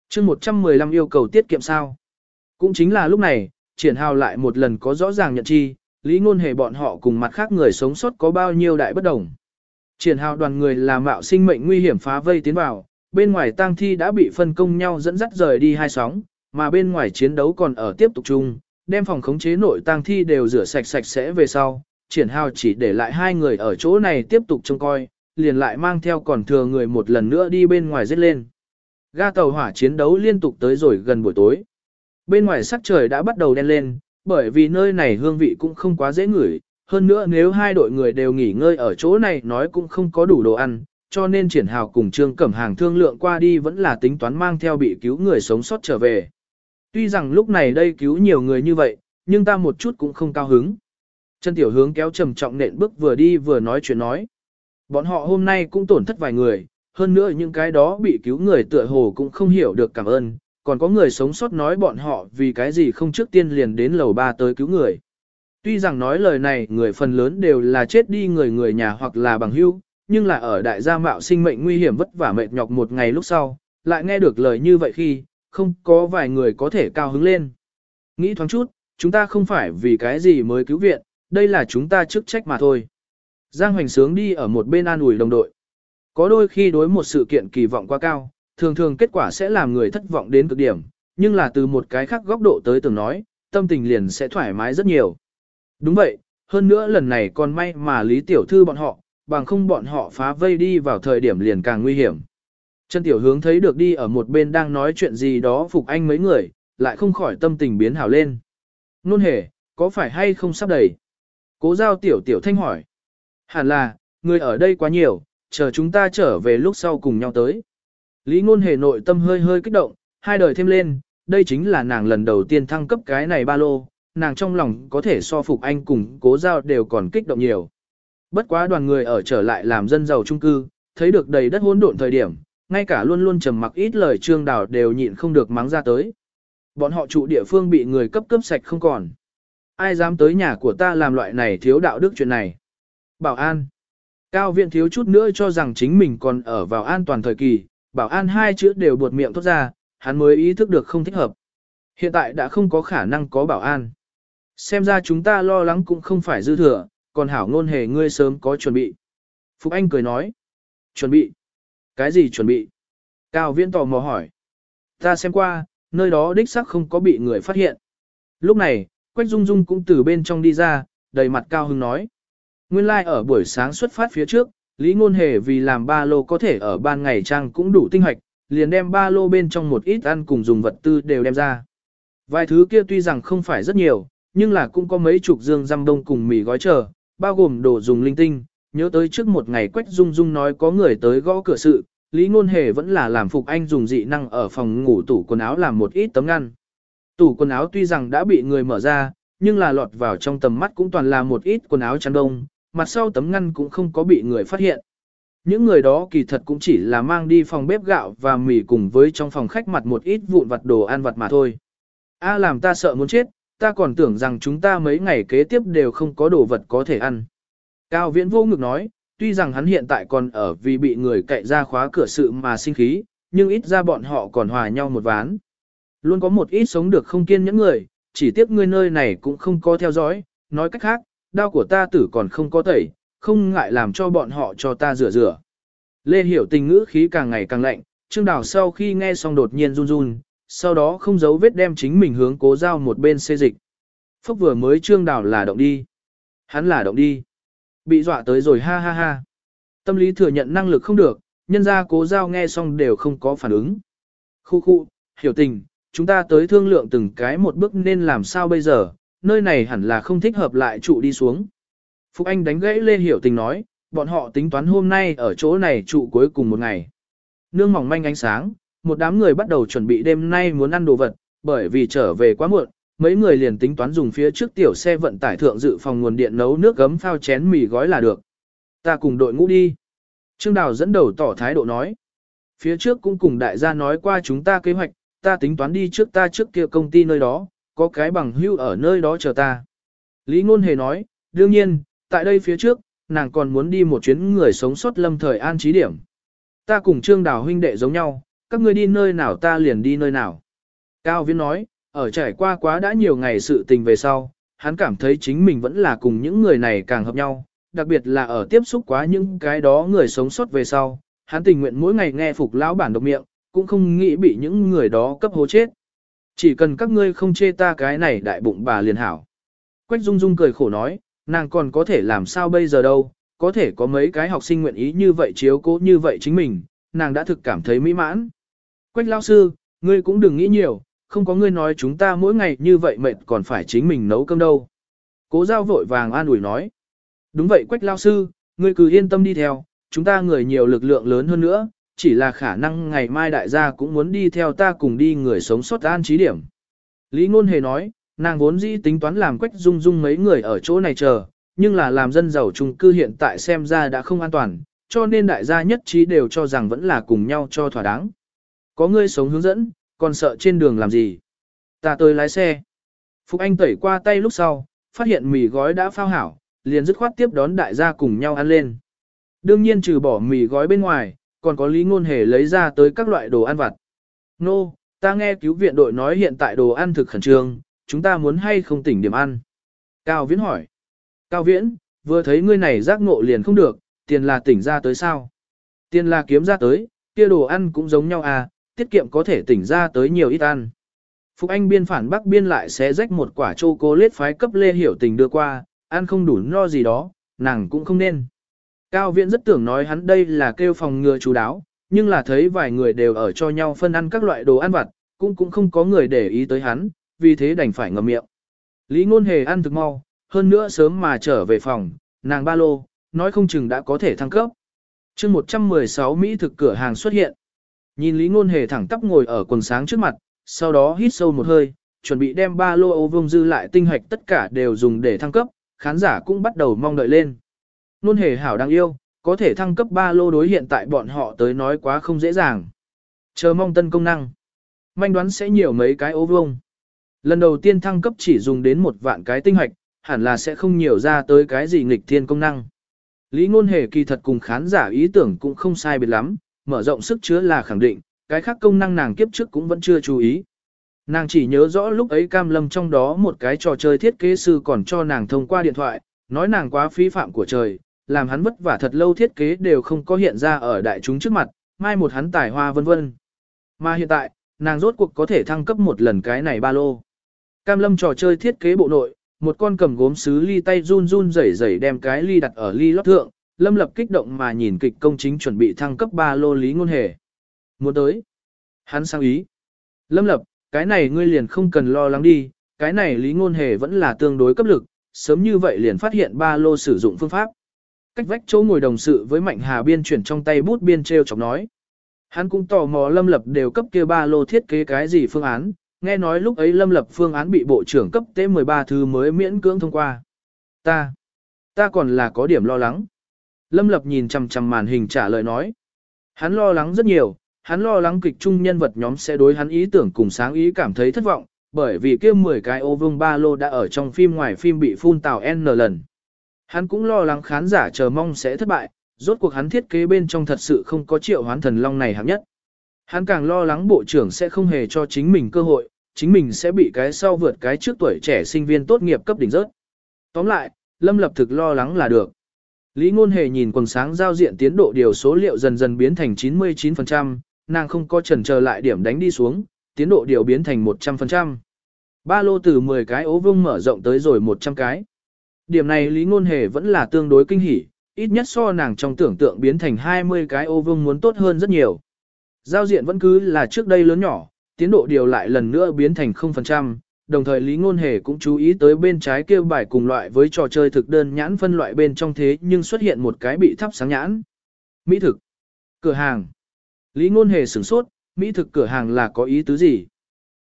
chương 115 yêu cầu tiết kiệm sao. Cũng chính là lúc này, triển hào lại một lần có rõ ràng nhận chi, lý ngôn hề bọn họ cùng mặt khác người sống sót có bao nhiêu đại bất đồng. Triển hào đoàn người là mạo sinh mệnh nguy hiểm phá vây tiến vào, bên ngoài tang thi đã bị phân công nhau dẫn dắt rời đi hai sóng, mà bên ngoài chiến đấu còn ở tiếp tục chung, đem phòng khống chế nội tang thi đều rửa sạch sạch sẽ về sau, triển hào chỉ để lại hai người ở chỗ này tiếp tục trông coi, liền lại mang theo còn thừa người một lần nữa đi bên ngoài giết lên. Ga tàu hỏa chiến đấu liên tục tới rồi gần buổi tối. Bên ngoài sắc trời đã bắt đầu đen lên, bởi vì nơi này hương vị cũng không quá dễ ngửi, hơn nữa nếu hai đội người đều nghỉ ngơi ở chỗ này nói cũng không có đủ đồ ăn, cho nên triển hào cùng Trương Cẩm Hàng thương lượng qua đi vẫn là tính toán mang theo bị cứu người sống sót trở về. Tuy rằng lúc này đây cứu nhiều người như vậy, nhưng ta một chút cũng không cao hứng. Chân tiểu hướng kéo trầm trọng nện bước vừa đi vừa nói chuyện nói. Bọn họ hôm nay cũng tổn thất vài người, hơn nữa những cái đó bị cứu người tựa hồ cũng không hiểu được cảm ơn, còn có người sống sót nói bọn họ vì cái gì không trước tiên liền đến lầu ba tới cứu người. Tuy rằng nói lời này người phần lớn đều là chết đi người người nhà hoặc là bằng hữu, nhưng là ở đại gia mạo sinh mệnh nguy hiểm vất vả mệt nhọc một ngày lúc sau, lại nghe được lời như vậy khi, không có vài người có thể cao hứng lên. Nghĩ thoáng chút, chúng ta không phải vì cái gì mới cứu viện, đây là chúng ta chức trách mà thôi. Giang Hoành Sướng đi ở một bên an ủi đồng đội. Có đôi khi đối một sự kiện kỳ vọng quá cao, thường thường kết quả sẽ làm người thất vọng đến cực điểm, nhưng là từ một cái khác góc độ tới từng nói, tâm tình liền sẽ thoải mái rất nhiều. Đúng vậy, hơn nữa lần này còn may mà Lý Tiểu Thư bọn họ, bằng không bọn họ phá vây đi vào thời điểm liền càng nguy hiểm. Chân Tiểu Hướng thấy được đi ở một bên đang nói chuyện gì đó phục anh mấy người, lại không khỏi tâm tình biến hảo lên. Nôn hề, có phải hay không sắp đầy? Cố giao Tiểu Tiểu Thanh hỏi. Hẳn là, người ở đây quá nhiều, chờ chúng ta trở về lúc sau cùng nhau tới. Lý Nôn hề nội tâm hơi hơi kích động, hai đời thêm lên, đây chính là nàng lần đầu tiên thăng cấp cái này ba lô, nàng trong lòng có thể so phục anh cùng cố giao đều còn kích động nhiều. Bất quá đoàn người ở trở lại làm dân giàu trung cư, thấy được đầy đất hỗn độn thời điểm, ngay cả luôn luôn trầm mặc ít lời trương đào đều nhịn không được mắng ra tới. Bọn họ trụ địa phương bị người cấp cấp sạch không còn. Ai dám tới nhà của ta làm loại này thiếu đạo đức chuyện này. Bảo an. Cao viện thiếu chút nữa cho rằng chính mình còn ở vào an toàn thời kỳ, bảo an hai chữ đều buột miệng thốt ra, hắn mới ý thức được không thích hợp. Hiện tại đã không có khả năng có bảo an. Xem ra chúng ta lo lắng cũng không phải dư thừa, còn hảo ngôn hề ngươi sớm có chuẩn bị. Phục Anh cười nói. Chuẩn bị? Cái gì chuẩn bị? Cao viễn tò mò hỏi. Ta xem qua, nơi đó đích xác không có bị người phát hiện. Lúc này, Quách Dung Dung cũng từ bên trong đi ra, đầy mặt cao hưng nói. Nguyên lai like ở buổi sáng xuất phát phía trước, Lý Ngôn Hề vì làm ba lô có thể ở ban ngày trang cũng đủ tinh hoạch, liền đem ba lô bên trong một ít ăn cùng dùng vật tư đều đem ra. Vài thứ kia tuy rằng không phải rất nhiều, nhưng là cũng có mấy chục dương răm đông cùng mì gói chờ, bao gồm đồ dùng linh tinh. Nhớ tới trước một ngày Quách Dung Dung nói có người tới gõ cửa sự, Lý Ngôn Hề vẫn là làm phục anh dùng dị năng ở phòng ngủ tủ quần áo làm một ít tấm ngăn. Tủ quần áo tuy rằng đã bị người mở ra, nhưng là lọt vào trong tầm mắt cũng toàn là một ít quần áo chăn đông, mặt sau tấm ngăn cũng không có bị người phát hiện. Những người đó kỳ thật cũng chỉ là mang đi phòng bếp gạo và mì cùng với trong phòng khách mặt một ít vụn vặt đồ ăn vặt mà thôi. A làm ta sợ muốn chết, ta còn tưởng rằng chúng ta mấy ngày kế tiếp đều không có đồ vật có thể ăn. Cao viễn vô ngực nói, tuy rằng hắn hiện tại còn ở vì bị người cậy ra khóa cửa sự mà sinh khí, nhưng ít ra bọn họ còn hòa nhau một ván. Luôn có một ít sống được không kiên những người, chỉ tiếc ngươi nơi này cũng không có theo dõi, nói cách khác, đau của ta tử còn không có tẩy, không ngại làm cho bọn họ cho ta rửa rửa. Lê Hiểu tình ngữ khí càng ngày càng lạnh, Trương Đào sau khi nghe xong đột nhiên run run, sau đó không giấu vết đem chính mình hướng cố giao một bên xê dịch. Phúc vừa mới Trương Đào là động đi. Hắn là động đi. Bị dọa tới rồi ha ha ha. Tâm lý thừa nhận năng lực không được, nhân ra cố giao nghe xong đều không có phản ứng. Khu khu, hiểu tình, chúng ta tới thương lượng từng cái một bước nên làm sao bây giờ, nơi này hẳn là không thích hợp lại trụ đi xuống. Phúc Anh đánh gãy Lê Hiểu Tình nói, bọn họ tính toán hôm nay ở chỗ này trụ cuối cùng một ngày. Nương mỏng manh ánh sáng, một đám người bắt đầu chuẩn bị đêm nay muốn ăn đồ vật, bởi vì trở về quá muộn, mấy người liền tính toán dùng phía trước tiểu xe vận tải thượng dự phòng nguồn điện nấu nước gấm phao chén mì gói là được. Ta cùng đội ngũ đi. Trương Đào dẫn đầu tỏ thái độ nói. Phía trước cũng cùng đại gia nói qua chúng ta kế hoạch, ta tính toán đi trước ta trước kia công ty nơi đó, có cái bằng hưu ở nơi đó chờ ta. Lý Ngôn Hề nói, đương nhiên, tại đây phía trước, nàng còn muốn đi một chuyến người sống sót lâm thời an trí điểm. Ta cùng Trương Đào huynh đệ giống nhau, các ngươi đi nơi nào ta liền đi nơi nào. Cao Viễn nói, ở trải qua quá đã nhiều ngày sự tình về sau, hắn cảm thấy chính mình vẫn là cùng những người này càng hợp nhau, đặc biệt là ở tiếp xúc quá những cái đó người sống sót về sau, hắn tình nguyện mỗi ngày nghe phục lão bản độc miệng, cũng không nghĩ bị những người đó cấp hố chết. Chỉ cần các ngươi không chê ta cái này đại bụng bà liền hảo. Quách Dung Dung cười khổ nói, nàng còn có thể làm sao bây giờ đâu, có thể có mấy cái học sinh nguyện ý như vậy chiếu cố như vậy chính mình, nàng đã thực cảm thấy mỹ mãn. Quách lao sư, ngươi cũng đừng nghĩ nhiều, không có ngươi nói chúng ta mỗi ngày như vậy mệt còn phải chính mình nấu cơm đâu. Cố giao vội vàng an ủi nói. Đúng vậy quách lao sư, ngươi cứ yên tâm đi theo, chúng ta người nhiều lực lượng lớn hơn nữa, chỉ là khả năng ngày mai đại gia cũng muốn đi theo ta cùng đi người sống sót an trí điểm. Lý Ngôn Hề nói, nàng vốn dĩ tính toán làm quách dung dung mấy người ở chỗ này chờ, nhưng là làm dân giàu chung cư hiện tại xem ra đã không an toàn, cho nên đại gia nhất trí đều cho rằng vẫn là cùng nhau cho thỏa đáng. Có ngươi sống hướng dẫn, còn sợ trên đường làm gì? Ta tới lái xe. Phục Anh tẩy qua tay lúc sau, phát hiện mì gói đã phao hảo, liền dứt khoát tiếp đón đại gia cùng nhau ăn lên. Đương nhiên trừ bỏ mì gói bên ngoài, còn có lý ngôn hề lấy ra tới các loại đồ ăn vặt. Nô, no, ta nghe cứu viện đội nói hiện tại đồ ăn thực khẩn trương, chúng ta muốn hay không tỉnh điểm ăn. Cao Viễn hỏi. Cao Viễn, vừa thấy ngươi này giác ngộ liền không được, tiền là tỉnh ra tới sao? Tiền là kiếm ra tới, kia đồ ăn cũng giống nhau à, tiết kiệm có thể tỉnh ra tới nhiều ít ăn. Phục Anh biên phản Bắc biên lại sẽ rách một quả chocolate cô lết phái cấp Lê Hiểu Tình đưa qua, ăn không đủ no gì đó, nàng cũng không nên. Cao Viễn rất tưởng nói hắn đây là kêu phòng ngừa chú đáo, nhưng là thấy vài người đều ở cho nhau phân ăn các loại đồ ăn vặt, cũng cũng không có người để ý tới hắn, vì thế đành phải ngậm miệng. Lý Ngôn Hề ăn thực mau, hơn nữa sớm mà trở về phòng, nàng ba lô, nói không chừng đã có thể thăng cấp. chương 116 Mỹ thực cửa hàng xuất hiện. Nhìn Lý Ngôn Hề thẳng tắp ngồi ở quần sáng trước mặt, sau đó hít sâu một hơi, chuẩn bị đem ba lô ô vương dư lại tinh hạch tất cả đều dùng để thăng cấp, khán giả cũng bắt đầu mong đợi lên. Ngôn Hề hảo đáng yêu, có thể thăng cấp ba lô đối hiện tại bọn họ tới nói quá không dễ dàng. Chờ mong tân công năng. Manh đoán sẽ nhiều mấy cái ô vương. Lần đầu tiên thăng cấp chỉ dùng đến một vạn cái tinh hạch, hẳn là sẽ không nhiều ra tới cái gì nghịch thiên công năng. Lý ngôn hề kỳ thật cùng khán giả ý tưởng cũng không sai biệt lắm, mở rộng sức chứa là khẳng định, cái khác công năng nàng kiếp trước cũng vẫn chưa chú ý. Nàng chỉ nhớ rõ lúc ấy cam lâm trong đó một cái trò chơi thiết kế sư còn cho nàng thông qua điện thoại, nói nàng quá phí phạm của trời, làm hắn vất vả thật lâu thiết kế đều không có hiện ra ở đại chúng trước mặt, mai một hắn tài hoa vân vân. Mà hiện tại, nàng rốt cuộc có thể thăng cấp một lần cái này ba lô. Cam lâm trò chơi thiết kế bộ nội, một con cầm gốm sứ ly tay run run rẩy rẩy đem cái ly đặt ở ly lót thượng, lâm lập kích động mà nhìn kịch công chính chuẩn bị thăng cấp ba lô lý ngôn hề. Muốn tới. Hắn sang ý. Lâm lập, cái này ngươi liền không cần lo lắng đi, cái này lý ngôn hề vẫn là tương đối cấp lực, sớm như vậy liền phát hiện ba lô sử dụng phương pháp. Cách vách chỗ ngồi đồng sự với Mạnh Hà biên chuyển trong tay bút biên treo chọc nói. Hắn cũng tò mò Lâm Lập đều cấp kia ba lô thiết kế cái gì phương án, nghe nói lúc ấy Lâm Lập phương án bị bộ trưởng cấp T13 thứ mới miễn cưỡng thông qua. Ta, ta còn là có điểm lo lắng. Lâm Lập nhìn chằm chằm màn hình trả lời nói. Hắn lo lắng rất nhiều, hắn lo lắng kịch trung nhân vật nhóm sẽ đối hắn ý tưởng cùng sáng ý cảm thấy thất vọng, bởi vì kia 10 cái ô vương ba lô đã ở trong phim ngoài phim bị phun tào N lần. Hắn cũng lo lắng khán giả chờ mong sẽ thất bại, rốt cuộc hắn thiết kế bên trong thật sự không có triệu hoán thần long này hạng nhất. Hắn càng lo lắng bộ trưởng sẽ không hề cho chính mình cơ hội, chính mình sẽ bị cái sau vượt cái trước tuổi trẻ sinh viên tốt nghiệp cấp đỉnh rớt. Tóm lại, Lâm Lập thực lo lắng là được. Lý Ngôn Hề nhìn quần sáng giao diện tiến độ điều số liệu dần dần biến thành 99%, nàng không có chần chờ lại điểm đánh đi xuống, tiến độ điều biến thành 100%. Ba lô từ 10 cái ố vung mở rộng tới rồi 100 cái. Điểm này Lý Ngôn Hề vẫn là tương đối kinh hỉ, ít nhất so nàng trong tưởng tượng biến thành 20 cái ô vương muốn tốt hơn rất nhiều. Giao diện vẫn cứ là trước đây lớn nhỏ, tiến độ điều lại lần nữa biến thành 0%, đồng thời Lý Ngôn Hề cũng chú ý tới bên trái kia bài cùng loại với trò chơi thực đơn nhãn phân loại bên trong thế nhưng xuất hiện một cái bị thắp sáng nhãn. Mỹ thực. Cửa hàng. Lý Ngôn Hề sửng sốt, Mỹ thực cửa hàng là có ý tứ gì?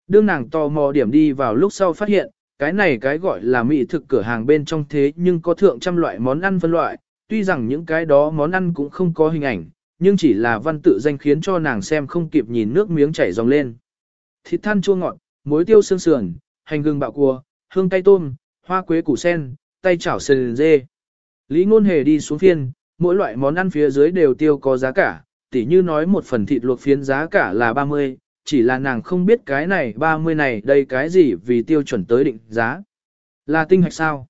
Đương nàng tò mò điểm đi vào lúc sau phát hiện, cái này cái gọi là Mỹ thực cửa hàng bên trong thế nhưng có thượng trăm loại món ăn phân loại, tuy rằng những cái đó món ăn cũng không có hình ảnh, nhưng chỉ là văn tự danh khiến cho nàng xem không kịp nhìn nước miếng chảy dòng lên. Thịt than chua ngọt, muối tiêu xương sườn, hành gừng bạo cua, hương cay tôm, hoa quế củ sen, tay chảo sườn dê. Lý ngôn hề đi xuống phiên, mỗi loại món ăn phía dưới đều tiêu có giá cả, tỉ như nói một phần thịt luộc phiến giá cả là 30, chỉ là nàng không biết cái này 30 này đây cái gì vì tiêu chuẩn tới định giá. Là tinh hạch sao?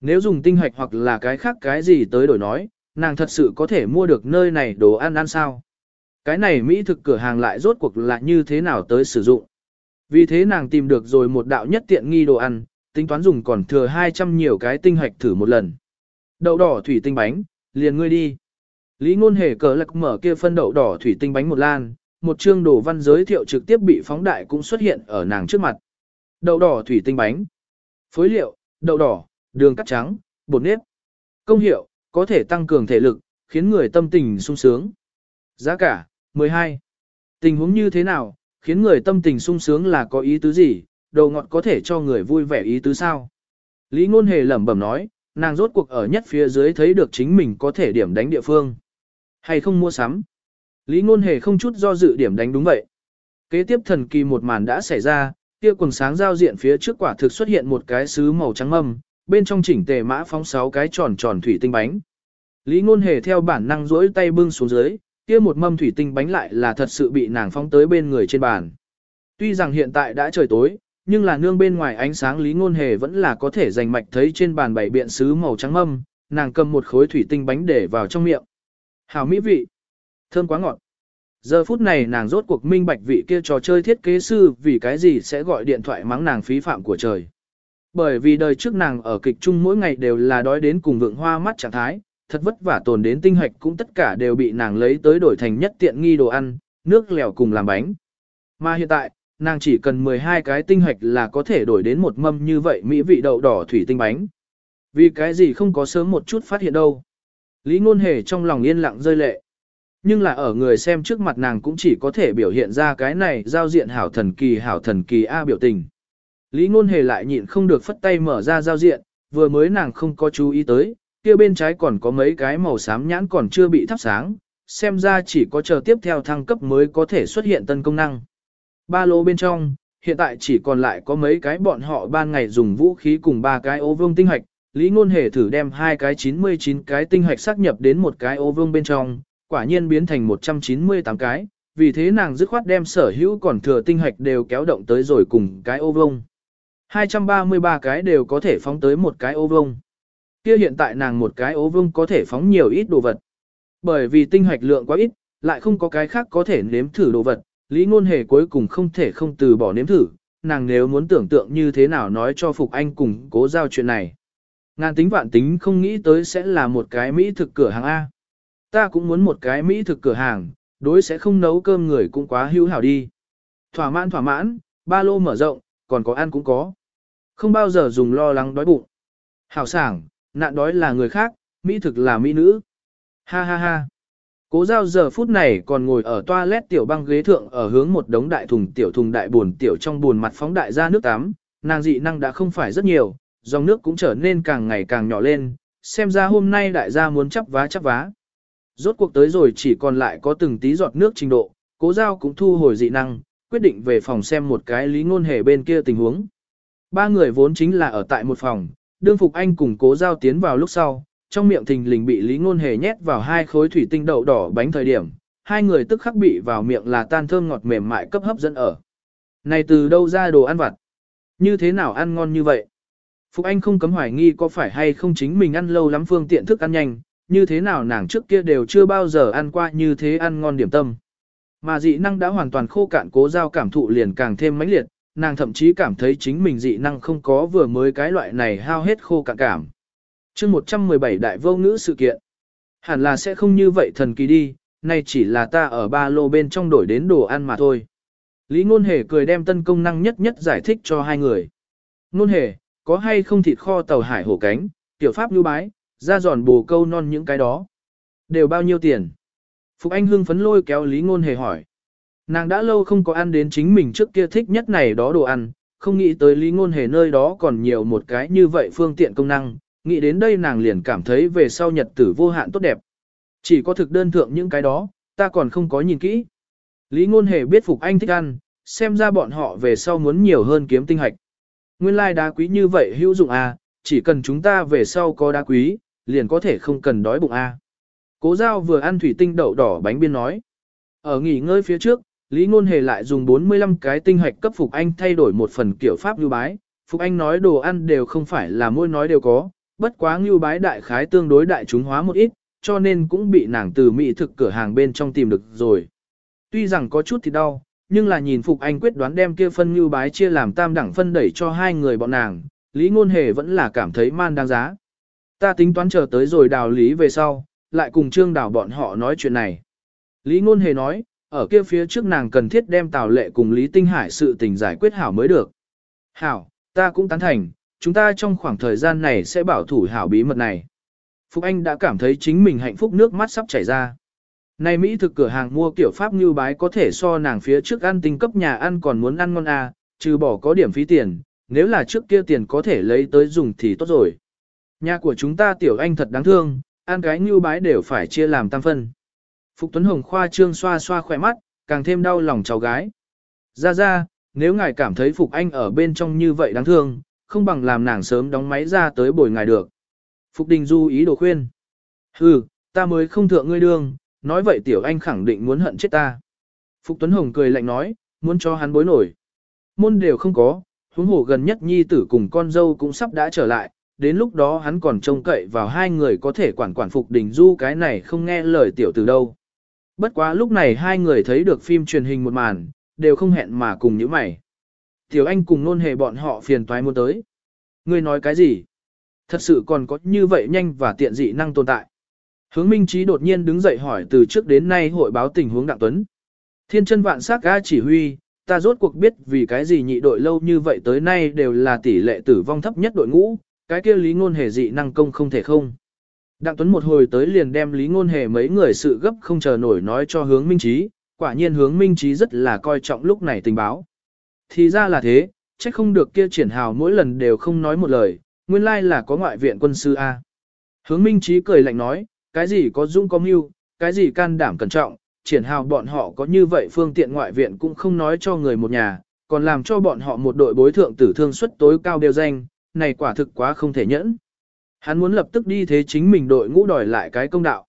Nếu dùng tinh hạch hoặc là cái khác cái gì tới đổi nói, nàng thật sự có thể mua được nơi này đồ ăn ăn sao? Cái này Mỹ thực cửa hàng lại rốt cuộc là như thế nào tới sử dụng? Vì thế nàng tìm được rồi một đạo nhất tiện nghi đồ ăn, tính toán dùng còn thừa 200 nhiều cái tinh hạch thử một lần. Đậu đỏ thủy tinh bánh, liền ngươi đi. Lý ngôn hề cờ lạc mở kia phân đậu đỏ thủy tinh bánh một lan, một chương đồ văn giới thiệu trực tiếp bị phóng đại cũng xuất hiện ở nàng trước mặt. Đậu đỏ thủy tinh bánh. Phối liệu, đậu đỏ, đường cắt trắng, bột nếp. Công hiệu, có thể tăng cường thể lực, khiến người tâm tình sung sướng. Giá cả, 12. Tình huống như thế nào, khiến người tâm tình sung sướng là có ý tứ gì, đồ ngọt có thể cho người vui vẻ ý tứ sao? Lý ngôn hề lẩm bẩm nói, nàng rốt cuộc ở nhất phía dưới thấy được chính mình có thể điểm đánh địa phương. Hay không mua sắm? Lý ngôn hề không chút do dự điểm đánh đúng vậy. Kế tiếp thần kỳ một màn đã xảy ra, kia quần sáng giao diện phía trước quả thực xuất hiện một cái sứ màu trắng mâm, bên trong chỉnh tề mã phóng sáu cái tròn tròn thủy tinh bánh. Lý ngôn hề theo bản năng duỗi tay bưng xuống dưới, kia một mâm thủy tinh bánh lại là thật sự bị nàng phóng tới bên người trên bàn. Tuy rằng hiện tại đã trời tối, nhưng là nương bên ngoài ánh sáng lý ngôn hề vẫn là có thể rành mạch thấy trên bàn bảy biện sứ màu trắng mâm, nàng cầm một khối thủy tinh bánh để vào trong miệng. Hảo mỹ vị, thơm quá ngọt. Giờ phút này nàng rốt cuộc minh bạch vị kia trò chơi thiết kế sư vì cái gì sẽ gọi điện thoại mắng nàng phí phạm của trời. Bởi vì đời trước nàng ở kịch chung mỗi ngày đều là đói đến cùng vượng hoa mắt trạng thái, thật vất vả tồn đến tinh hoạch cũng tất cả đều bị nàng lấy tới đổi thành nhất tiện nghi đồ ăn, nước lèo cùng làm bánh. Mà hiện tại, nàng chỉ cần 12 cái tinh hoạch là có thể đổi đến một mâm như vậy mỹ vị đậu đỏ thủy tinh bánh. Vì cái gì không có sớm một chút phát hiện đâu. Lý ngôn hề trong lòng yên lặng rơi lệ. Nhưng là ở người xem trước mặt nàng cũng chỉ có thể biểu hiện ra cái này giao diện hảo thần kỳ hảo thần kỳ A biểu tình. Lý ngôn hề lại nhịn không được phất tay mở ra giao diện, vừa mới nàng không có chú ý tới, kia bên trái còn có mấy cái màu xám nhãn còn chưa bị thắp sáng, xem ra chỉ có chờ tiếp theo thăng cấp mới có thể xuất hiện tân công năng. Ba lô bên trong, hiện tại chỉ còn lại có mấy cái bọn họ ban ngày dùng vũ khí cùng ba cái ô vương tinh hạch, Lý Ngôn Hề thử đem hai cái 99 cái tinh hạch xác nhập đến một cái ô vương bên trong, quả nhiên biến thành 198 cái, vì thế nàng dứt khoát đem sở hữu còn thừa tinh hạch đều kéo động tới rồi cùng cái ô vương. 233 cái đều có thể phóng tới một cái ô vương. Kia hiện tại nàng một cái ố vương có thể phóng nhiều ít đồ vật. Bởi vì tinh hạch lượng quá ít, lại không có cái khác có thể nếm thử đồ vật, Lý Ngôn Hề cuối cùng không thể không từ bỏ nếm thử, nàng nếu muốn tưởng tượng như thế nào nói cho Phục Anh cùng cố giao chuyện này. Ngàn tính vạn tính không nghĩ tới sẽ là một cái Mỹ thực cửa hàng A. Ta cũng muốn một cái Mỹ thực cửa hàng, đối sẽ không nấu cơm người cũng quá hữu hảo đi. Thỏa mãn thỏa mãn, ba lô mở rộng, còn có ăn cũng có. Không bao giờ dùng lo lắng đói bụng. Hảo sảng, nạn đói là người khác, Mỹ thực là Mỹ nữ. Ha ha ha. Cố giao giờ phút này còn ngồi ở toilet tiểu băng ghế thượng ở hướng một đống đại thùng tiểu thùng đại buồn tiểu trong buồn mặt phóng đại ra nước tắm, nàng dị năng đã không phải rất nhiều, dòng nước cũng trở nên càng ngày càng nhỏ lên, xem ra hôm nay đại gia muốn chắp vá chắp vá. Rốt cuộc tới rồi chỉ còn lại có từng tí giọt nước trình độ, cố giao cũng thu hồi dị năng, quyết định về phòng xem một cái lý ngôn hề bên kia tình huống. Ba người vốn chính là ở tại một phòng, đương phục anh cùng cố giao tiến vào lúc sau, trong miệng thình lình bị Lý Ngôn Hề nhét vào hai khối thủy tinh đậu đỏ bánh thời điểm, hai người tức khắc bị vào miệng là tan thơm ngọt mềm mại cấp hấp dẫn ở. Này từ đâu ra đồ ăn vặt? Như thế nào ăn ngon như vậy? Phục Anh không cấm hoài nghi có phải hay không chính mình ăn lâu lắm phương tiện thức ăn nhanh, như thế nào nàng trước kia đều chưa bao giờ ăn qua như thế ăn ngon điểm tâm. Mà dị năng đã hoàn toàn khô cạn cố giao cảm thụ liền càng thêm mãnh liệt, nàng thậm chí cảm thấy chính mình dị năng không có vừa mới cái loại này hao hết khô cạn cảm chương 117 đại vô ngữ sự kiện. Hẳn là sẽ không như vậy thần kỳ đi, nay chỉ là ta ở ba lô bên trong đổi đến đồ ăn mà thôi. Lý Ngôn Hề cười đem tân công năng nhất nhất giải thích cho hai người. Ngôn Hề, có hay không thịt kho tàu hải hổ cánh, tiểu pháp lưu bái, ra giòn bồ câu non những cái đó. Đều bao nhiêu tiền? Phục Anh hưng phấn lôi kéo Lý Ngôn Hề hỏi. Nàng đã lâu không có ăn đến chính mình trước kia thích nhất này đó đồ ăn, không nghĩ tới Lý Ngôn Hề nơi đó còn nhiều một cái như vậy phương tiện công năng, nghĩ đến đây nàng liền cảm thấy về sau nhật tử vô hạn tốt đẹp. Chỉ có thực đơn thượng những cái đó, ta còn không có nhìn kỹ. Lý ngôn hề biết Phục Anh thích ăn, xem ra bọn họ về sau muốn nhiều hơn kiếm tinh hạch. Nguyên lai like đá quý như vậy hữu dụng à, chỉ cần chúng ta về sau có đá quý, liền có thể không cần đói bụng à. Cố giao vừa ăn thủy tinh đậu đỏ bánh biên nói. Ở nghỉ ngơi phía trước, Lý Ngôn Hề lại dùng 45 cái tinh hạch cấp Phục Anh thay đổi một phần kiểu pháp lưu bái. Phục Anh nói đồ ăn đều không phải là mỗi nói đều có, bất quá lưu bái đại khái tương đối đại chúng hóa một ít, cho nên cũng bị nàng từ mỹ thực cửa hàng bên trong tìm được rồi. Tuy rằng có chút thì đau, nhưng là nhìn Phục Anh quyết đoán đem kia phân lưu bái chia làm tam đẳng phân đẩy cho hai người bọn nàng, Lý Ngôn Hề vẫn là cảm thấy man đáng giá. Ta tính toán chờ tới rồi đào lý về sau, lại cùng Trương Đào bọn họ nói chuyện này. Lý Ngôn Hề nói, ở kia phía trước nàng cần thiết đem Tào Lệ cùng Lý Tinh Hải sự tình giải quyết hảo mới được. Hảo, ta cũng tán thành, chúng ta trong khoảng thời gian này sẽ bảo thủ hảo bí mật này. Phúc Anh đã cảm thấy chính mình hạnh phúc nước mắt sắp chảy ra. Này Mỹ thực cửa hàng mua kiểu Pháp như bái có thể so nàng phía trước ăn tinh cấp nhà ăn còn muốn ăn ngon à, trừ bỏ có điểm phí tiền, nếu là trước kia tiền có thể lấy tới dùng thì tốt rồi. Nhà của chúng ta tiểu anh thật đáng thương, ăn cái như bái đều phải chia làm tam phân. Phục Tuấn Hồng khoa trương xoa xoa khỏe mắt, càng thêm đau lòng cháu gái. Ra ra, nếu ngài cảm thấy Phục Anh ở bên trong như vậy đáng thương, không bằng làm nàng sớm đóng máy ra tới bồi ngài được. Phục Đình Du ý đồ khuyên. Hừ, ta mới không thượng ngươi đương, nói vậy tiểu anh khẳng định muốn hận chết ta. Phục Tuấn Hồng cười lạnh nói, muốn cho hắn bối nổi. Môn đều không có, huống hồ gần nhất nhi tử cùng con dâu cũng sắp đã trở lại, đến lúc đó hắn còn trông cậy vào hai người có thể quản quản Phục Đình Du cái này không nghe lời tiểu từ đâu. Bất quá lúc này hai người thấy được phim truyền hình một màn, đều không hẹn mà cùng nhíu mày. Tiểu anh cùng nôn hề bọn họ phiền toái muốn tới. Ngươi nói cái gì? Thật sự còn có như vậy nhanh và tiện dị năng tồn tại. Hướng Minh Trí đột nhiên đứng dậy hỏi từ trước đến nay hội báo tình huống Đặng Tuấn. Thiên chân vạn sắc ga chỉ huy, ta rốt cuộc biết vì cái gì nhị đội lâu như vậy tới nay đều là tỷ lệ tử vong thấp nhất đội ngũ, cái kia lý ngôn hề dị năng công không thể không. Đặng Tuấn một hồi tới liền đem lý ngôn hề mấy người sự gấp không chờ nổi nói cho hướng Minh Trí, quả nhiên hướng Minh Trí rất là coi trọng lúc này tình báo. Thì ra là thế, chắc không được kia triển hào mỗi lần đều không nói một lời, nguyên lai là có ngoại viện quân sư A. Hướng Minh Trí cười lạnh nói, cái gì có dũng có mưu, cái gì can đảm cẩn trọng, triển hào bọn họ có như vậy phương tiện ngoại viện cũng không nói cho người một nhà, còn làm cho bọn họ một đội bối thượng tử thương suất tối cao đều danh, này quả thực quá không thể nhẫn. Hắn muốn lập tức đi thế chính mình đội ngũ đòi lại cái công đạo.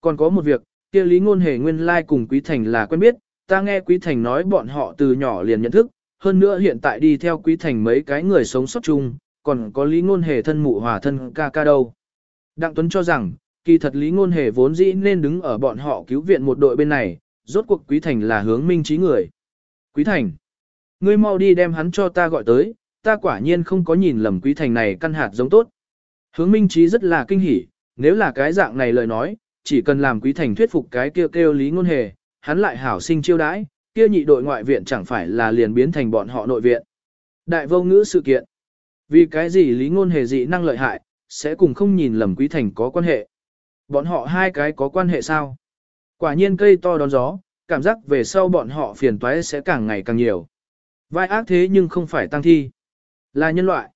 Còn có một việc, kia Lý Ngôn Hề nguyên lai like cùng Quý Thành là quen biết, ta nghe Quý Thành nói bọn họ từ nhỏ liền nhận thức, hơn nữa hiện tại đi theo Quý Thành mấy cái người sống sót chung, còn có Lý Ngôn Hề thân mụ hòa thân ca ca đâu. Đặng Tuấn cho rằng, kỳ thật Lý Ngôn Hề vốn dĩ nên đứng ở bọn họ cứu viện một đội bên này, rốt cuộc Quý Thành là hướng minh trí người. Quý Thành, ngươi mau đi đem hắn cho ta gọi tới, ta quả nhiên không có nhìn lầm Quý Thành này căn hạt giống tốt. Hướng minh trí rất là kinh hỉ, nếu là cái dạng này lời nói, chỉ cần làm Quý Thành thuyết phục cái kêu kêu Lý Ngôn Hề, hắn lại hảo sinh chiêu đãi, kia nhị đội ngoại viện chẳng phải là liền biến thành bọn họ nội viện. Đại vô ngữ sự kiện. Vì cái gì Lý Ngôn Hề dị năng lợi hại, sẽ cùng không nhìn lầm Quý Thành có quan hệ. Bọn họ hai cái có quan hệ sao? Quả nhiên cây to đón gió, cảm giác về sau bọn họ phiền toái sẽ càng ngày càng nhiều. Vai ác thế nhưng không phải tăng thi. Là nhân loại.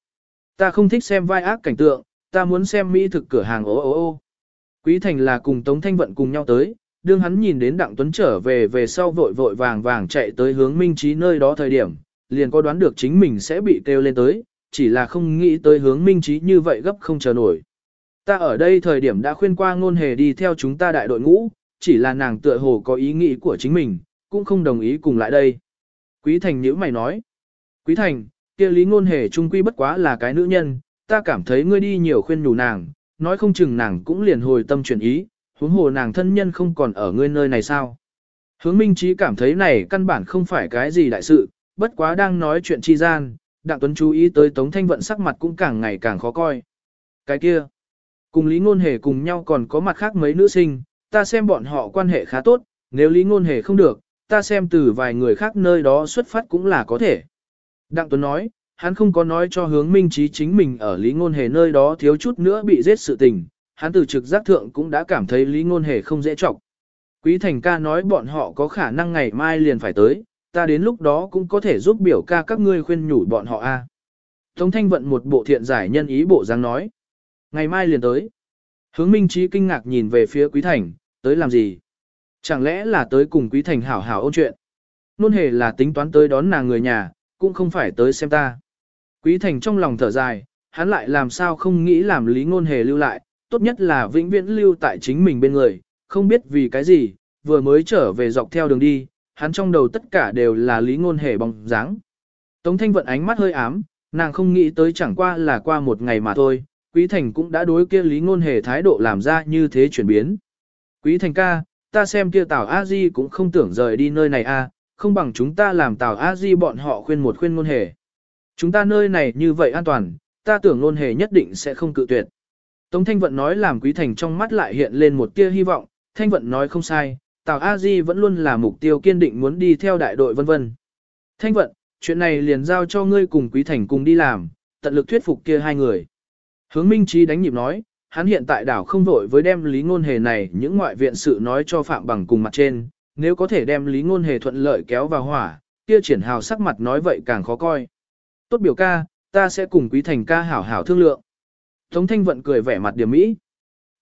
Ta không thích xem vai ác cảnh tượng, ta muốn xem mỹ thực cửa hàng ô ô ô. Quý Thành là cùng Tống Thanh Vận cùng nhau tới, đương hắn nhìn đến Đặng Tuấn trở về về sau vội vội vàng vàng chạy tới hướng Minh Trí nơi đó thời điểm, liền có đoán được chính mình sẽ bị kêu lên tới, chỉ là không nghĩ tới hướng Minh Trí như vậy gấp không chờ nổi. Ta ở đây thời điểm đã khuyên qua ngôn hề đi theo chúng ta đại đội ngũ, chỉ là nàng tựa hồ có ý nghĩ của chính mình, cũng không đồng ý cùng lại đây. Quý Thành nhữ mày nói. Quý Thành, kia lý ngôn hề trung quy bất quá là cái nữ nhân, ta cảm thấy ngươi đi nhiều khuyên nhủ nàng, nói không chừng nàng cũng liền hồi tâm chuyển ý, huống hồ nàng thân nhân không còn ở ngươi nơi này sao. Hướng Minh Trí cảm thấy này căn bản không phải cái gì đại sự, bất quá đang nói chuyện chi gian, Đặng Tuấn chú ý tới Tống Thanh Vận sắc mặt cũng càng ngày càng khó coi. Cái kia, Cùng Lý Ngôn Hề cùng nhau còn có mặt khác mấy nữ sinh, ta xem bọn họ quan hệ khá tốt, nếu Lý Ngôn Hề không được, ta xem từ vài người khác nơi đó xuất phát cũng là có thể. Đặng Tuấn nói, hắn không có nói cho hướng minh trí chính mình ở Lý Ngôn Hề nơi đó thiếu chút nữa bị giết sự tình, hắn từ trực giác thượng cũng đã cảm thấy Lý Ngôn Hề không dễ trọng. Quý Thành ca nói bọn họ có khả năng ngày mai liền phải tới, ta đến lúc đó cũng có thể giúp biểu ca các ngươi khuyên nhủ bọn họ a. Tống Thanh vận một bộ thiện giải nhân ý bộ dáng nói. Ngày mai liền tới. Hướng Minh Trí kinh ngạc nhìn về phía Quý Thành, tới làm gì? Chẳng lẽ là tới cùng Quý Thành hảo hảo ôn chuyện? Nôn hề là tính toán tới đón nàng người nhà, cũng không phải tới xem ta. Quý Thành trong lòng thở dài, hắn lại làm sao không nghĩ làm lý ngôn hề lưu lại, tốt nhất là vĩnh viễn lưu tại chính mình bên người, không biết vì cái gì, vừa mới trở về dọc theo đường đi, hắn trong đầu tất cả đều là lý ngôn hề bóng dáng. Tống thanh vận ánh mắt hơi ám, nàng không nghĩ tới chẳng qua là qua một ngày mà thôi, Quý Thành cũng đã đối kia Lý Ngôn Hề thái độ làm ra như thế chuyển biến. Quý Thành ca, ta xem kia Tào A Di cũng không tưởng rời đi nơi này a, không bằng chúng ta làm Tào A Di bọn họ khuyên một khuyên Ngôn Hề. Chúng ta nơi này như vậy an toàn, ta tưởng Ngôn Hề nhất định sẽ không cự tuyệt. Tống Thanh Vận nói làm Quý Thành trong mắt lại hiện lên một tia hy vọng, Thanh Vận nói không sai, Tào A Di vẫn luôn là mục tiêu kiên định muốn đi theo đại đội vân vân. Thanh Vận, chuyện này liền giao cho ngươi cùng Quý Thành cùng đi làm, tận lực thuyết phục kia hai người. Hướng Minh Trí đánh nhịp nói, hắn hiện tại đảo không vội với đem lý ngôn hề này những ngoại viện sự nói cho Phạm Bằng cùng mặt trên, nếu có thể đem lý ngôn hề thuận lợi kéo vào hỏa, kia triển hào sắc mặt nói vậy càng khó coi. Tốt biểu ca, ta sẽ cùng Quý Thành ca hảo hảo thương lượng. Tống Thanh Vận cười vẻ mặt điểm mỹ.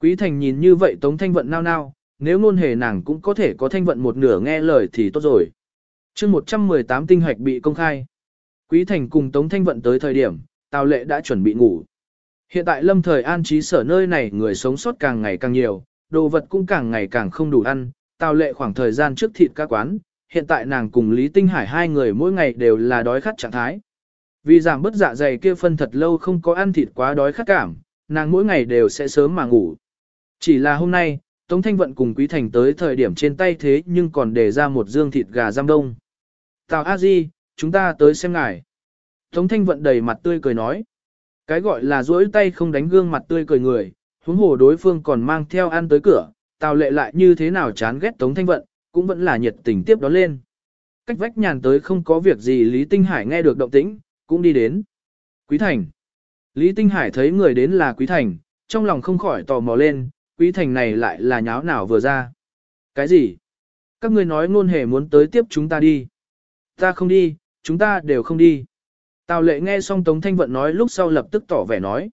Quý Thành nhìn như vậy Tống Thanh Vận nao nao, nếu ngôn hề nàng cũng có thể có Thanh Vận một nửa nghe lời thì tốt rồi. chương 118 tinh hoạch bị công khai. Quý Thành cùng Tống Thanh Vận tới thời điểm, Tào Lệ đã chuẩn bị ngủ. Hiện tại lâm thời an trí sở nơi này người sống sót càng ngày càng nhiều, đồ vật cũng càng ngày càng không đủ ăn. Tào Lệ khoảng thời gian trước thịt các quán, hiện tại nàng cùng Lý Tinh Hải hai người mỗi ngày đều là đói khát trạng thái. Vì giảm bớt dạ dày kia phân thật lâu không có ăn thịt quá đói khát cảm, nàng mỗi ngày đều sẽ sớm mà ngủ. Chỉ là hôm nay, Tống Thanh Vận cùng Quý Thành tới thời điểm trên tay thế nhưng còn để ra một dương thịt gà giam đông. Tào A Di, chúng ta tới xem ngài. Tống Thanh Vận đầy mặt tươi cười nói. Cái gọi là duỗi tay không đánh gương mặt tươi cười người, huống hồ đối phương còn mang theo ăn tới cửa, Tào Lệ lại như thế nào chán ghét Tống Thanh Vận, cũng vẫn là nhiệt tình tiếp đón lên. Cách vách nhàn tới không có việc gì Lý Tinh Hải nghe được động tĩnh, cũng đi đến. Quý Thành. Lý Tinh Hải thấy người đến là Quý Thành, trong lòng không khỏi tò mò lên, Quý Thành này lại là nháo nào vừa ra. Cái gì? Các ngươi nói ngôn hề muốn tới tiếp chúng ta đi. Ta không đi, chúng ta đều không đi. Tào lệ nghe xong Tống Thanh Vận nói lúc sau lập tức tỏ vẻ nói.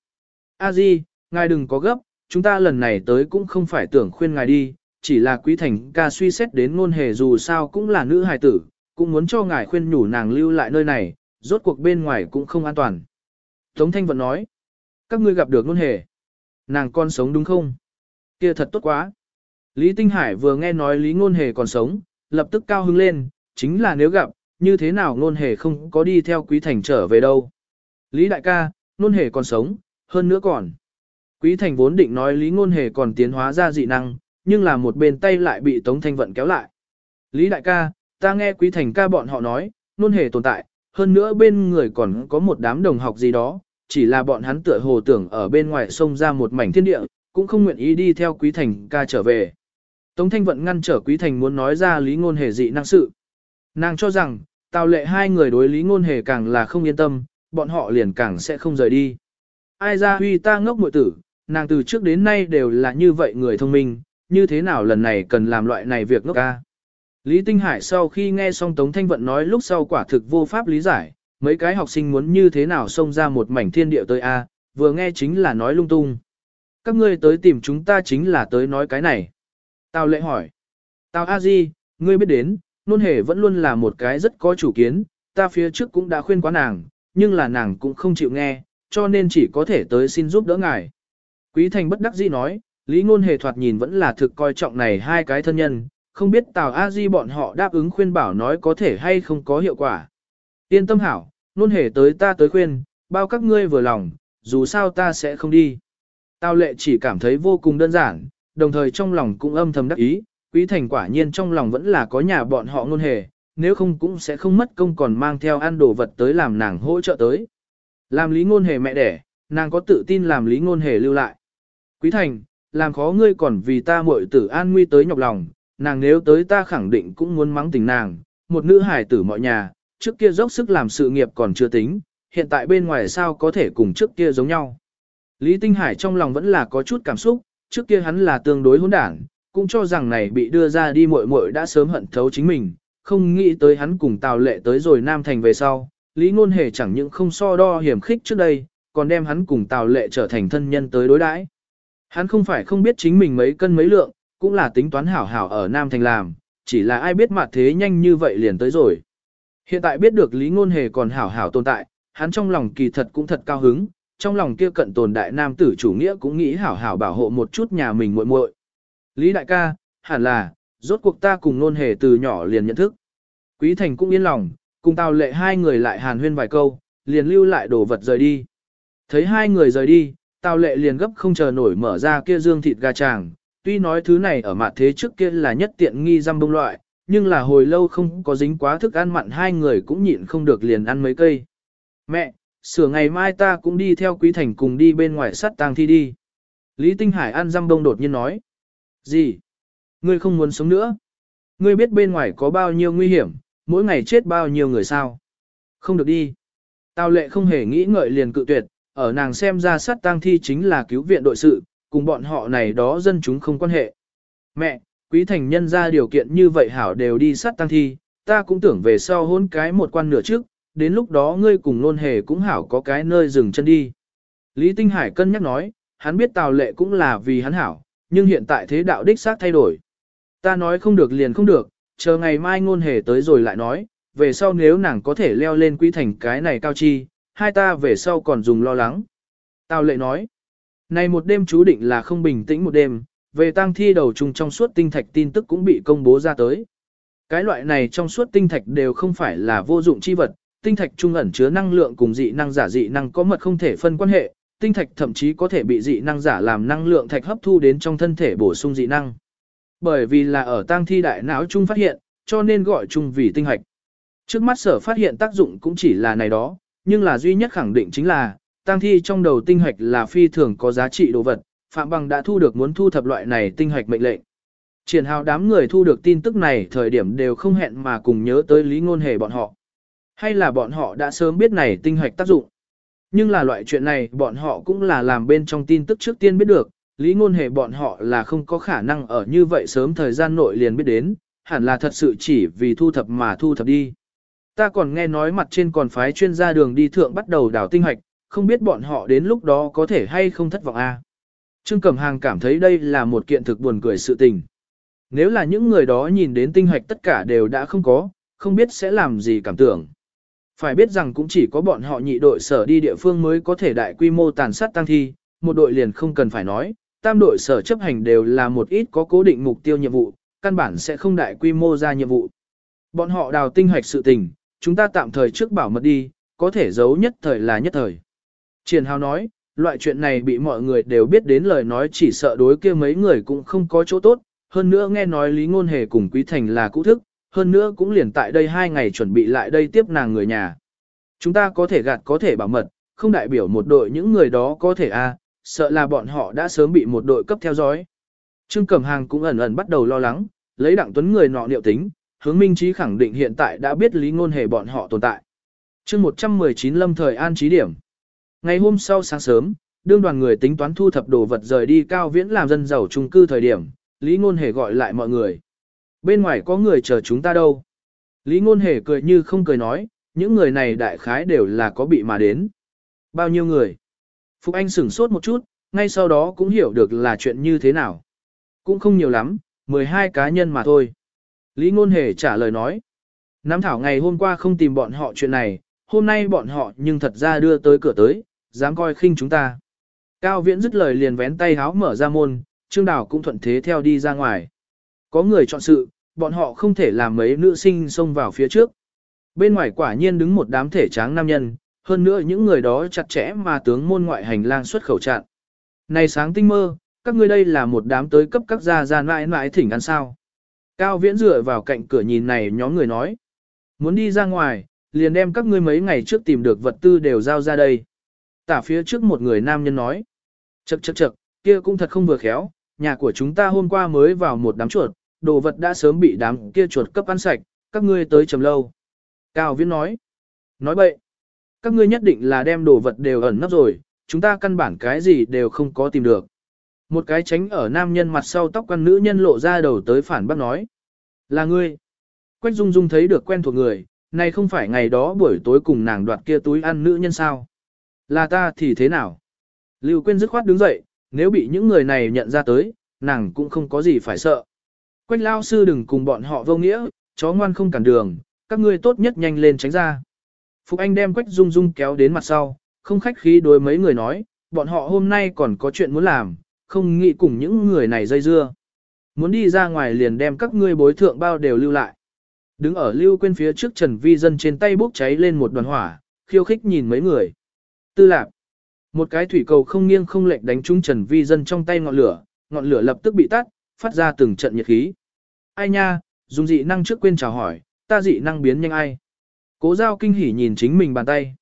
A Di, ngài đừng có gấp, chúng ta lần này tới cũng không phải tưởng khuyên ngài đi, chỉ là quý thành ca suy xét đến ngôn hề dù sao cũng là nữ hài tử, cũng muốn cho ngài khuyên nhủ nàng lưu lại nơi này, rốt cuộc bên ngoài cũng không an toàn. Tống Thanh Vận nói, các ngươi gặp được Nôn hề. Nàng con sống đúng không? Kia thật tốt quá. Lý Tinh Hải vừa nghe nói Lý Ngôn Hề còn sống, lập tức cao hứng lên, chính là nếu gặp, như thế nào Ngôn Hề không có đi theo Quý Thành trở về đâu. Lý Đại ca, Ngôn Hề còn sống, hơn nữa còn. Quý Thành vốn định nói Lý Ngôn Hề còn tiến hóa ra dị năng, nhưng là một bên tay lại bị Tống Thanh Vận kéo lại. Lý Đại ca, ta nghe Quý Thành ca bọn họ nói, Ngôn Hề tồn tại, hơn nữa bên người còn có một đám đồng học gì đó, chỉ là bọn hắn tựa hồ tưởng ở bên ngoài sông ra một mảnh thiên địa, cũng không nguyện ý đi theo Quý Thành ca trở về. Tống Thanh Vận ngăn trở Quý Thành muốn nói ra lý ngôn hề dị năng sự. Nàng cho rằng, tào lệ hai người đối lý ngôn hề càng là không yên tâm, bọn họ liền càng sẽ không rời đi. Ai ra huy ta ngốc muội tử, nàng từ trước đến nay đều là như vậy người thông minh, như thế nào lần này cần làm loại này việc ngốc ca. Lý Tinh Hải sau khi nghe xong Tống Thanh Vận nói lúc sau quả thực vô pháp lý giải, mấy cái học sinh muốn như thế nào xông ra một mảnh thiên địa tới A, vừa nghe chính là nói lung tung. Các ngươi tới tìm chúng ta chính là tới nói cái này. Tào lệ hỏi. Tào A Di, ngươi biết đến, nôn hề vẫn luôn là một cái rất có chủ kiến, ta phía trước cũng đã khuyên quá nàng, nhưng là nàng cũng không chịu nghe, cho nên chỉ có thể tới xin giúp đỡ ngài. Quý Thành bất đắc dĩ nói, Lý Ngôn Hề thoạt nhìn vẫn là thực coi trọng này hai cái thân nhân, không biết Tào A Di bọn họ đáp ứng khuyên bảo nói có thể hay không có hiệu quả. Yên tâm hảo, Ngôn Hề tới ta tới khuyên, bao các ngươi vừa lòng, dù sao ta sẽ không đi. Tào lệ chỉ cảm thấy vô cùng đơn giản, đồng thời trong lòng cũng âm thầm đắc ý, quý thành quả nhiên trong lòng vẫn là có nhà bọn họ ngôn hề, nếu không cũng sẽ không mất công còn mang theo ăn đồ vật tới làm nàng hỗ trợ tới. Làm lý ngôn hề mẹ đẻ, nàng có tự tin làm lý ngôn hề lưu lại. Quý thành, làm khó ngươi còn vì ta muội tử an nguy tới nhọc lòng, nàng nếu tới ta khẳng định cũng muốn mắng tình nàng, một nữ hài tử mọi nhà, trước kia dốc sức làm sự nghiệp còn chưa tính, hiện tại bên ngoài sao có thể cùng trước kia giống nhau. Lý Tinh Hải trong lòng vẫn là có chút cảm xúc, trước kia hắn là tương đối hỗn đảng, cũng cho rằng này bị đưa ra đi muội muội đã sớm hận thấu chính mình, không nghĩ tới hắn cùng Tào Lệ tới rồi Nam Thành về sau, Lý Ngôn Hề chẳng những không so đo hiểm khích trước đây, còn đem hắn cùng Tào Lệ trở thành thân nhân tới đối đãi. Hắn không phải không biết chính mình mấy cân mấy lượng, cũng là tính toán hảo hảo ở Nam Thành làm, chỉ là ai biết mặt thế nhanh như vậy liền tới rồi. Hiện tại biết được Lý Ngôn Hề còn hảo hảo tồn tại, hắn trong lòng kỳ thật cũng thật cao hứng, trong lòng kia cận tồn đại nam tử chủ nghĩa cũng nghĩ hảo hảo bảo hộ một chút nhà mình muội muội. Lý đại ca, hẳn là, rốt cuộc ta cùng nôn hề từ nhỏ liền nhận thức. Quý thành cũng yên lòng, cùng tào lệ hai người lại hàn huyên vài câu, liền lưu lại đồ vật rời đi. Thấy hai người rời đi, tào lệ liền gấp không chờ nổi mở ra kia dương thịt gà tràng, tuy nói thứ này ở mặt thế trước kia là nhất tiện nghi răm bông loại, nhưng là hồi lâu không có dính quá thức ăn mặn hai người cũng nhịn không được liền ăn mấy cây. Mẹ, sửa ngày mai ta cũng đi theo quý thành cùng đi bên ngoài sắt tang thi đi. Lý Tinh Hải ăn răm bông đột nhiên nói. Gì? Ngươi không muốn sống nữa? Ngươi biết bên ngoài có bao nhiêu nguy hiểm, mỗi ngày chết bao nhiêu người sao? Không được đi. Tào lệ không hề nghĩ ngợi liền cự tuyệt, ở nàng xem ra sát tang thi chính là cứu viện đội sự, cùng bọn họ này đó dân chúng không quan hệ. Mẹ, quý thành nhân ra điều kiện như vậy hảo đều đi sát tăng thi, ta cũng tưởng về sau hôn cái một quan nửa trước, đến lúc đó ngươi cùng nôn hề cũng hảo có cái nơi dừng chân đi. Lý Tinh Hải cân nhắc nói, hắn biết Tào Lệ cũng là vì hắn hảo, nhưng hiện tại thế đạo đích xác thay đổi. Ta nói không được liền không được, chờ ngày mai ngôn hề tới rồi lại nói, về sau nếu nàng có thể leo lên quý thành cái này cao chi, hai ta về sau còn dùng lo lắng. Tào Lệ nói, này một đêm chú định là không bình tĩnh một đêm, về tang thi đầu trùng trong suốt tinh thạch tin tức cũng bị công bố ra tới. Cái loại này trong suốt tinh thạch đều không phải là vô dụng chi vật, tinh thạch trung ẩn chứa năng lượng cùng dị năng giả dị năng có mật không thể phân quan hệ, tinh thạch thậm chí có thể bị dị năng giả làm năng lượng thạch hấp thu đến trong thân thể bổ sung dị năng. Bởi vì là ở tang thi đại não trung phát hiện, cho nên gọi chung vì tinh hạch. Trước mắt sở phát hiện tác dụng cũng chỉ là này đó, nhưng là duy nhất khẳng định chính là, Tăng thi trong đầu tinh hạch là phi thường có giá trị đồ vật, Phạm Bằng đã thu được muốn thu thập loại này tinh hạch mệnh lệnh. Triển hào đám người thu được tin tức này thời điểm đều không hẹn mà cùng nhớ tới lý ngôn hề bọn họ. Hay là bọn họ đã sớm biết này tinh hạch tác dụng. Nhưng là loại chuyện này bọn họ cũng là làm bên trong tin tức trước tiên biết được, lý ngôn hề bọn họ là không có khả năng ở như vậy sớm thời gian nội liền biết đến, hẳn là thật sự chỉ vì thu thập mà thu thập đi. Ta còn nghe nói mặt trên còn phái chuyên gia đường đi thượng bắt đầu đào tinh hạch, không biết bọn họ đến lúc đó có thể hay không thất vọng a. Trương Cẩm Hàng cảm thấy đây là một kiện thực buồn cười sự tình. Nếu là những người đó nhìn đến tinh hạch tất cả đều đã không có, không biết sẽ làm gì cảm tưởng. Phải biết rằng cũng chỉ có bọn họ nhị đội sở đi địa phương mới có thể đại quy mô tàn sát tăng thi, một đội liền không cần phải nói, tam đội sở chấp hành đều là một ít có cố định mục tiêu nhiệm vụ, căn bản sẽ không đại quy mô ra nhiệm vụ. Bọn họ đào tinh hoạch sự tình, chúng ta tạm thời trước bảo mật đi, có thể giấu nhất thời là nhất thời. Triển Hào nói, loại chuyện này bị mọi người đều biết đến lời nói chỉ sợ đối kia mấy người cũng không có chỗ tốt, hơn nữa nghe nói Lý Ngôn Hề cùng Quý Thành là cũ thức, hơn nữa cũng liền tại đây hai ngày chuẩn bị lại đây tiếp nàng người nhà. Chúng ta có thể gạt có thể bảo mật, không đại biểu một đội những người đó có thể a, à, sợ là bọn họ đã sớm bị một đội cấp theo dõi. Trương Cẩm Hàng cũng ẩn ẩn bắt đầu lo lắng, lấy đặng tuấn người nọ liệu tính, hướng minh trí khẳng định hiện tại đã biết lý ngôn hề bọn họ tồn tại. chương 119 lâm thời an trí điểm. Ngày hôm sau sáng sớm, đương đoàn người tính toán thu thập đồ vật rời đi cao viễn làm dân giàu trung cư thời điểm, lý ngôn hề gọi lại mọi người. Bên ngoài có người chờ chúng ta đâu. Lý ngôn hề cười như không cười nói, những người này đại khái đều là có bị mà đến. Bao nhiêu người? Phục Anh sửng sốt một chút, ngay sau đó cũng hiểu được là chuyện như thế nào. Cũng không nhiều lắm, 12 cá nhân mà thôi. Lý Ngôn Hề trả lời nói. Nam Thảo ngày hôm qua không tìm bọn họ chuyện này, hôm nay bọn họ nhưng thật ra đưa tới cửa tới, dám coi khinh chúng ta. Cao Viễn dứt lời liền vén tay háo mở ra môn, Trương Đào cũng thuận thế theo đi ra ngoài. Có người chọn sự, bọn họ không thể làm mấy nữ sinh xông vào phía trước. Bên ngoài quả nhiên đứng một đám thể tráng nam nhân, hơn nữa những người đó chặt chẽ mà tướng môn ngoại hành lang xuất khẩu chặn. Này sáng tinh mơ, các ngươi đây là một đám tới cấp các gia gian mãi mãi thỉnh ăn sao. Cao viễn dựa vào cạnh cửa nhìn này nhóm người nói. Muốn đi ra ngoài, liền đem các ngươi mấy ngày trước tìm được vật tư đều giao ra đây. Tả phía trước một người nam nhân nói. Chậc chậc chậc, kia cũng thật không vừa khéo, nhà của chúng ta hôm qua mới vào một đám chuột, đồ vật đã sớm bị đám kia chuột cấp ăn sạch, các ngươi tới chầm lâu. Cao Viễn nói. Nói bậy. Các ngươi nhất định là đem đồ vật đều ẩn nấp rồi, chúng ta căn bản cái gì đều không có tìm được. Một cái tránh ở nam nhân mặt sau tóc quan nữ nhân lộ ra đầu tới phản bác nói. Là ngươi. Quách Dung Dung thấy được quen thuộc người, này không phải ngày đó buổi tối cùng nàng đoạt kia túi ăn nữ nhân sao. Là ta thì thế nào? Lưu Quyên dứt khoát đứng dậy, nếu bị những người này nhận ra tới, nàng cũng không có gì phải sợ. Quách lao sư đừng cùng bọn họ vô nghĩa, chó ngoan không cản đường, các ngươi tốt nhất nhanh lên tránh ra. Phục Anh đem Quách Dung Dung kéo đến mặt sau, không khách khí đối mấy người nói, bọn họ hôm nay còn có chuyện muốn làm, không nghĩ cùng những người này dây dưa. Muốn đi ra ngoài liền đem các ngươi bối thượng bao đều lưu lại. Đứng ở lưu quên phía trước Trần Vi Dân trên tay bốc cháy lên một đoàn hỏa, khiêu khích nhìn mấy người. Tư lạc. Một cái thủy cầu không nghiêng không lệch đánh trúng Trần Vi Dân trong tay ngọn lửa, ngọn lửa lập tức bị tắt, phát ra từng trận nhiệt khí. Ai nha, dùng dị năng trước quên chào hỏi, ta dị năng biến nhanh ai. Cố giao kinh hỉ nhìn chính mình bàn tay.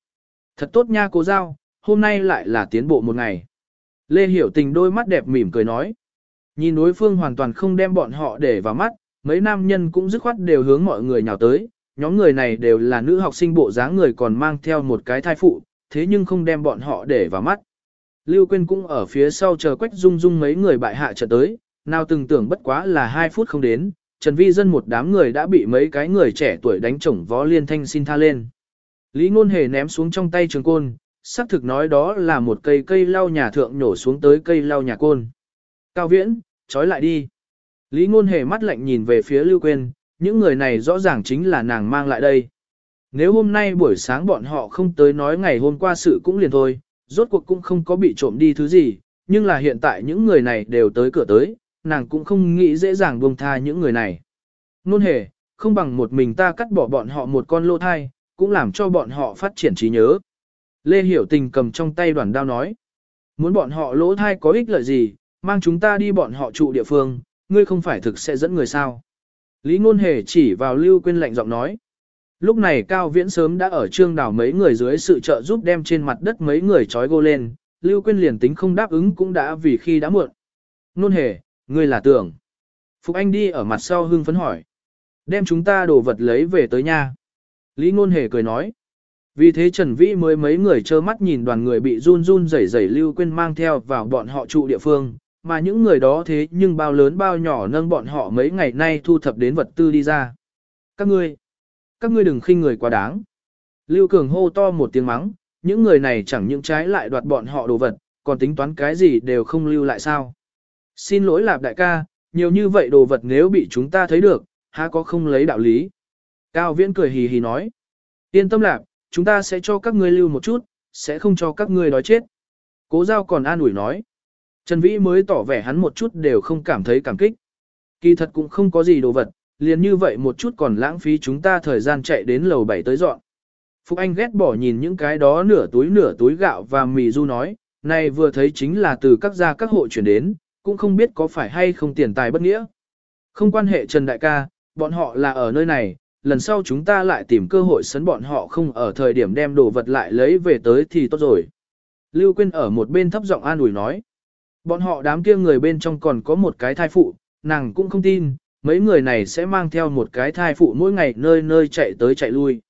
Thật tốt nha cố giao, hôm nay lại là tiến bộ một ngày. Lê Hiểu Tình đôi mắt đẹp mỉm cười nói. Nhìn đối phương hoàn toàn không đem bọn họ để vào mắt, mấy nam nhân cũng dứt khoát đều hướng mọi người nhào tới, nhóm người này đều là nữ học sinh bộ dáng người còn mang theo một cái thai phụ, thế nhưng không đem bọn họ để vào mắt. Lưu Quyên cũng ở phía sau chờ Quách Dung Dung mấy người bại hạ trận tới, nào từng tưởng bất quá là 2 phút không đến, Trần Vi Dân một đám người đã bị mấy cái người trẻ tuổi đánh chổng vó liên thanh xin tha lên. Lý Ngôn Hề ném xuống trong tay trường côn, xác thực nói đó là một cây cây lau nhà thượng nhổ xuống tới cây lau nhà côn. Cao Viễn, trói lại đi. Lý Ngôn Hề mắt lạnh nhìn về phía Lưu Quyên, những người này rõ ràng chính là nàng mang lại đây. Nếu hôm nay buổi sáng bọn họ không tới nói ngày hôm qua sự cũng liền thôi, rốt cuộc cũng không có bị trộm đi thứ gì, nhưng là hiện tại những người này đều tới cửa tới, nàng cũng không nghĩ dễ dàng buông tha những người này. Nôn hề, không bằng một mình ta cắt bỏ bọn họ một con lô thai, cũng làm cho bọn họ phát triển trí nhớ. Lê Hiểu Tình cầm trong tay đoàn đao nói, muốn bọn họ lỗ thai có ích lợi gì, mang chúng ta đi bọn họ trụ địa phương, ngươi không phải thực sẽ dẫn người sao. Lý Ngôn Hề chỉ vào Lưu Quyên lạnh giọng nói. Lúc này Cao Viễn sớm đã ở trương đảo mấy người dưới sự trợ giúp đem trên mặt đất mấy người trói gô lên, Lưu Quyên liền tính không đáp ứng cũng đã vì khi đã muộn. Ngôn Hề, ngươi là tưởng. Phục Anh đi ở mặt sau hưng phấn hỏi. Đem chúng ta đồ vật lấy về tới nhà. Lý Ngôn Hề cười nói. Vì thế Trần Vĩ mới mấy người trơ mắt nhìn đoàn người bị run run rẩy rẩy Lưu Quyên mang theo vào bọn họ trụ địa phương, mà những người đó thế nhưng bao lớn bao nhỏ nâng bọn họ mấy ngày nay thu thập đến vật tư đi ra. Các ngươi, các ngươi đừng khinh người quá đáng. Lưu Cường hô to một tiếng mắng, những người này chẳng những trái lại đoạt bọn họ đồ vật, còn tính toán cái gì đều không lưu lại sao. Xin lỗi lạp đại ca, nhiều như vậy đồ vật nếu bị chúng ta thấy được, há có không lấy đạo lý. Cao Viễn cười hì hì nói. Yên tâm lạp, chúng ta sẽ cho các ngươi lưu một chút, sẽ không cho các ngươi đói chết. Cố giao còn an ủi nói. Trần Vĩ mới tỏ vẻ hắn một chút đều không cảm thấy cảm kích. Kỳ thật cũng không có gì đồ vật, liền như vậy một chút còn lãng phí chúng ta thời gian chạy đến lầu 7 tới dọn. Phúc Anh ghét bỏ nhìn những cái đó nửa túi nửa túi gạo và mì du nói, này vừa thấy chính là từ các gia các hộ chuyển đến, cũng không biết có phải hay không tiền tài bất nghĩa. Không quan hệ Trần Đại ca, bọn họ là ở nơi này, lần sau chúng ta lại tìm cơ hội sấn bọn họ không ở thời điểm đem đồ vật lại lấy về tới thì tốt rồi. Lưu Quyên ở một bên thấp giọng an ủi nói. Bọn họ đám kia người bên trong còn có một cái thai phụ, nàng cũng không tin, mấy người này sẽ mang theo một cái thai phụ mỗi ngày nơi nơi chạy tới chạy lui.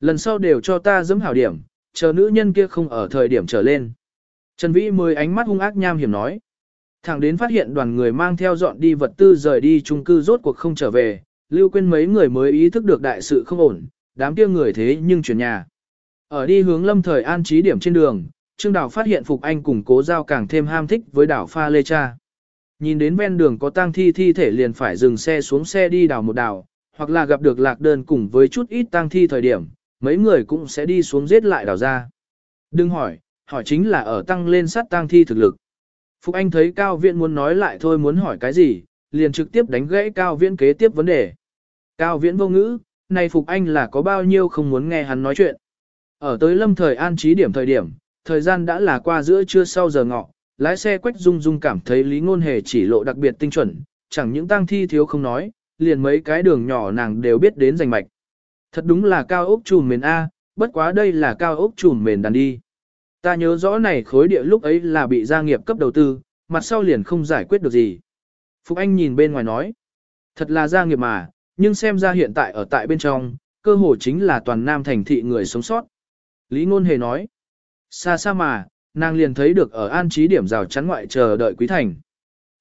Lần sau đều cho ta dẫm hảo điểm, chờ nữ nhân kia không ở thời điểm trở lên. Trần Vĩ mới ánh mắt hung ác nham hiểm nói. Thẳng đến phát hiện đoàn người mang theo dọn đi vật tư rời đi chung cư rốt cuộc không trở về, lưu quên mấy người mới ý thức được đại sự không ổn, đám kia người thế nhưng chuyển nhà. Ở đi hướng lâm thời an trí điểm trên đường, Trương Đào phát hiện Phục Anh cùng cố giao càng thêm ham thích với đảo pha lê cha. Nhìn đến ven đường có tang thi thi thể liền phải dừng xe xuống xe đi đào một đào, hoặc là gặp được lạc đơn cùng với chút ít tang thi thời điểm, mấy người cũng sẽ đi xuống giết lại đào ra. Đừng hỏi, hỏi chính là ở tăng lên sát tang thi thực lực. Phục Anh thấy Cao Viễn muốn nói lại thôi muốn hỏi cái gì, liền trực tiếp đánh gãy Cao Viễn kế tiếp vấn đề. Cao Viễn vô ngữ, này Phục Anh là có bao nhiêu không muốn nghe hắn nói chuyện. Ở tới lâm thời an trí điểm thời điểm, thời gian đã là qua giữa trưa sau giờ ngọ, lái xe quách dung dung cảm thấy lý ngôn hề chỉ lộ đặc biệt tinh chuẩn, chẳng những tang thi thiếu không nói, liền mấy cái đường nhỏ nàng đều biết đến rành mạch. Thật đúng là cao ốc trùm mền A, bất quá đây là cao ốc trùm mền đàn đi. Ta nhớ rõ này khối địa lúc ấy là bị gia nghiệp cấp đầu tư, mặt sau liền không giải quyết được gì. Phục Anh nhìn bên ngoài nói, thật là gia nghiệp mà, nhưng xem ra hiện tại ở tại bên trong, cơ hồ chính là toàn nam thành thị người sống sót. Lý Ngôn Hề nói, Xa xa mà, nàng liền thấy được ở an trí điểm rào chắn ngoại chờ đợi Quý Thành.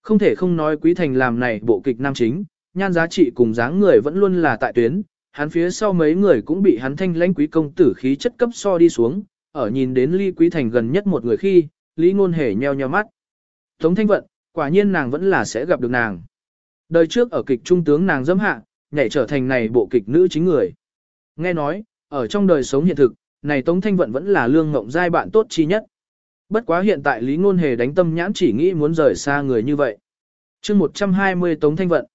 Không thể không nói Quý Thành làm này bộ kịch nam chính, nhan giá trị cùng dáng người vẫn luôn là tại tuyến, hắn phía sau mấy người cũng bị hắn thanh lãnh quý công tử khí chất cấp so đi xuống, ở nhìn đến Ly Quý Thành gần nhất một người khi, Lý Ngôn Hề nheo nheo mắt. Tống Thanh Vận, quả nhiên nàng vẫn là sẽ gặp được nàng. Đời trước ở kịch trung tướng nàng dâm hạ, nhảy trở thành này bộ kịch nữ chính người. Nghe nói, ở trong đời sống hiện thực, này Tống Thanh Vận vẫn là lương ngộng giai bạn tốt chi nhất. Bất quá hiện tại Lý Ngôn Hề đánh tâm nhãn chỉ nghĩ muốn rời xa người như vậy. chương 120 Tống Thanh Vận.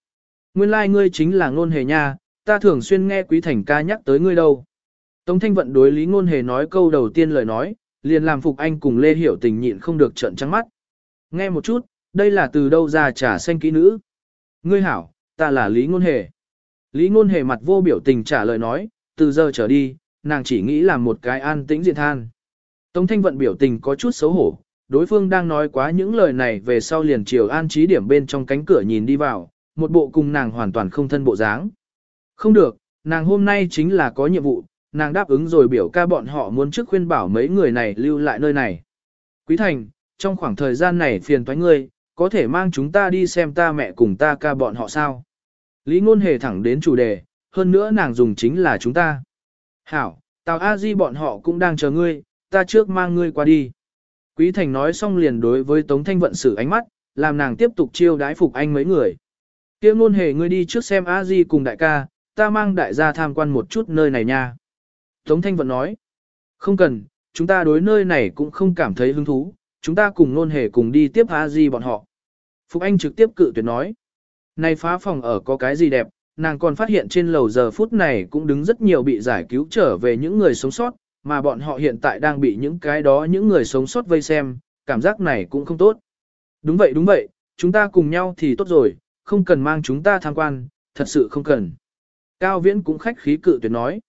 Nguyên lai like ngươi chính là Ngôn Hề nha, ta thường xuyên nghe Quý Thành ca nhắc tới ngươi đâu. Tống Thanh Vận đối Lý Ngôn Hề nói câu đầu tiên lời nói, liền làm Phục Anh cùng Lê Hiểu tình nhịn không được trợn trắng mắt. Nghe một chút, đây là từ đâu ra trả xanh kỹ nữ. Ngươi hảo, ta là Lý Ngôn Hề. Lý Ngôn Hề mặt vô biểu tình trả lời nói, từ giờ trở đi, nàng chỉ nghĩ làm một cái an tĩnh diện than. Tống thanh vận biểu tình có chút xấu hổ, đối phương đang nói quá những lời này về sau liền chiều an trí điểm bên trong cánh cửa nhìn đi vào, một bộ cùng nàng hoàn toàn không thân bộ dáng. Không được, nàng hôm nay chính là có nhiệm vụ, nàng đáp ứng rồi biểu ca bọn họ muốn trước khuyên bảo mấy người này lưu lại nơi này. Quý Thành, trong khoảng thời gian này phiền toái ngươi, có thể mang chúng ta đi xem ta mẹ cùng ta ca bọn họ sao. Lý ngôn hề thẳng đến chủ đề, hơn nữa nàng dùng chính là chúng ta. Hảo, Tào A Di bọn họ cũng đang chờ ngươi, ta trước mang ngươi qua đi. Quý Thành nói xong liền đối với Tống Thanh vận xử ánh mắt, làm nàng tiếp tục chiêu đái phục anh mấy người. Kia ngôn hề ngươi đi trước xem A Di cùng đại ca, ta mang đại gia tham quan một chút nơi này nha. Tống Thanh vận nói, không cần, chúng ta đối nơi này cũng không cảm thấy hứng thú, chúng ta cùng ngôn hề cùng đi tiếp A Di bọn họ. Phục Anh trực tiếp cự tuyệt nói, này phá phòng ở có cái gì đẹp, nàng còn phát hiện trên lầu giờ phút này cũng đứng rất nhiều bị giải cứu trở về những người sống sót, mà bọn họ hiện tại đang bị những cái đó những người sống sót vây xem, cảm giác này cũng không tốt. Đúng vậy đúng vậy, chúng ta cùng nhau thì tốt rồi, không cần mang chúng ta tham quan, thật sự không cần. Cao Viễn cũng khách khí cự tuyệt nói.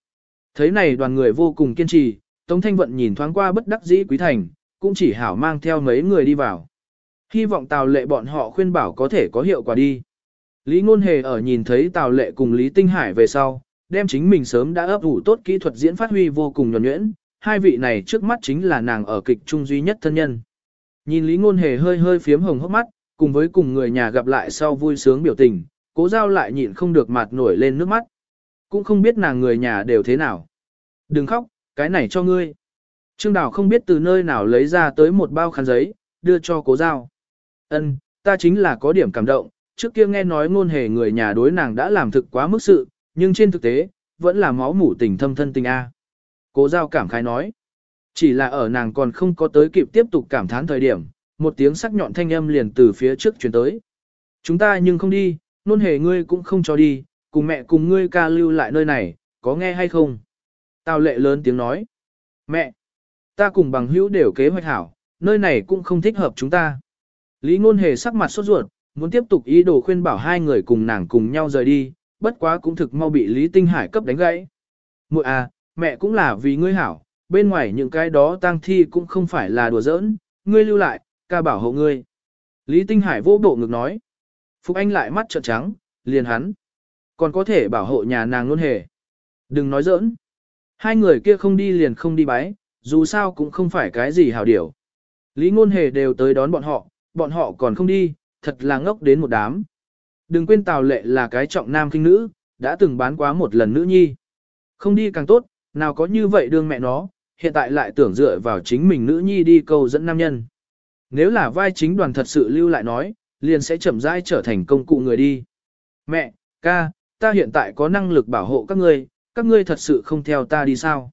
Thấy này đoàn người vô cùng kiên trì, Tống Thanh Vận nhìn thoáng qua bất đắc dĩ Quý Thành, cũng chỉ hảo mang theo mấy người đi vào. Hy vọng Tào Lệ bọn họ khuyên bảo có thể có hiệu quả đi. Lý Ngôn Hề ở nhìn thấy Tào Lệ cùng Lý Tinh Hải về sau, đem chính mình sớm đã ấp ủ tốt kỹ thuật diễn phát huy vô cùng nhuần nhuyễn, hai vị này trước mắt chính là nàng ở kịch trung duy nhất thân nhân. Nhìn Lý Ngôn Hề hơi hơi phiếm hồng hốc mắt, cùng với cùng người nhà gặp lại sau vui sướng biểu tình, cố giao lại nhịn không được mặt nổi lên nước mắt. Cũng không biết nàng người nhà đều thế nào. Đừng khóc, cái này cho ngươi. Trương Đào không biết từ nơi nào lấy ra tới một bao khăn giấy, đưa cho cố giao. Ân, ta chính là có điểm cảm động, trước kia nghe nói ngôn hề người nhà đối nàng đã làm thực quá mức sự, nhưng trên thực tế, vẫn là máu mủ tình thâm thân tình A. Cố giao cảm khái nói. Chỉ là ở nàng còn không có tới kịp tiếp tục cảm thán thời điểm, một tiếng sắc nhọn thanh âm liền từ phía trước truyền tới. Chúng ta nhưng không đi, nôn hề ngươi cũng không cho đi, cùng mẹ cùng ngươi ca lưu lại nơi này, có nghe hay không? Tào lệ lớn tiếng nói. Mẹ, ta cùng bằng hữu đều kế hoạch hảo, nơi này cũng không thích hợp chúng ta. Lý ngôn hề sắc mặt sốt ruột, muốn tiếp tục ý đồ khuyên bảo hai người cùng nàng cùng nhau rời đi, bất quá cũng thực mau bị Lý Tinh Hải cấp đánh gãy. Muội à, mẹ cũng là vì ngươi hảo, bên ngoài những cái đó tang thi cũng không phải là đùa giỡn, ngươi lưu lại, ca bảo hộ ngươi. Lý Tinh Hải vô bộ ngực nói. Phục Anh lại mắt trợn trắng, liền hắn. Còn có thể bảo hộ nhà nàng luôn hề. Đừng nói giỡn. Hai người kia không đi liền không đi bái, dù sao cũng không phải cái gì hảo điểu. Lý ngôn hề đều tới đón bọn họ, bọn họ còn không đi, thật là ngốc đến một đám. Đừng quên Tào Lệ là cái trọng nam kinh nữ, đã từng bán quá một lần nữ nhi. Không đi càng tốt, nào có như vậy đương mẹ nó, hiện tại lại tưởng dựa vào chính mình nữ nhi đi câu dẫn nam nhân. Nếu là vai chính đoàn thật sự lưu lại nói, liền sẽ chậm rãi trở thành công cụ người đi. Mẹ, ca, ta hiện tại có năng lực bảo hộ các ngươi, các ngươi thật sự không theo ta đi sao?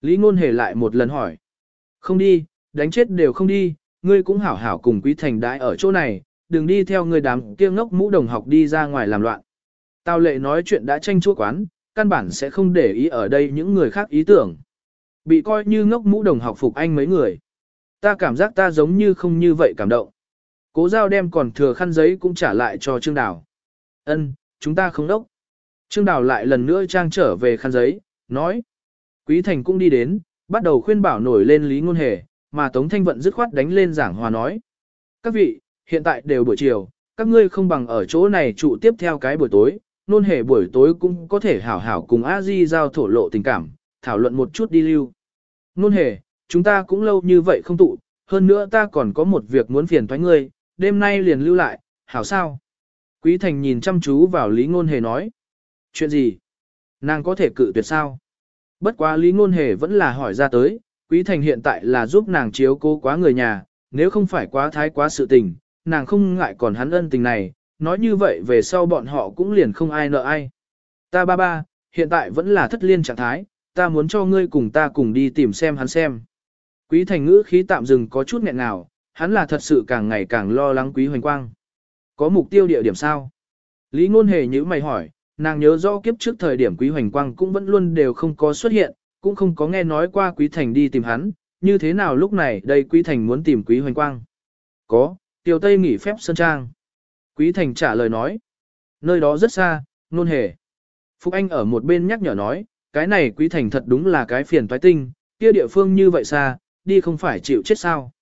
Lý ngôn hề lại một lần hỏi. Không đi, đánh chết đều không đi, ngươi cũng hảo hảo cùng quý thành đãi ở chỗ này, đừng đi theo người đám kia ngốc mũ đồng học đi ra ngoài làm loạn. Tào lệ nói chuyện đã tranh chua quán, căn bản sẽ không để ý ở đây những người khác ý tưởng. Bị coi như ngốc mũ đồng học phục anh mấy người. Ta cảm giác ta giống như không như vậy cảm động. Cố giao đem còn thừa khăn giấy cũng trả lại cho Trương Đào. Ân, chúng ta không đốc. Trương Đào lại lần nữa trang trở về khăn giấy, nói. Quý Thành cũng đi đến, bắt đầu khuyên bảo nổi lên Lý Ngôn Hề, mà Tống Thanh Vận dứt khoát đánh lên giảng hòa nói. Các vị, hiện tại đều buổi chiều, các ngươi không bằng ở chỗ này trụ tiếp theo cái buổi tối, nôn hề buổi tối cũng có thể hảo hảo cùng a di giao thổ lộ tình cảm, thảo luận một chút đi lưu. Nôn hề, chúng ta cũng lâu như vậy không tụ, hơn nữa ta còn có một việc muốn phiền thoái ngươi, đêm nay liền lưu lại, hảo sao? Quý Thành nhìn chăm chú vào Lý Ngôn Hề nói. Chuyện gì? Nàng có thể cự tuyệt sao? Bất quá Lý Ngôn Hề vẫn là hỏi ra tới, Quý Thành hiện tại là giúp nàng chiếu cố quá người nhà, nếu không phải quá thái quá sự tình, nàng không ngại còn hắn ân tình này, nói như vậy về sau bọn họ cũng liền không ai nợ ai. Ta ba ba, hiện tại vẫn là thất liên trạng thái, ta muốn cho ngươi cùng ta cùng đi tìm xem hắn xem. Quý thành ngữ khí tạm dừng có chút nghẹn nào, hắn là thật sự càng ngày càng lo lắng quý hoành quang. Có mục tiêu địa điểm sao? Lý ngôn hề như mày hỏi, nàng nhớ rõ kiếp trước thời điểm quý hoành quang cũng vẫn luôn đều không có xuất hiện, cũng không có nghe nói qua quý thành đi tìm hắn, như thế nào lúc này đây quý thành muốn tìm quý hoành quang? Có, Tiêu Tây nghỉ phép Sơn Trang. Quý Thành trả lời nói. Nơi đó rất xa, nôn hề. Phúc Anh ở một bên nhắc nhở nói, cái này Quý Thành thật đúng là cái phiền toái tinh, kia địa phương như vậy xa, đi không phải chịu chết sao.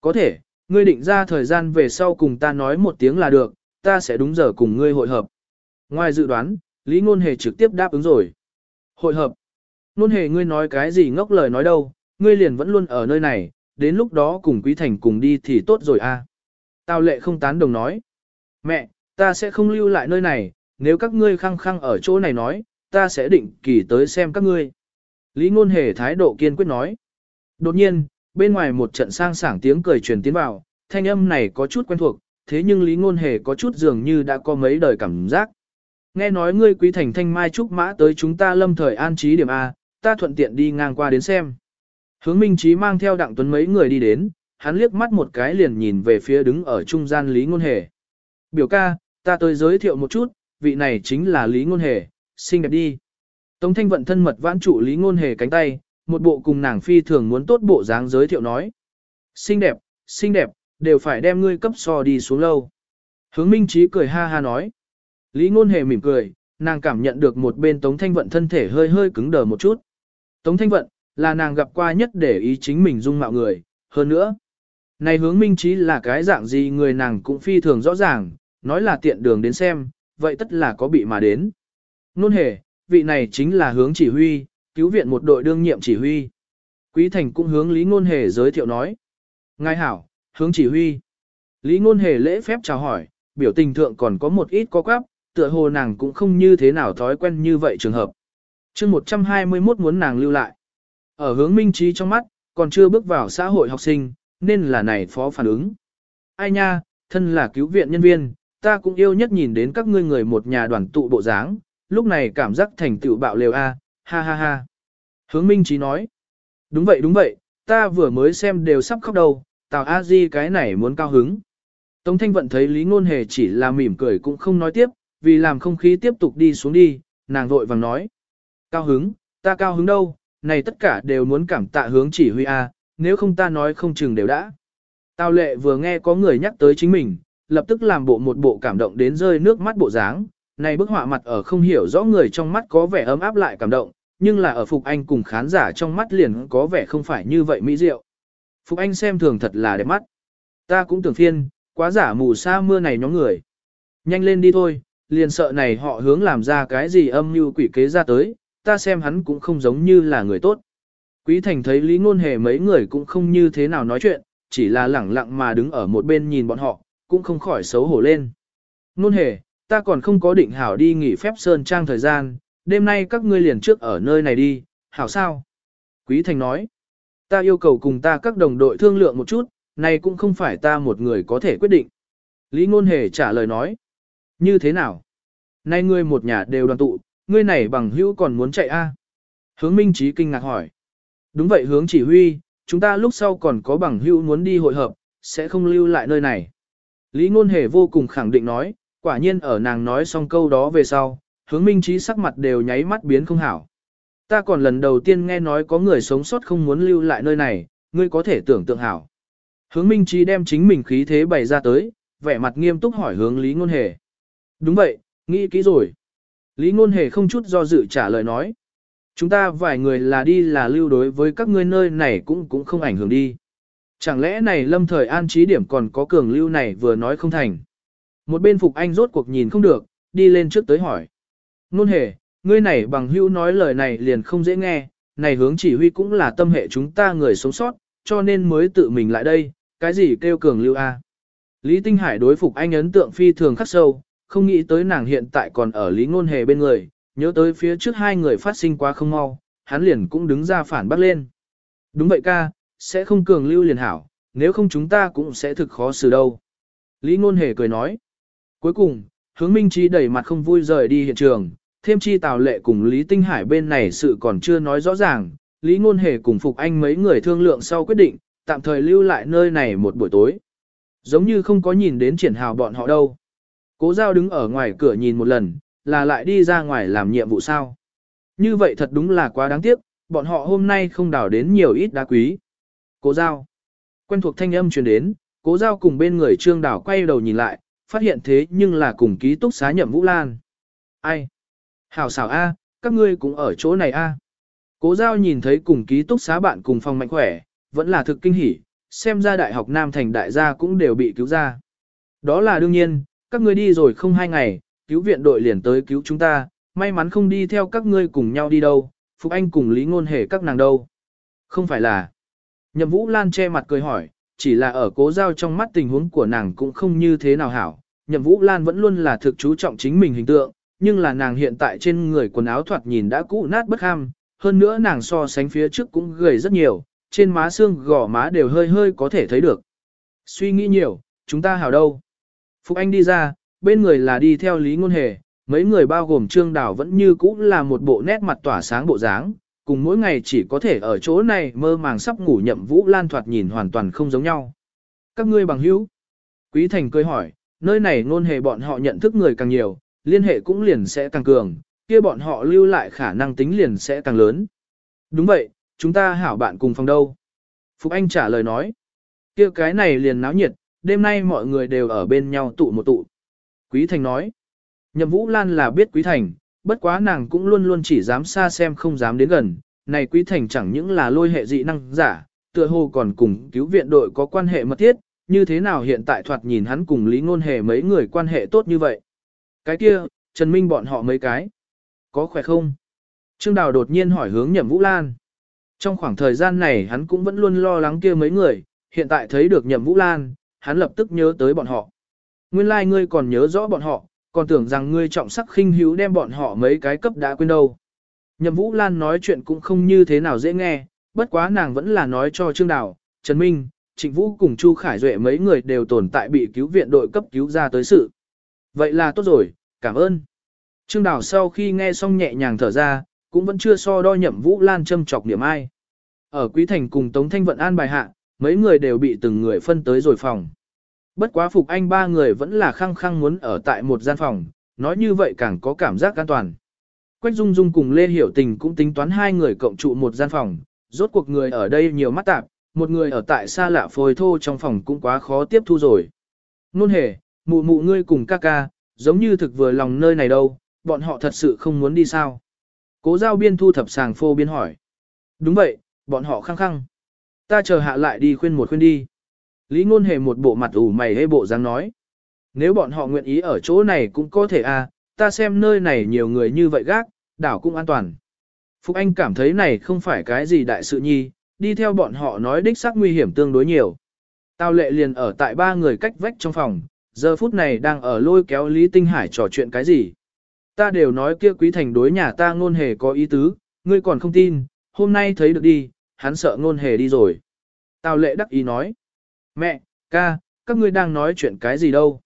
Có thể, ngươi định ra thời gian về sau cùng ta nói một tiếng là được, ta sẽ đúng giờ cùng ngươi hội hợp. Ngoài dự đoán, Lý Ngôn Hề trực tiếp đáp ứng rồi. Hội hợp. Ngôn Hề ngươi nói cái gì ngốc lời nói đâu, ngươi liền vẫn luôn ở nơi này, đến lúc đó cùng Quý Thành cùng đi thì tốt rồi a. À. Tào lệ không tán đồng nói. Mẹ, ta sẽ không lưu lại nơi này, nếu các ngươi khăng khăng ở chỗ này nói, ta sẽ định kỳ tới xem các ngươi. Lý Ngôn Hề thái độ kiên quyết nói. Đột nhiên, bên ngoài một trận sang sảng tiếng cười truyền tiến vào, thanh âm này có chút quen thuộc, thế nhưng Lý Ngôn Hề có chút dường như đã có mấy đời cảm giác. Nghe nói ngươi quý thành thanh mai trúc mã tới chúng ta lâm thời an trí điểm A, ta thuận tiện đi ngang qua đến xem. Hướng Minh Trí mang theo đặng tuấn mấy người đi đến, hắn liếc mắt một cái liền nhìn về phía đứng ở trung gian Lý Ngôn Hề. Biểu ca, ta tới giới thiệu một chút, vị này chính là Lý Ngôn Hề, xinh đẹp đi. Tống Thanh vận thân mật vãn trụ Lý Ngôn Hề cánh tay, một bộ cùng nàng phi thường muốn tốt bộ dáng giới thiệu nói. Xinh đẹp, xinh đẹp, đều phải đem ngươi cấp so đi xuống lâu. Hướng Minh Trí cười ha ha nói. Lý Ngôn Hề mỉm cười, nàng cảm nhận được một bên Tống Thanh Vận thân thể hơi hơi cứng đờ một chút. Tống Thanh Vận, là nàng gặp qua nhất để ý chính mình dung mạo người, hơn nữa. Này hướng Minh Trí là cái dạng gì người nàng cũng phi thường rõ ràng, nói là tiện đường đến xem, vậy tất là có bị mà đến. Nôn Hề, vị này chính là hướng chỉ huy, cứu viện một đội đương nhiệm chỉ huy. Quý Thành cũng hướng Lý Ngôn Hề giới thiệu nói. Ngài hảo, hướng chỉ huy. Lý Ngôn Hề lễ phép chào hỏi, biểu tình thượng còn có một ít có quáp, tựa hồ nàng cũng không như thế nào thói quen như vậy trường hợp. chương 121 muốn nàng lưu lại. Ở hướng minh trí trong mắt, còn chưa bước vào xã hội học sinh, nên là này phó phản ứng. Ai nha, thân là cứu viện nhân viên, ta cũng yêu nhất nhìn đến các ngươi người một nhà đoàn tụ bộ dáng, lúc này cảm giác thành tựu bạo lều a, ha ha ha. Hướng minh trí nói, đúng vậy đúng vậy, ta vừa mới xem đều sắp khóc đầu, Tào A Di cái này muốn cao hứng. Tống Thanh Vận thấy Lý Ngôn Hề chỉ là mỉm cười cũng không nói tiếp, vì làm không khí tiếp tục đi xuống đi, nàng vội vàng nói. Cao hứng, ta cao hứng đâu, này tất cả đều muốn cảm tạ hướng chỉ huy A, nếu không ta nói không chừng đều đã. Tào lệ vừa nghe có người nhắc tới chính mình, lập tức làm bộ một bộ cảm động đến rơi nước mắt bộ dáng. Này bức họa mặt ở không hiểu rõ người trong mắt có vẻ ấm áp lại cảm động, nhưng là ở Phục Anh cùng khán giả trong mắt liền có vẻ không phải như vậy mỹ diệu. Phục Anh xem thường thật là đẹp mắt. Ta cũng tưởng phiên, quá giả mù sa mưa này nhóm người. Nhanh lên đi thôi, liền sợ này họ hướng làm ra cái gì âm mưu quỷ kế ra tới, ta xem hắn cũng không giống như là người tốt. Quý Thành thấy Lý Ngôn Hề mấy người cũng không như thế nào nói chuyện, chỉ là lẳng lặng mà đứng ở một bên nhìn bọn họ, cũng không khỏi xấu hổ lên. Ngôn Hề, ta còn không có định hảo đi nghỉ phép sơn trang thời gian, đêm nay các ngươi liền trước ở nơi này đi, hảo sao? Quý Thành nói, ta yêu cầu cùng ta các đồng đội thương lượng một chút, này cũng không phải ta một người có thể quyết định. Lý Ngôn Hề trả lời nói, như thế nào? Nay ngươi một nhà đều đoàn tụ, ngươi này bằng hữu còn muốn chạy a? Hướng Minh Chí kinh ngạc hỏi. Đúng vậy hướng chỉ huy, chúng ta lúc sau còn có bằng hữu muốn đi hội hợp, sẽ không lưu lại nơi này. Lý Ngôn Hề vô cùng khẳng định nói, quả nhiên ở nàng nói xong câu đó về sau, hướng Minh Trí sắc mặt đều nháy mắt biến không hảo. Ta còn lần đầu tiên nghe nói có người sống sót không muốn lưu lại nơi này, ngươi có thể tưởng tượng hảo. Hướng Minh Trí đem chính mình khí thế bày ra tới, vẻ mặt nghiêm túc hỏi hướng Lý Ngôn Hề. Đúng vậy, nghĩ kỹ rồi. Lý Ngôn Hề không chút do dự trả lời nói. Chúng ta vài người là đi là lưu đối với các ngươi nơi này cũng cũng không ảnh hưởng đi. Chẳng lẽ này lâm thời an trí điểm còn có cường lưu này vừa nói không thành. Một bên Phục Anh rốt cuộc nhìn không được, đi lên trước tới hỏi. nôn hề, ngươi này bằng hữu nói lời này liền không dễ nghe, này hướng chỉ huy cũng là tâm hệ chúng ta người sống sót, cho nên mới tự mình lại đây, cái gì kêu cường lưu a? Lý Tinh Hải đối phục anh ấn tượng phi thường khắc sâu, không nghĩ tới nàng hiện tại còn ở Lý Ngôn Hề bên người, nhớ tới phía trước hai người phát sinh quá không mau, hắn liền cũng đứng ra phản bác lên. Đúng vậy ca, sẽ không cường lưu liền hảo, nếu không chúng ta cũng sẽ thực khó xử đâu. Lý Ngôn Hề cười nói. Cuối cùng, hướng minh Chi đẩy mặt không vui rời đi hiện trường, thêm chi tào lệ cùng Lý Tinh Hải bên này sự còn chưa nói rõ ràng, Lý Ngôn Hề cùng Phục Anh mấy người thương lượng sau quyết định, tạm thời lưu lại nơi này một buổi tối. Giống như không có nhìn đến triển hào bọn họ đâu. Cố giao đứng ở ngoài cửa nhìn một lần, là lại đi ra ngoài làm nhiệm vụ sao. Như vậy thật đúng là quá đáng tiếc, bọn họ hôm nay không đào đến nhiều ít đá quý. Cố giao. Quen thuộc thanh âm truyền đến, cố giao cùng bên người trương đảo quay đầu nhìn lại, phát hiện thế nhưng là cùng ký túc xá nhậm Vũ Lan. Ai? Hảo xảo A, các ngươi cũng ở chỗ này A. Cố giao nhìn thấy cùng ký túc xá bạn cùng phòng mạnh khỏe, vẫn là thực kinh hỉ, xem ra đại học Nam Thành đại gia cũng đều bị cứu ra. Đó là đương nhiên, các ngươi đi rồi không hai ngày, cứu viện đội liền tới cứu chúng ta, may mắn không đi theo các ngươi cùng nhau đi đâu, Phục Anh cùng Lý Ngôn Hề các nàng đâu. Không phải là. Nhậm Vũ Lan che mặt cười hỏi, chỉ là ở cố giao trong mắt tình huống của nàng cũng không như thế nào hảo. Nhậm Vũ Lan vẫn luôn là thực chú trọng chính mình hình tượng, nhưng là nàng hiện tại trên người quần áo thoạt nhìn đã cũ nát bất ham, hơn nữa nàng so sánh phía trước cũng gầy rất nhiều, trên má xương gò má đều hơi hơi có thể thấy được. Suy nghĩ nhiều, chúng ta hảo đâu. Phục Anh đi ra, bên người là đi theo Lý Ngôn Hề, mấy người bao gồm Trương Đào vẫn như cũ là một bộ nét mặt tỏa sáng bộ dáng, cùng mỗi ngày chỉ có thể ở chỗ này mơ màng sắp ngủ nhậm vũ lan thoạt nhìn hoàn toàn không giống nhau. Các ngươi bằng hữu. Quý Thành cười hỏi, nơi này ngôn hề bọn họ nhận thức người càng nhiều, liên hệ cũng liền sẽ càng cường, kia bọn họ lưu lại khả năng tính liền sẽ càng lớn. Đúng vậy, chúng ta hảo bạn cùng phòng đâu. Phục Anh trả lời nói, kia cái này liền náo nhiệt, đêm nay mọi người đều ở bên nhau tụ một tụ. Quý Thành nói, Nhậm Vũ Lan là biết Quý Thành, bất quá nàng cũng luôn luôn chỉ dám xa xem không dám đến gần. Này Quý Thành chẳng những là lôi hệ dị năng giả, tựa hồ còn cùng cứu viện đội có quan hệ mật thiết, như thế nào hiện tại thoạt nhìn hắn cùng Lý Ngôn Hề mấy người quan hệ tốt như vậy. Cái kia, Trần Minh bọn họ mấy cái. Có khỏe không? Trương Đào đột nhiên hỏi hướng Nhậm Vũ Lan. Trong khoảng thời gian này hắn cũng vẫn luôn lo lắng kia mấy người, hiện tại thấy được Nhậm Vũ Lan, hắn lập tức nhớ tới bọn họ. Nguyên lai like ngươi còn nhớ rõ bọn họ, còn tưởng rằng ngươi trọng sắc khinh hữu đem bọn họ mấy cái cấp đã quên đâu. Nhậm Vũ Lan nói chuyện cũng không như thế nào dễ nghe, bất quá nàng vẫn là nói cho Trương Đào, Trần Minh, Trịnh Vũ cùng Chu Khải Duệ mấy người đều tồn tại bị cứu viện đội cấp cứu ra tới sự. Vậy là tốt rồi, cảm ơn. Trương Đào sau khi nghe xong nhẹ nhàng thở ra, cũng vẫn chưa so đo Nhậm Vũ Lan châm chọc niệm ai. Ở Quý Thành cùng Tống Thanh Vận an bài hạ, mấy người đều bị từng người phân tới rồi phòng. Bất quá Phục Anh ba người vẫn là khăng khăng muốn ở tại một gian phòng, nói như vậy càng có cảm giác an toàn. Quách Dung Dung cùng Lê Hiểu Tình cũng tính toán hai người cộng trụ một gian phòng, rốt cuộc người ở đây nhiều mắt tạp, một người ở tại xa lạ phôi thô trong phòng cũng quá khó tiếp thu rồi. Nôn hề, mụ mụ ngươi cùng ca ca, giống như thực vừa lòng nơi này đâu, bọn họ thật sự không muốn đi sao. Cố giao biên thu thập sàng phô biên hỏi. Đúng vậy, bọn họ khăng khăng. Ta chờ hạ lại đi khuyên một khuyên đi. Lý ngôn hề một bộ mặt ủ mày hê bộ dáng nói. Nếu bọn họ nguyện ý ở chỗ này cũng có thể à, ta xem nơi này nhiều người như vậy gác, đảo cũng an toàn. Phúc Anh cảm thấy này không phải cái gì đại sự nhi, đi theo bọn họ nói đích xác nguy hiểm tương đối nhiều. Tào lệ liền ở tại ba người cách vách trong phòng, giờ phút này đang ở lôi kéo Lý Tinh Hải trò chuyện cái gì. Ta đều nói kia quý thành đối nhà ta ngôn hề có ý tứ, ngươi còn không tin, hôm nay thấy được đi, hắn sợ ngôn hề đi rồi. Tào lệ đắc ý nói. Mẹ, ca, các ngươi đang nói chuyện cái gì đâu?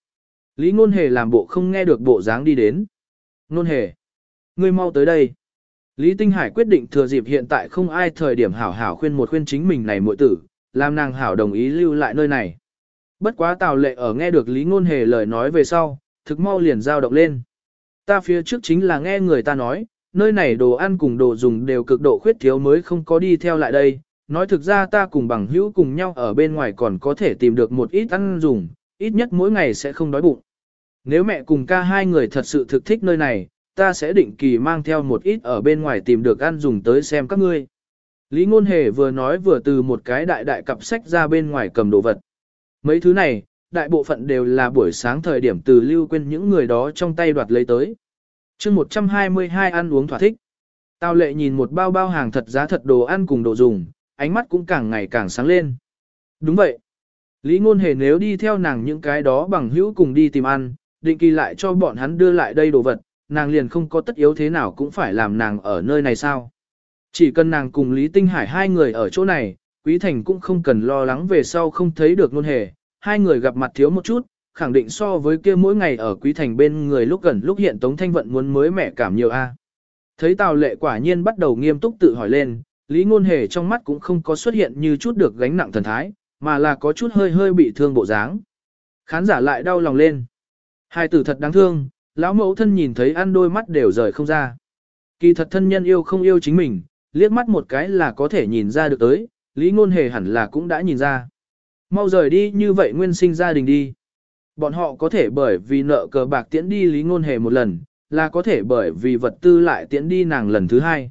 Lý ngôn hề làm bộ không nghe được bộ dáng đi đến. Ngôn hề, ngươi mau tới đây. Lý Tinh Hải quyết định thừa dịp hiện tại không ai thời điểm hảo hảo khuyên một khuyên chính mình này muội tử, làm nàng hảo đồng ý lưu lại nơi này. Bất quá Tào Lệ ở nghe được Lý Ngôn Hề lời nói về sau, thực mau liền dao động lên. Ta phía trước chính là nghe người ta nói, nơi này đồ ăn cùng đồ dùng đều cực độ khuyết thiếu mới không có đi theo lại đây, Nói thực ra ta cùng bằng hữu cùng nhau ở bên ngoài còn có thể tìm được một ít ăn dùng, ít nhất mỗi ngày sẽ không đói bụng. Nếu mẹ cùng ca hai người thật sự thực thích nơi này, ta sẽ định kỳ mang theo một ít ở bên ngoài tìm được ăn dùng tới xem các ngươi. Lý Ngôn Hề vừa nói vừa từ một cái đại đại cặp sách ra bên ngoài cầm đồ vật. Mấy thứ này, đại bộ phận đều là buổi sáng thời điểm từ lưu quên những người đó trong tay đoạt lấy tới. chương 122 ăn uống thỏa thích. Tao lệ nhìn một bao bao hàng thật giá thật đồ ăn cùng đồ dùng, ánh mắt cũng càng ngày càng sáng lên. Đúng vậy. Lý ngôn hề nếu đi theo nàng những cái đó bằng hữu cùng đi tìm ăn, định kỳ lại cho bọn hắn đưa lại đây đồ vật, nàng liền không có tất yếu thế nào cũng phải làm nàng ở nơi này sao. Chỉ cần nàng cùng Lý Tinh Hải hai người ở chỗ này, Quý Thành cũng không cần lo lắng về sau không thấy được ngôn hề, hai người gặp mặt thiếu một chút, khẳng định so với kia mỗi ngày ở Quý Thành bên người lúc gần lúc hiện Tống Thanh Vận muốn mới mẹ cảm nhiều a. Thấy Tào Lệ quả nhiên bắt đầu nghiêm túc tự hỏi lên, Lý Ngôn Hề trong mắt cũng không có xuất hiện như chút được gánh nặng thần thái, mà là có chút hơi hơi bị thương bộ dáng. Khán giả lại đau lòng lên. Hai tử thật đáng thương, lão mẫu thân nhìn thấy ăn đôi mắt đều rời không ra. Kỳ thật thân nhân yêu không yêu chính mình, liếc mắt một cái là có thể nhìn ra được tới, Lý Ngôn Hề hẳn là cũng đã nhìn ra. Mau rời đi như vậy nguyên sinh gia đình đi. Bọn họ có thể bởi vì nợ cờ bạc tiễn đi Lý Ngôn Hề một lần, là có thể bởi vì vật tư lại tiễn đi nàng lần thứ hai.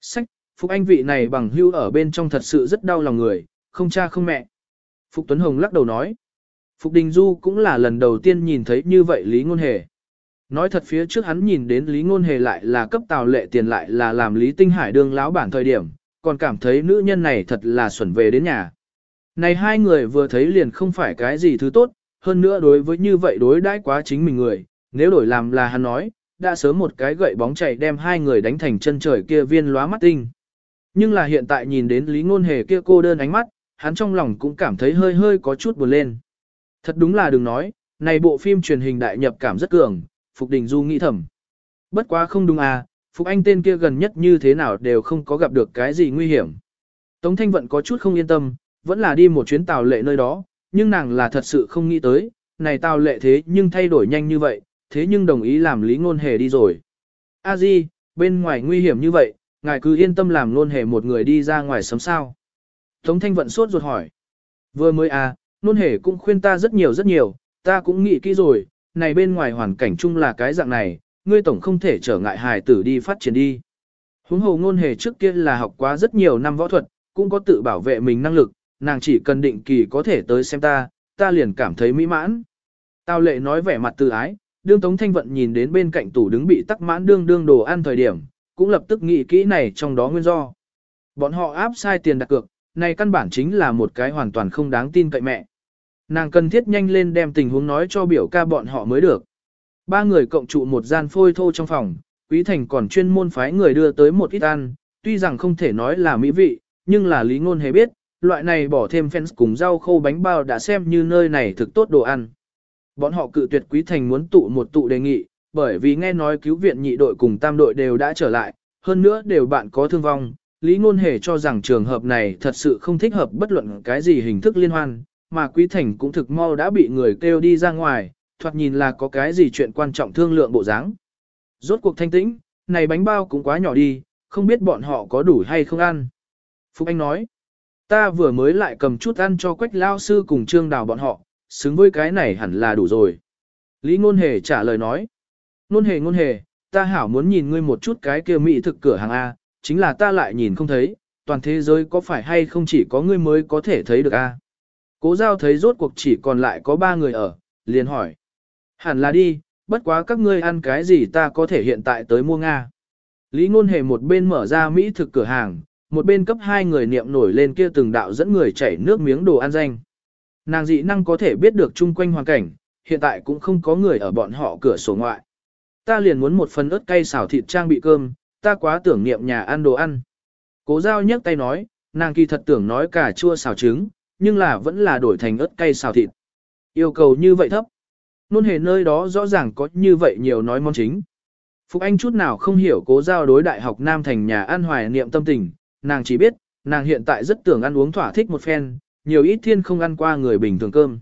Sách, Phúc Anh vị này bằng hưu ở bên trong thật sự rất đau lòng người, không cha không mẹ. Phục Tuấn Hồng lắc đầu nói. Phục Đình Du cũng là lần đầu tiên nhìn thấy như vậy Lý Ngôn Hề. Nói thật phía trước hắn nhìn đến Lý Ngôn Hề lại là cấp tào lệ tiền lại là làm Lý Tinh Hải đương láo bản thời điểm, còn cảm thấy nữ nhân này thật là xuẩn về đến nhà. Này hai người vừa thấy liền không phải cái gì thứ tốt, hơn nữa đối với như vậy đối đãi quá chính mình người, nếu đổi làm là hắn nói, đã sớm một cái gậy bóng chạy đem hai người đánh thành chân trời kia viên lóa mắt tinh. Nhưng là hiện tại nhìn đến Lý Ngôn Hề kia cô đơn ánh mắt, hắn trong lòng cũng cảm thấy hơi hơi có chút buồn lên. Thật đúng là đừng nói, này bộ phim truyền hình đại nhập cảm rất cường, Phục Đình Du nghĩ thầm. Bất quá không đúng à, Phục Anh tên kia gần nhất như thế nào đều không có gặp được cái gì nguy hiểm. Tống Thanh Vận có chút không yên tâm, vẫn là đi một chuyến tàu lệ nơi đó, nhưng nàng là thật sự không nghĩ tới, này tàu lệ thế nhưng thay đổi nhanh như vậy, thế nhưng đồng ý làm lý ngôn hề đi rồi. A Di, bên ngoài nguy hiểm như vậy, ngài cứ yên tâm làm nôn hề một người đi ra ngoài sớm sao. Tống Thanh Vận sốt ruột hỏi. Vừa mới à, Nôn hề cũng khuyên ta rất nhiều rất nhiều, ta cũng nghĩ kỹ rồi, này bên ngoài hoàn cảnh chung là cái dạng này, ngươi tổng không thể trở ngại hài tử đi phát triển đi. Huống hồ Nôn hề trước kia là học quá rất nhiều năm võ thuật, cũng có tự bảo vệ mình năng lực, nàng chỉ cần định kỳ có thể tới xem ta, ta liền cảm thấy mỹ mãn. Tào lệ nói vẻ mặt tự ái, đương Tống Thanh Vận nhìn đến bên cạnh tủ đứng bị tắc mãn đương đương đồ ăn thời điểm, cũng lập tức nghĩ kỹ này trong đó nguyên do. Bọn họ áp sai tiền đặt cược, này căn bản chính là một cái hoàn toàn không đáng tin cậy mẹ. Nàng cần thiết nhanh lên đem tình huống nói cho biểu ca bọn họ mới được. Ba người cộng trụ một gian phôi thô trong phòng, Quý Thành còn chuyên môn phái người đưa tới một ít ăn, tuy rằng không thể nói là mỹ vị, nhưng là lý ngôn hề biết, loại này bỏ thêm fans cùng rau khô bánh bao đã xem như nơi này thực tốt đồ ăn. Bọn họ cự tuyệt Quý Thành muốn tụ một tụ đề nghị, bởi vì nghe nói cứu viện nhị đội cùng tam đội đều đã trở lại, hơn nữa đều bạn có thương vong. Lý Ngôn Hề cho rằng trường hợp này thật sự không thích hợp bất luận cái gì hình thức liên hoan, mà Quý Thành cũng thực mau đã bị người kêu đi ra ngoài, thoạt nhìn là có cái gì chuyện quan trọng thương lượng bộ dáng. Rốt cuộc thanh tĩnh, này bánh bao cũng quá nhỏ đi, không biết bọn họ có đủ hay không ăn. Phúc Anh nói, ta vừa mới lại cầm chút ăn cho quách lao sư cùng trương đào bọn họ, xứng với cái này hẳn là đủ rồi. Lý Ngôn Hề trả lời nói, Nôn Hề nôn Hề, ta hảo muốn nhìn ngươi một chút cái kia mỹ thực cửa hàng A, chính là ta lại nhìn không thấy, toàn thế giới có phải hay không chỉ có ngươi mới có thể thấy được A. Cố giao thấy rốt cuộc chỉ còn lại có ba người ở, liền hỏi. Hẳn là đi, bất quá các ngươi ăn cái gì ta có thể hiện tại tới mua Nga. Lý ngôn hề một bên mở ra mỹ thực cửa hàng, một bên cấp hai người niệm nổi lên kia từng đạo dẫn người chảy nước miếng đồ ăn danh. Nàng dị năng có thể biết được chung quanh hoàn cảnh, hiện tại cũng không có người ở bọn họ cửa sổ ngoại. Ta liền muốn một phần ớt cay xào thịt trang bị cơm, ta quá tưởng niệm nhà ăn đồ ăn. Cố giao nhấc tay nói, nàng kỳ thật tưởng nói cả chua xào trứng, nhưng là vẫn là đổi thành ớt cay xào thịt. Yêu cầu như vậy thấp. Nôn hề nơi đó rõ ràng có như vậy nhiều nói món chính. Phục Anh chút nào không hiểu cố giao đối đại học Nam thành nhà ăn hoài niệm tâm tình, nàng chỉ biết, nàng hiện tại rất tưởng ăn uống thỏa thích một phen, nhiều ít thiên không ăn qua người bình thường cơm.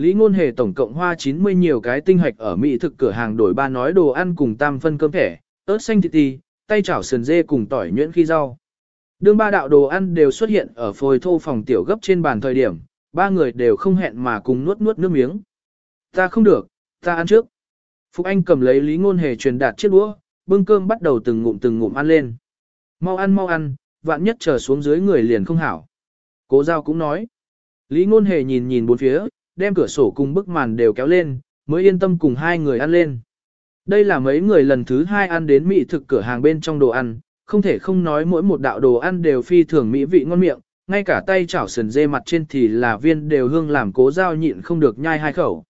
Lý ngôn hề tổng cộng hoa 90 nhiều cái tinh hạch ở mỹ thực cửa hàng đổi ba nói đồ ăn cùng tam phân cơm thẻ, ớt xanh thịt tì, tay chảo sườn dê cùng tỏi nhuyễn khi rau. Đương ba đạo đồ ăn đều xuất hiện ở phôi thô phòng tiểu gấp trên bàn thời điểm, ba người đều không hẹn mà cùng nuốt nuốt nước miếng. Ta không được, ta ăn trước. Phục Anh cầm lấy Lý Ngôn Hề truyền đạt chiếc đũa, bưng cơm bắt đầu từng ngụm từng ngụm ăn lên. Mau ăn mau ăn, vạn nhất chờ xuống dưới người liền không hảo. Cố Giao cũng nói. Lý Ngôn Hề nhìn nhìn bốn phía, đem cửa sổ cùng bức màn đều kéo lên, mới yên tâm cùng hai người ăn lên. Đây là mấy người lần thứ hai ăn đến mỹ thực cửa hàng bên trong đồ ăn, không thể không nói mỗi một đạo đồ ăn đều phi thường mỹ vị ngon miệng, ngay cả tay chảo sườn dê mặt trên thì là viên đều hương làm cố giao nhịn không được nhai hai khẩu.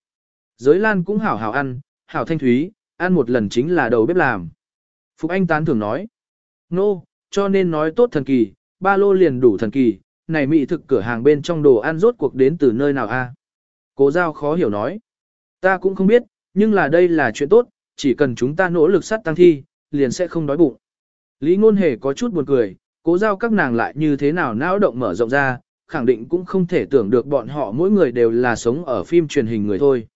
Giới lan cũng hảo hảo ăn, hảo thanh thúy, ăn một lần chính là đầu bếp làm. Phục Anh tán thường nói, nô, no, cho nên nói tốt thần kỳ, ba lô liền đủ thần kỳ, này mỹ thực cửa hàng bên trong đồ ăn rốt cuộc đến từ nơi nào a? Cố giao khó hiểu nói, ta cũng không biết, nhưng là đây là chuyện tốt, chỉ cần chúng ta nỗ lực sát tăng thi, liền sẽ không đói bụng. Lý ngôn hề có chút buồn cười, cố giao các nàng lại như thế nào não động mở rộng ra, khẳng định cũng không thể tưởng được bọn họ mỗi người đều là sống ở phim truyền hình người thôi.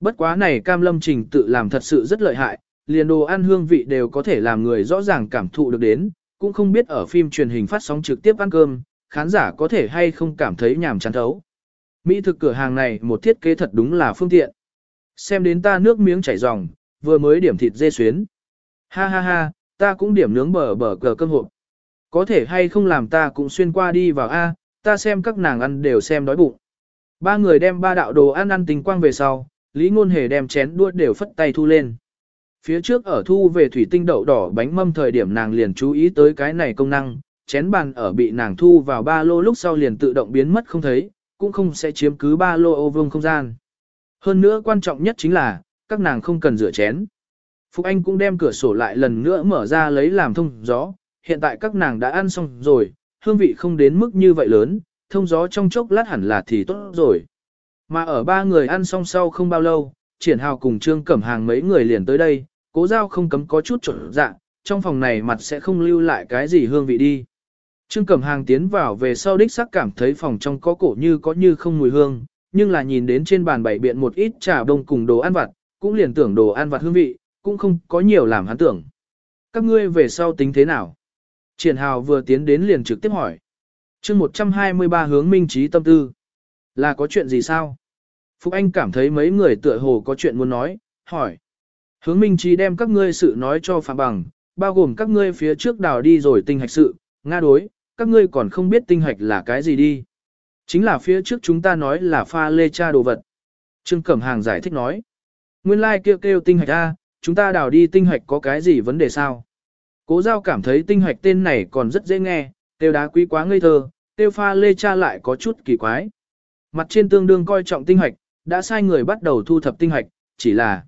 Bất quá này cam lâm trình tự làm thật sự rất lợi hại, liền đồ ăn hương vị đều có thể làm người rõ ràng cảm thụ được đến, cũng không biết ở phim truyền hình phát sóng trực tiếp ăn cơm, khán giả có thể hay không cảm thấy nhàm chán thấu. Mỹ thực cửa hàng này một thiết kế thật đúng là phương tiện. Xem đến ta nước miếng chảy ròng, vừa mới điểm thịt dê xuyến. Ha ha ha, ta cũng điểm nướng bờ bờ cờ cơm hộp. Có thể hay không làm ta cũng xuyên qua đi vào A, ta xem các nàng ăn đều xem đói bụng. Ba người đem ba đạo đồ ăn ăn tình quang về sau, Lý Ngôn Hề đem chén đũa đều phất tay thu lên. Phía trước ở thu về thủy tinh đậu đỏ bánh mâm thời điểm nàng liền chú ý tới cái này công năng, chén bàn ở bị nàng thu vào ba lô lúc sau liền tự động biến mất không thấy, cũng không sẽ chiếm cứ ba lô ô vương không gian. Hơn nữa quan trọng nhất chính là, các nàng không cần rửa chén. Phục Anh cũng đem cửa sổ lại lần nữa mở ra lấy làm thông gió, hiện tại các nàng đã ăn xong rồi, hương vị không đến mức như vậy lớn, thông gió trong chốc lát hẳn là thì tốt rồi. Mà ở ba người ăn xong sau không bao lâu, triển hào cùng trương cẩm hàng mấy người liền tới đây, cố giao không cấm có chút trở dạ, trong phòng này mặt sẽ không lưu lại cái gì hương vị đi. Trương cẩm hàng tiến vào về sau đích sắc cảm thấy phòng trong có cổ như có như không mùi hương, nhưng là nhìn đến trên bàn bày biện một ít trà đông cùng đồ ăn vặt, cũng liền tưởng đồ ăn vặt hương vị, cũng không có nhiều làm hắn tưởng. Các ngươi về sau tính thế nào? Triển hào vừa tiến đến liền trực tiếp hỏi. chương 123 hướng minh trí tâm tư. Là có chuyện gì sao? Phúc Anh cảm thấy mấy người tựa hồ có chuyện muốn nói, hỏi. Hướng minh trí đem các ngươi sự nói cho Phạm Bằng, bao gồm các ngươi phía trước đào đi rồi tinh hạch sự, Nga đối, các ngươi còn không biết tinh hạch là cái gì đi. Chính là phía trước chúng ta nói là pha lê cha đồ vật. Trương Cẩm Hàng giải thích nói. Nguyên lai like kêu kêu tinh hạch A, chúng ta đào đi tinh hạch có cái gì vấn đề sao? Cố giao cảm thấy tinh hạch tên này còn rất dễ nghe, tiêu đá quý quá ngây thơ, tiêu pha lê cha lại có chút kỳ quái. Mặt trên tương đương coi trọng tinh hạch, đã sai người bắt đầu thu thập tinh hạch, chỉ là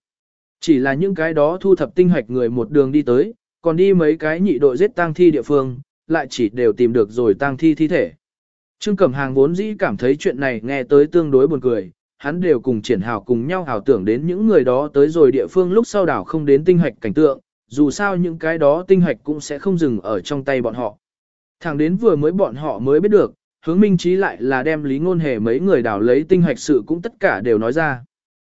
chỉ là những cái đó thu thập tinh hạch người một đường đi tới, còn đi mấy cái nhị đội giết tang thi địa phương, lại chỉ đều tìm được rồi tang thi thi thể. Trương Cẩm Hàng vốn dĩ cảm thấy chuyện này nghe tới tương đối buồn cười, hắn đều cùng triển hào cùng nhau hào tưởng đến những người đó tới rồi địa phương lúc sau đảo không đến tinh hạch cảnh tượng, dù sao những cái đó tinh hạch cũng sẽ không dừng ở trong tay bọn họ. Thẳng đến vừa mới bọn họ mới biết được, hướng minh trí lại là đem lý ngôn hề mấy người đảo lấy tinh hạch sự cũng tất cả đều nói ra.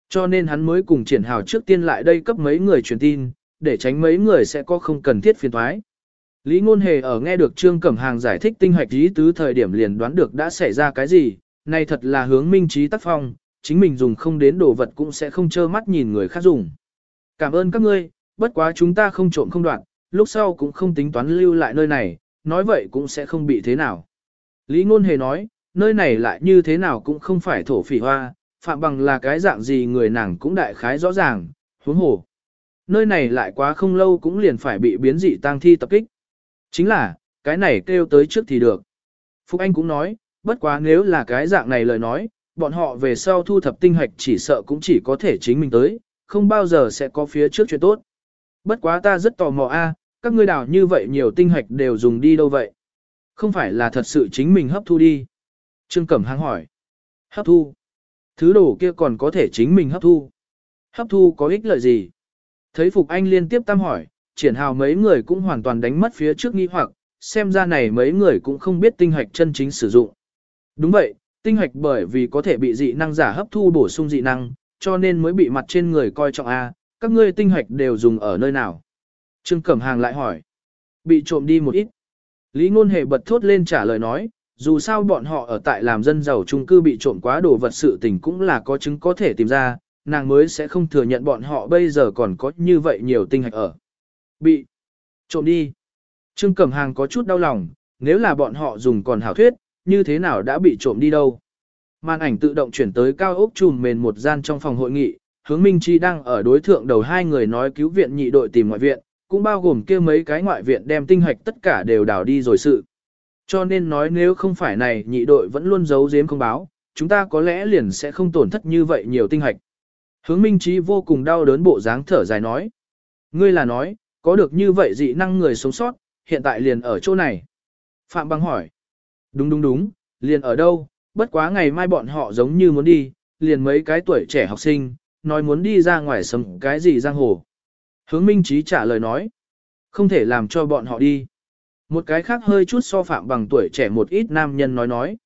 Cho nên hắn mới cùng triển hào trước tiên lại đây cấp mấy người truyền tin, để tránh mấy người sẽ có không cần thiết phiền thoái. Lý ngôn hề ở nghe được Trương Cẩm Hàng giải thích tinh hạch ý tứ thời điểm liền đoán được đã xảy ra cái gì, này thật là hướng minh trí tác phong, chính mình dùng không đến đồ vật cũng sẽ không trơ mắt nhìn người khác dùng. Cảm ơn các ngươi, bất quá chúng ta không trộm không đoạn, lúc sau cũng không tính toán lưu lại nơi này, nói vậy cũng sẽ không bị thế nào. Lý Ngôn Hề nói, nơi này lại như thế nào cũng không phải thổ phỉ hoa, phạm bằng là cái dạng gì người nàng cũng đại khái rõ ràng, huống hồ. Nơi này lại quá không lâu cũng liền phải bị biến dị tang thi tập kích. Chính là, cái này kêu tới trước thì được. Phúc Anh cũng nói, bất quá nếu là cái dạng này lời nói, bọn họ về sau thu thập tinh hạch chỉ sợ cũng chỉ có thể chính mình tới, không bao giờ sẽ có phía trước chuyện tốt. Bất quá ta rất tò mò a, các ngươi đào như vậy nhiều tinh hạch đều dùng đi đâu vậy? Không phải là thật sự chính mình hấp thu đi. Trương Cẩm Hăng hỏi. Hấp thu? Thứ đồ kia còn có thể chính mình hấp thu. Hấp thu có ích lợi gì? Thấy Phục Anh liên tiếp tam hỏi, triển hào mấy người cũng hoàn toàn đánh mất phía trước nghi hoặc, xem ra này mấy người cũng không biết tinh hạch chân chính sử dụng. Đúng vậy, tinh hạch bởi vì có thể bị dị năng giả hấp thu bổ sung dị năng, cho nên mới bị mặt trên người coi trọng A, các ngươi tinh hạch đều dùng ở nơi nào? Trương Cẩm Hàng lại hỏi. Bị trộm đi một ít. Lý Ngôn Hề bật thốt lên trả lời nói, dù sao bọn họ ở tại làm dân giàu trung cư bị trộm quá đồ vật sự tình cũng là có chứng có thể tìm ra, nàng mới sẽ không thừa nhận bọn họ bây giờ còn có như vậy nhiều tinh hạch ở. Bị trộm đi. Trương Cẩm Hàng có chút đau lòng, nếu là bọn họ dùng còn hảo thuyết, như thế nào đã bị trộm đi đâu. Màn ảnh tự động chuyển tới cao ốc trùm mền một gian trong phòng hội nghị, hướng Minh Chi đang ở đối thượng đầu hai người nói cứu viện nhị đội tìm ngoại viện, cũng bao gồm kia mấy cái ngoại viện đem tinh hạch tất cả đều đảo đi rồi sự. Cho nên nói nếu không phải này nhị đội vẫn luôn giấu giếm không báo, chúng ta có lẽ liền sẽ không tổn thất như vậy nhiều tinh hạch. Hướng Minh Chi vô cùng đau đớn bộ dáng thở dài nói. Ngươi là nói, có được như vậy dị năng người sống sót, hiện tại liền ở chỗ này. Phạm Băng hỏi. Đúng đúng đúng, liền ở đâu, bất quá ngày mai bọn họ giống như muốn đi, liền mấy cái tuổi trẻ học sinh, nói muốn đi ra ngoài sầm cái gì giang hồ. Hướng Minh Trí trả lời nói, không thể làm cho bọn họ đi. Một cái khác hơi chút so phạm bằng tuổi trẻ một ít nam nhân nói nói.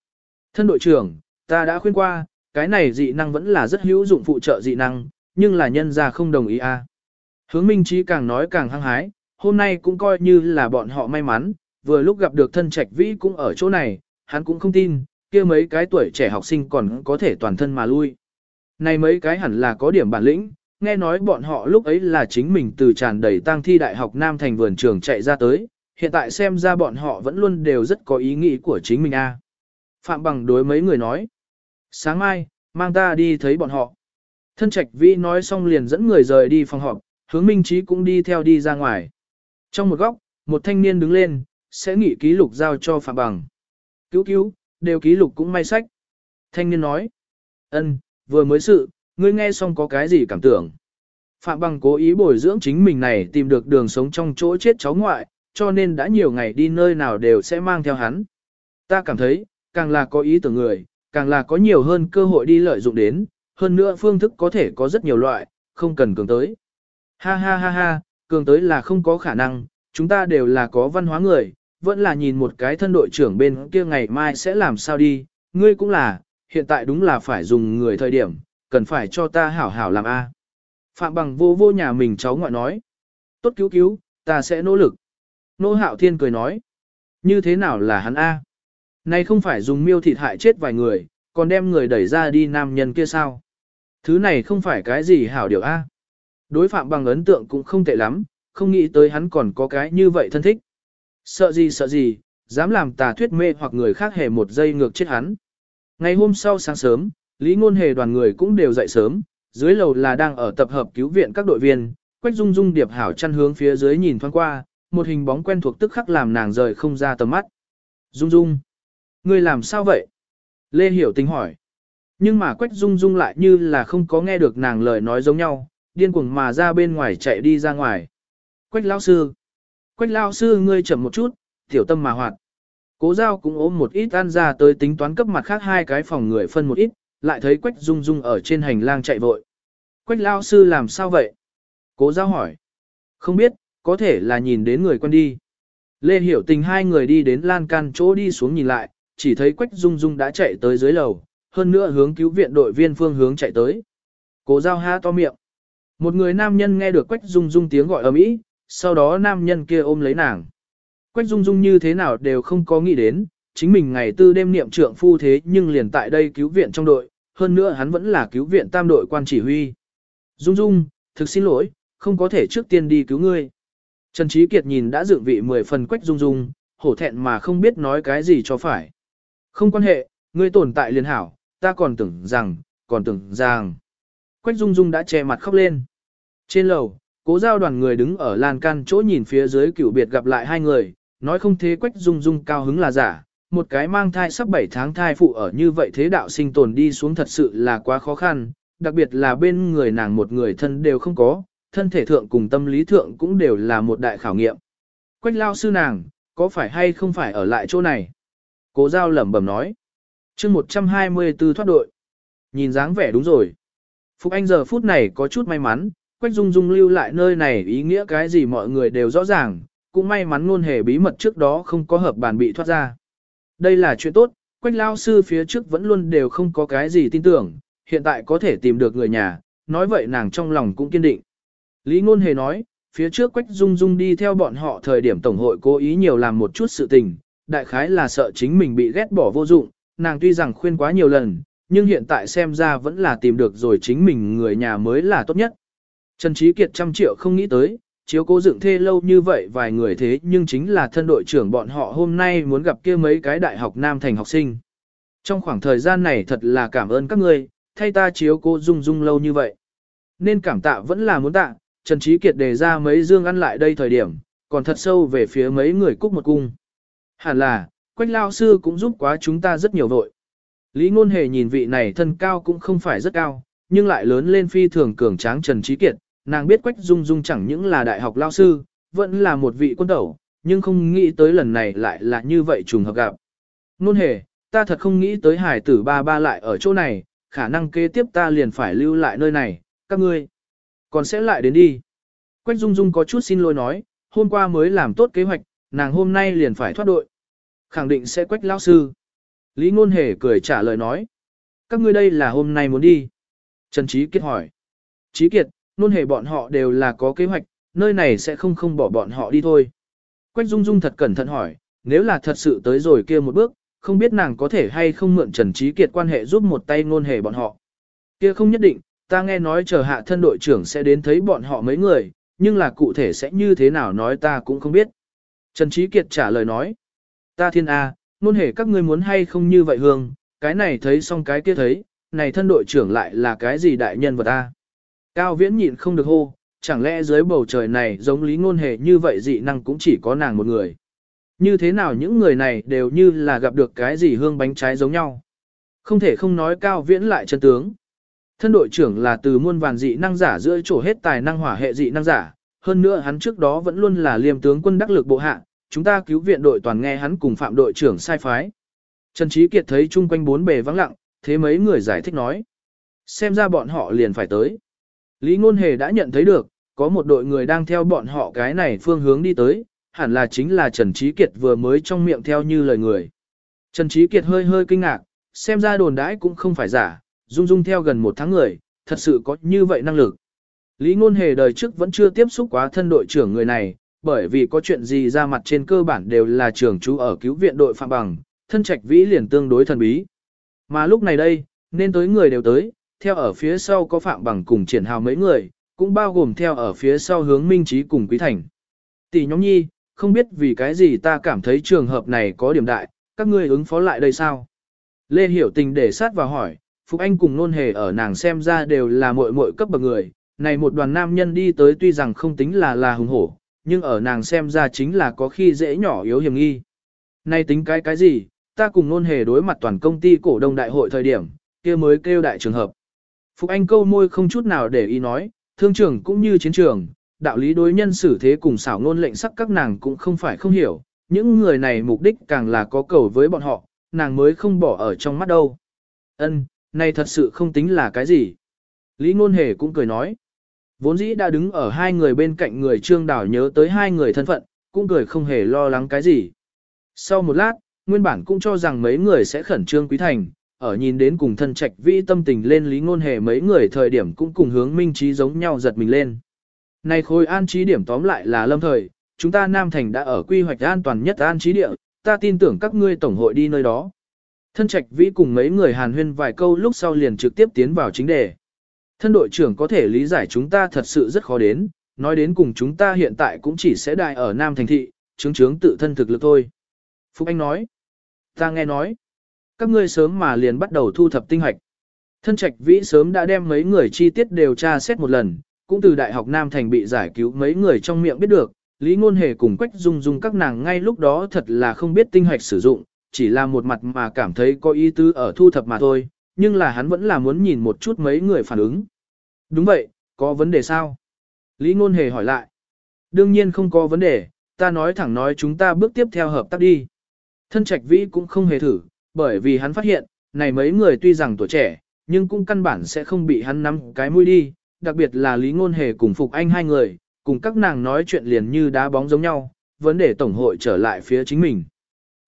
Thân đội trưởng, ta đã khuyên qua, cái này dị năng vẫn là rất hữu dụng phụ trợ dị năng, nhưng là nhân ra không đồng ý a. À. Hướng Minh Trí càng nói càng hăng hái, hôm nay cũng coi như là bọn họ may mắn, vừa lúc gặp được thân trạch vĩ cũng ở chỗ này, hắn cũng không tin, kia mấy cái tuổi trẻ học sinh còn có thể toàn thân mà lui. Này mấy cái hẳn là có điểm bản lĩnh, nghe nói bọn họ lúc ấy là chính mình từ tràn đầy tang thi đại học Nam thành vườn trường chạy ra tới, hiện tại xem ra bọn họ vẫn luôn đều rất có ý nghĩ của chính mình a. Phạm bằng đối mấy người nói. Sáng mai, mang ta đi thấy bọn họ. Thân trạch vĩ nói xong liền dẫn người rời đi phòng họp, hướng minh trí cũng đi theo đi ra ngoài. Trong một góc, một thanh niên đứng lên, sẽ nghỉ ký lục giao cho Phạm Bằng. Cứu cứu, đều ký lục cũng may sách. Thanh niên nói, ân, vừa mới sự, ngươi nghe xong có cái gì cảm tưởng. Phạm Bằng cố ý bồi dưỡng chính mình này tìm được đường sống trong chỗ chết cháu ngoại, cho nên đã nhiều ngày đi nơi nào đều sẽ mang theo hắn. Ta cảm thấy, càng là có ý tưởng người, càng là có nhiều hơn cơ hội đi lợi dụng đến, hơn nữa phương thức có thể có rất nhiều loại, không cần cường tới. Ha ha ha ha, cường tới là không có khả năng, chúng ta đều là có văn hóa người, vẫn là nhìn một cái thân đội trưởng bên kia ngày mai sẽ làm sao đi, ngươi cũng là, hiện tại đúng là phải dùng người thời điểm, cần phải cho ta hảo hảo làm A. Phạm bằng vô vô nhà mình cháu ngoại nói. Tốt cứu cứu, ta sẽ nỗ lực. Nô hạo thiên cười nói. Như thế nào là hắn A? Này không phải dùng miêu thịt hại chết vài người, còn đem người đẩy ra đi nam nhân kia sao? Thứ này không phải cái gì hảo điều A. Đối phạm bằng ấn tượng cũng không tệ lắm, không nghĩ tới hắn còn có cái như vậy thân thích. Sợ gì sợ gì, dám làm tà thuyết mê hoặc người khác hề một giây ngược chết hắn. Ngày hôm sau sáng sớm, Lý Ngôn Hề đoàn người cũng đều dậy sớm, dưới lầu là đang ở tập hợp cứu viện các đội viên, Quách Dung Dung điệp hảo chăn hướng phía dưới nhìn thoáng qua, một hình bóng quen thuộc tức khắc làm nàng rời không ra tầm mắt. Dung Dung, ngươi làm sao vậy? Lê Hiểu Tình hỏi. Nhưng mà Quách Dung Dung lại như là không có nghe được nàng lời nói giống nhau, điên cuồng mà ra bên ngoài chạy đi ra ngoài. Quách lão sư, Quách lão sư ngươi chậm một chút, tiểu tâm mà hoạt. Cố giao cũng ôm một ít ăn ra tới tính toán cấp mặt khác hai cái phòng người phân một ít, lại thấy Quách Dung Dung ở trên hành lang chạy vội. Quách lão sư làm sao vậy? Cố giao hỏi. Không biết, có thể là nhìn đến người quen đi. Lê Hiểu Tình hai người đi đến lan can chỗ đi xuống nhìn lại, chỉ thấy Quách Dung Dung đã chạy tới dưới lầu, hơn nữa hướng cứu viện đội viên phương hướng chạy tới. Cố giao ha to miệng. Một người nam nhân nghe được Quách Dung Dung tiếng gọi ầm ĩ, sau đó nam nhân kia ôm lấy nàng. Quách Dung Dung như thế nào đều không có nghĩ đến, chính mình ngày tư đêm niệm trượng phu thế nhưng liền tại đây cứu viện trong đội, hơn nữa hắn vẫn là cứu viện tam đội quan chỉ huy. Dung Dung, thực xin lỗi, không có thể trước tiên đi cứu ngươi. Trần Trí Kiệt nhìn đã dựng vị mười phần Quách Dung Dung, hổ thẹn mà không biết nói cái gì cho phải. Không quan hệ, ngươi tồn tại liền hảo, ta còn tưởng rằng, còn tưởng rằng. Quách Dung Dung đã che mặt khóc lên. Trên lầu, cố giao đoàn người đứng ở lan can chỗ nhìn phía dưới cửu biệt gặp lại hai người, nói không thế Quách Dung Dung cao hứng là giả. Một cái mang thai sắp 7 tháng thai phụ ở như vậy thế đạo sinh tồn đi xuống thật sự là quá khó khăn, đặc biệt là bên người nàng một người thân đều không có, thân thể thượng cùng tâm lý thượng cũng đều là một đại khảo nghiệm. Quách lao sư nàng, có phải hay không phải ở lại chỗ này? Cố giao lẩm bẩm nói. chương 124 thoát đội. Nhìn dáng vẻ đúng rồi. Phục Anh giờ phút này có chút may mắn, Quách Dung Dung lưu lại nơi này ý nghĩa cái gì mọi người đều rõ ràng, cũng may mắn luôn hề bí mật trước đó không có hợp bàn bị thoát ra. Đây là chuyện tốt, Quách Lao Sư phía trước vẫn luôn đều không có cái gì tin tưởng, hiện tại có thể tìm được người nhà, nói vậy nàng trong lòng cũng kiên định. Lý Ngôn Hề nói, phía trước Quách Dung Dung đi theo bọn họ thời điểm Tổng hội cố ý nhiều làm một chút sự tình, đại khái là sợ chính mình bị ghét bỏ vô dụng, nàng tuy rằng khuyên quá nhiều lần, nhưng hiện tại xem ra vẫn là tìm được rồi chính mình người nhà mới là tốt nhất. Trần Trí Kiệt trăm triệu không nghĩ tới, chiếu cố dựng thê lâu như vậy vài người thế nhưng chính là thân đội trưởng bọn họ hôm nay muốn gặp kia mấy cái đại học nam thành học sinh. Trong khoảng thời gian này thật là cảm ơn các người thay ta chiếu cố dung dung lâu như vậy. Nên cảm tạ vẫn là muốn tạ, Trần Trí Kiệt đề ra mấy dương ăn lại đây thời điểm, còn thật sâu về phía mấy người cúc một cung. Hẳn là, Quách Lao Sư cũng giúp quá chúng ta rất nhiều vội. Lý Ngôn Hề nhìn vị này thân cao cũng không phải rất cao, nhưng lại lớn lên phi thường cường tráng Trần Trí Kiệt, nàng biết Quách Dung Dung chẳng những là đại học lao sư, vẫn là một vị quân tẩu, nhưng không nghĩ tới lần này lại là như vậy trùng hợp gặp. Nôn Hề, ta thật không nghĩ tới hải tử ba ba lại ở chỗ này, khả năng kế tiếp ta liền phải lưu lại nơi này, các ngươi. Còn sẽ lại đến đi. Quách Dung Dung có chút xin lỗi nói, hôm qua mới làm tốt kế hoạch, nàng hôm nay liền phải thoát đội. Khẳng định sẽ quách lao sư. Lý Ngôn Hề cười trả lời nói. Các ngươi đây là hôm nay muốn đi. Trần Trí Kiệt hỏi. Trí Kiệt, nôn Hề bọn họ đều là có kế hoạch, nơi này sẽ không không bỏ bọn họ đi thôi. Quách Dung Dung thật cẩn thận hỏi, nếu là thật sự tới rồi kia một bước, không biết nàng có thể hay không mượn Trần Trí Kiệt quan hệ giúp một tay Ngôn Hề bọn họ. Kia không nhất định, ta nghe nói chờ hạ thân đội trưởng sẽ đến thấy bọn họ mấy người, nhưng là cụ thể sẽ như thế nào nói ta cũng không biết. Trần Trí Kiệt trả lời nói, ta thiên A, nôn hề các ngươi muốn hay không như vậy hương, cái này thấy xong cái kia thấy, này thân đội trưởng lại là cái gì đại nhân vật ta. Cao viễn nhịn không được hô, chẳng lẽ dưới bầu trời này giống lý ngôn hề như vậy dị năng cũng chỉ có nàng một người. Như thế nào những người này đều như là gặp được cái gì hương bánh trái giống nhau. Không thể không nói cao viễn lại chân tướng. Thân đội trưởng là từ muôn vàn dị năng giả giữa chỗ hết tài năng hỏa hệ dị năng giả, hơn nữa hắn trước đó vẫn luôn là liêm tướng quân đắc lực bộ hạ, chúng ta cứu viện đội toàn nghe hắn cùng phạm đội trưởng sai phái. Trần Trí Kiệt thấy chung quanh bốn bề vắng lặng, thế mấy người giải thích nói. Xem ra bọn họ liền phải tới. Lý Ngôn Hề đã nhận thấy được, có một đội người đang theo bọn họ cái này phương hướng đi tới, hẳn là chính là Trần Trí Kiệt vừa mới trong miệng theo như lời người. Trần Trí Kiệt hơi hơi kinh ngạc, xem ra đồn đãi cũng không phải giả, dung dung theo gần một tháng người, thật sự có như vậy năng lực. Lý Ngôn Hề đời trước vẫn chưa tiếp xúc quá thân đội trưởng người này, bởi vì có chuyện gì ra mặt trên cơ bản đều là trưởng chú ở cứu viện đội phạm bằng, thân trạch vĩ liền tương đối thần bí. Mà lúc này đây, nên tới người đều tới, theo ở phía sau có phạm bằng cùng triển hào mấy người, cũng bao gồm theo ở phía sau hướng minh trí cùng quý thành. Tỷ nhóm nhi, không biết vì cái gì ta cảm thấy trường hợp này có điểm đại, các ngươi ứng phó lại đây sao? Lê Hiểu Tình để sát vào hỏi, Phục Anh cùng nôn hề ở nàng xem ra đều là muội muội cấp bậc người, này một đoàn nam nhân đi tới tuy rằng không tính là là hùng hổ, nhưng ở nàng xem ra chính là có khi dễ nhỏ yếu hiểm nghi. Này tính cái cái gì, ta cùng nôn hề đối mặt toàn công ty cổ đông đại hội thời điểm, kia mới kêu đại trường hợp. Phục Anh câu môi không chút nào để ý nói, thương trường cũng như chiến trường, đạo lý đối nhân xử thế cùng xảo ngôn lệnh sắc các nàng cũng không phải không hiểu, những người này mục đích càng là có cầu với bọn họ, nàng mới không bỏ ở trong mắt đâu. Ân, này thật sự không tính là cái gì. Lý Ngôn Hề cũng cười nói. Vốn dĩ đã đứng ở hai người bên cạnh người Trương Đảo nhớ tới hai người thân phận, cũng cười không hề lo lắng cái gì. Sau một lát, nguyên bản cũng cho rằng mấy người sẽ khẩn trương quý thành, ở nhìn đến cùng thân trạch vĩ tâm tình lên Lý Ngôn Hề mấy người thời điểm cũng cùng hướng minh trí giống nhau giật mình lên. Này khối an trí điểm tóm lại là lâm thời, chúng ta Nam Thành đã ở quy hoạch an toàn nhất an trí địa, ta tin tưởng các ngươi tổng hội đi nơi đó. Thân trạch vĩ cùng mấy người hàn huyên vài câu lúc sau liền trực tiếp tiến vào chính đề. Thân đội trưởng có thể lý giải chúng ta thật sự rất khó đến, nói đến cùng chúng ta hiện tại cũng chỉ sẽ đại ở Nam Thành Thị, chứng chứng tự thân thực lực thôi. Phúc Anh nói, ta nghe nói, các ngươi sớm mà liền bắt đầu thu thập tinh hoạch. Thân trạch vĩ sớm đã đem mấy người chi tiết điều tra xét một lần, cũng từ Đại học Nam Thành bị giải cứu mấy người trong miệng biết được, Lý Ngôn Hề cùng Quách Dung Dung các nàng ngay lúc đó thật là không biết tinh hoạch sử dụng, chỉ là một mặt mà cảm thấy có ý tứ ở thu thập mà thôi, nhưng là hắn vẫn là muốn nhìn một chút mấy người phản ứng. Đúng vậy, có vấn đề sao? Lý Ngôn Hề hỏi lại. Đương nhiên không có vấn đề, ta nói thẳng nói chúng ta bước tiếp theo hợp tác đi. Thân trạch vĩ cũng không hề thử, bởi vì hắn phát hiện, này mấy người tuy rằng tuổi trẻ, nhưng cũng căn bản sẽ không bị hắn nắm cái mũi đi, đặc biệt là Lý Ngôn Hề cùng Phục Anh hai người, cùng các nàng nói chuyện liền như đá bóng giống nhau, vấn đề tổng hội trở lại phía chính mình.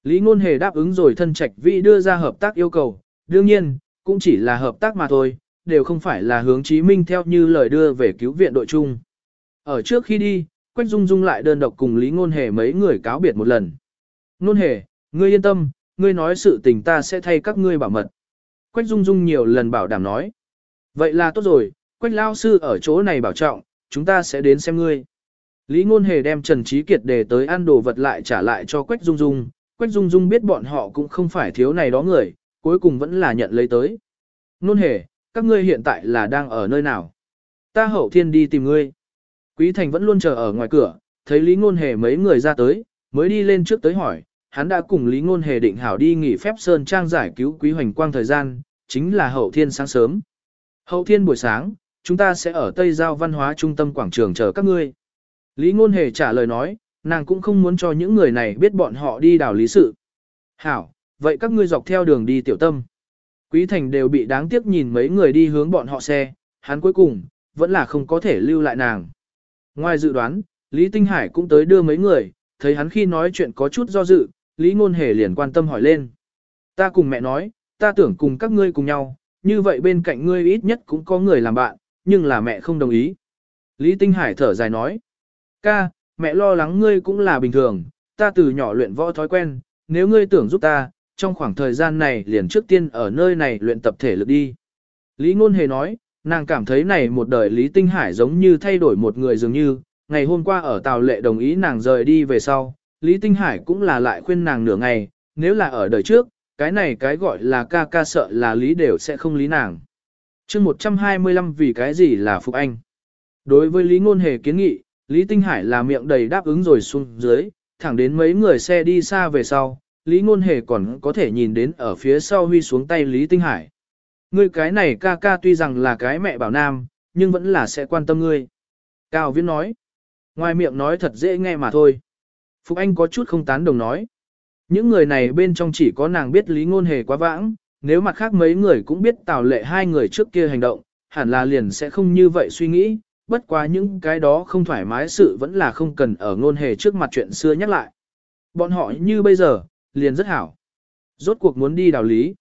Lý Ngôn Hề đáp ứng rồi thân trạch vị đưa ra hợp tác yêu cầu, đương nhiên, cũng chỉ là hợp tác mà thôi, đều không phải là hướng Chí Minh theo như lời đưa về cứu viện đội chung. Ở trước khi đi, Quách Dung Dung lại đơn độc cùng Lý Ngôn Hề mấy người cáo biệt một lần. Ngôn Hề, ngươi yên tâm, ngươi nói sự tình ta sẽ thay các ngươi bảo mật. Quách Dung Dung nhiều lần bảo đảm nói. Vậy là tốt rồi, Quách Lao Sư ở chỗ này bảo trọng, chúng ta sẽ đến xem ngươi. Lý Ngôn Hề đem Trần Trí Kiệt để tới ăn đồ vật lại trả lại cho Quách Dung Dung, Quách Dung Dung biết bọn họ cũng không phải thiếu này đó người, cuối cùng vẫn là nhận lấy tới. Ngôn Hề, các ngươi hiện tại là đang ở nơi nào? Ta hậu thiên đi tìm ngươi. Quý Thành vẫn luôn chờ ở ngoài cửa, thấy Lý Ngôn Hề mấy người ra tới, mới đi lên trước tới hỏi, hắn đã cùng Lý Ngôn Hề định hảo đi nghỉ phép Sơn Trang giải cứu Quý Hoành Quang thời gian, chính là hậu thiên sáng sớm. Hậu thiên buổi sáng, chúng ta sẽ ở Tây Giao Văn hóa Trung tâm Quảng trường chờ các ngươi. Lý Ngôn Hề trả lời nói, nàng cũng không muốn cho những người này biết bọn họ đi đảo lý sự. Hảo, vậy các ngươi dọc theo đường đi tiểu tâm. Quý Thành đều bị đáng tiếc nhìn mấy người đi hướng bọn họ xe, hắn cuối cùng, vẫn là không có thể lưu lại nàng. Ngoài dự đoán, Lý Tinh Hải cũng tới đưa mấy người, thấy hắn khi nói chuyện có chút do dự, Lý Ngôn Hề liền quan tâm hỏi lên. Ta cùng mẹ nói, ta tưởng cùng các ngươi cùng nhau, như vậy bên cạnh ngươi ít nhất cũng có người làm bạn, nhưng là mẹ không đồng ý. Lý Tinh Hải thở dài nói. Ca, mẹ lo lắng ngươi cũng là bình thường, ta từ nhỏ luyện võ thói quen, nếu ngươi tưởng giúp ta, trong khoảng thời gian này liền trước tiên ở nơi này luyện tập thể lực đi. Lý Ngôn Hề nói, nàng cảm thấy này một đời Lý Tinh Hải giống như thay đổi một người dường như, ngày hôm qua ở Tào Lệ đồng ý nàng rời đi về sau, Lý Tinh Hải cũng là lại khuyên nàng nửa ngày, nếu là ở đời trước, cái này cái gọi là ca ca sợ là lý đều sẽ không lý nàng. chương 125 vì cái gì là Phục Anh. Đối với Lý Ngôn Hề kiến nghị, Lý Tinh Hải là miệng đầy đáp ứng rồi xuống dưới, thẳng đến mấy người xe đi xa về sau, Lý Ngôn Hề còn có thể nhìn đến ở phía sau huy xuống tay Lý Tinh Hải. Ngươi cái này ca ca tuy rằng là cái mẹ bảo nam, nhưng vẫn là sẽ quan tâm ngươi. Cao Viễn nói. Ngoài miệng nói thật dễ nghe mà thôi. Phục Anh có chút không tán đồng nói. Những người này bên trong chỉ có nàng biết lý ngôn hề quá vãng, nếu mặt khác mấy người cũng biết tào lệ hai người trước kia hành động, hẳn là liền sẽ không như vậy suy nghĩ, bất quá những cái đó không thoải mái sự vẫn là không cần ở ngôn hề trước mặt chuyện xưa nhắc lại. Bọn họ như bây giờ, liền rất hảo. Rốt cuộc muốn đi đào lý.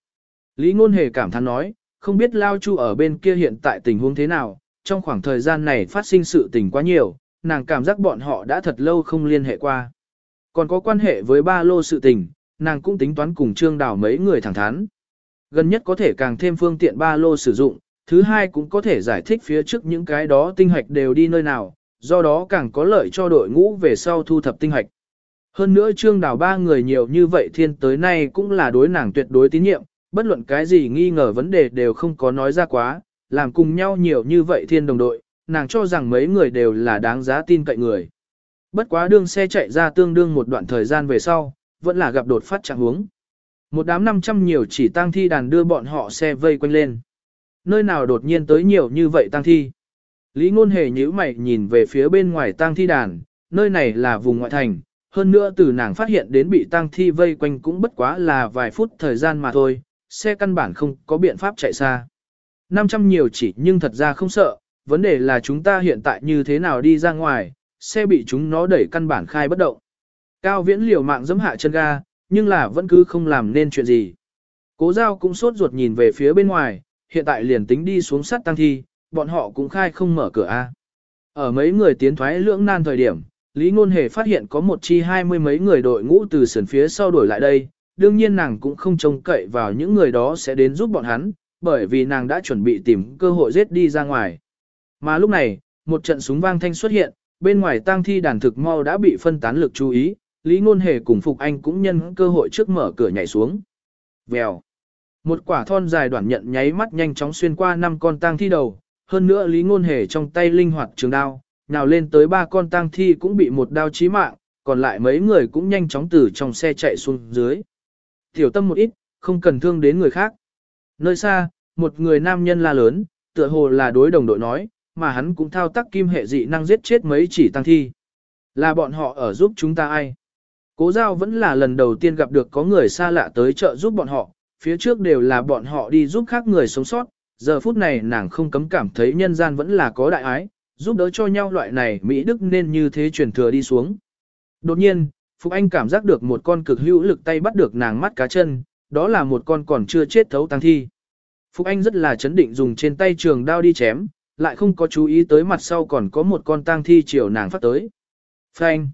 Lý ngôn hề cảm thán nói, không biết Lao Chu ở bên kia hiện tại tình huống thế nào, trong khoảng thời gian này phát sinh sự tình quá nhiều, nàng cảm giác bọn họ đã thật lâu không liên hệ qua. Còn có quan hệ với ba lô sự tình, nàng cũng tính toán cùng trương đào mấy người thẳng thắn. Gần nhất có thể càng thêm phương tiện ba lô sử dụng, thứ hai cũng có thể giải thích phía trước những cái đó tinh hạch đều đi nơi nào, do đó càng có lợi cho đội ngũ về sau thu thập tinh hạch. Hơn nữa trương đào ba người nhiều như vậy thiên tới nay cũng là đối nàng tuyệt đối tín nhiệm, bất luận cái gì nghi ngờ vấn đề đều không có nói ra quá, làm cùng nhau nhiều như vậy thiên đồng đội, nàng cho rằng mấy người đều là đáng giá tin cậy người. Bất quá đương xe chạy ra tương đương một đoạn thời gian về sau, vẫn là gặp đột phát trạng huống. Một đám 500 nhiều chỉ tang thi đàn đưa bọn họ xe vây quanh lên. Nơi nào đột nhiên tới nhiều như vậy tang thi. Lý ngôn hề nhíu mày nhìn về phía bên ngoài tang thi đàn, nơi này là vùng ngoại thành. Hơn nữa từ nàng phát hiện đến bị tang thi vây quanh cũng bất quá là vài phút thời gian mà thôi, xe căn bản không có biện pháp chạy xa. 500 nhiều chỉ nhưng thật ra không sợ, vấn đề là chúng ta hiện tại như thế nào đi ra ngoài, xe bị chúng nó đẩy căn bản khai bất động. Cao viễn liều mạng giẫm hạ chân ga, nhưng là vẫn cứ không làm nên chuyện gì. Cố giao cũng sốt ruột nhìn về phía bên ngoài, hiện tại liền tính đi xuống sắt tăng thi, bọn họ cũng khai không mở cửa A. Ở mấy người tiến thoái lưỡng nan thời điểm, Lý Ngôn Hề phát hiện có một chi hai mươi mấy người đội ngũ từ sườn phía sau đổi lại đây, đương nhiên nàng cũng không trông cậy vào những người đó sẽ đến giúp bọn hắn, bởi vì nàng đã chuẩn bị tìm cơ hội giết đi ra ngoài. Mà lúc này, một trận súng vang thanh xuất hiện, bên ngoài tang thi đàn thực mau đã bị phân tán lực chú ý, Lý Ngôn Hề cùng Phục Anh cũng nhân cơ hội trước mở cửa nhảy xuống. Vèo. Một quả thon dài đoạn nhận nháy mắt nhanh chóng xuyên qua năm con tang thi đầu, hơn nữa Lý Ngôn Hề trong tay linh hoạt trường đao, nào lên tới ba con tang thi cũng bị một đao chí mạng, còn lại mấy người cũng nhanh chóng từ trong xe chạy xuống dưới. Tiểu tâm một ít, không cần thương đến người khác. Nơi xa, một người nam nhân la lớn, tựa hồ là đối đồng đội nói, mà hắn cũng thao tác kim hệ dị năng giết chết mấy chỉ tăng thi. Là bọn họ ở giúp chúng ta ai? Cố giao vẫn là lần đầu tiên gặp được có người xa lạ tới trợ giúp bọn họ, phía trước đều là bọn họ đi giúp khác người sống sót, giờ phút này nàng không cấm cảm thấy nhân gian vẫn là có đại ái, giúp đỡ cho nhau loại này Mỹ Đức nên như thế truyền thừa đi xuống. Đột nhiên, Phục Anh cảm giác được một con cực hữu lực tay bắt được nàng mắt cá chân, đó là một con còn chưa chết thấu tăng thi. Phục Anh rất là chấn định dùng trên tay trường đao đi chém, lại không có chú ý tới mặt sau còn có một con tang thi chiều nàng phát tới. Phanh!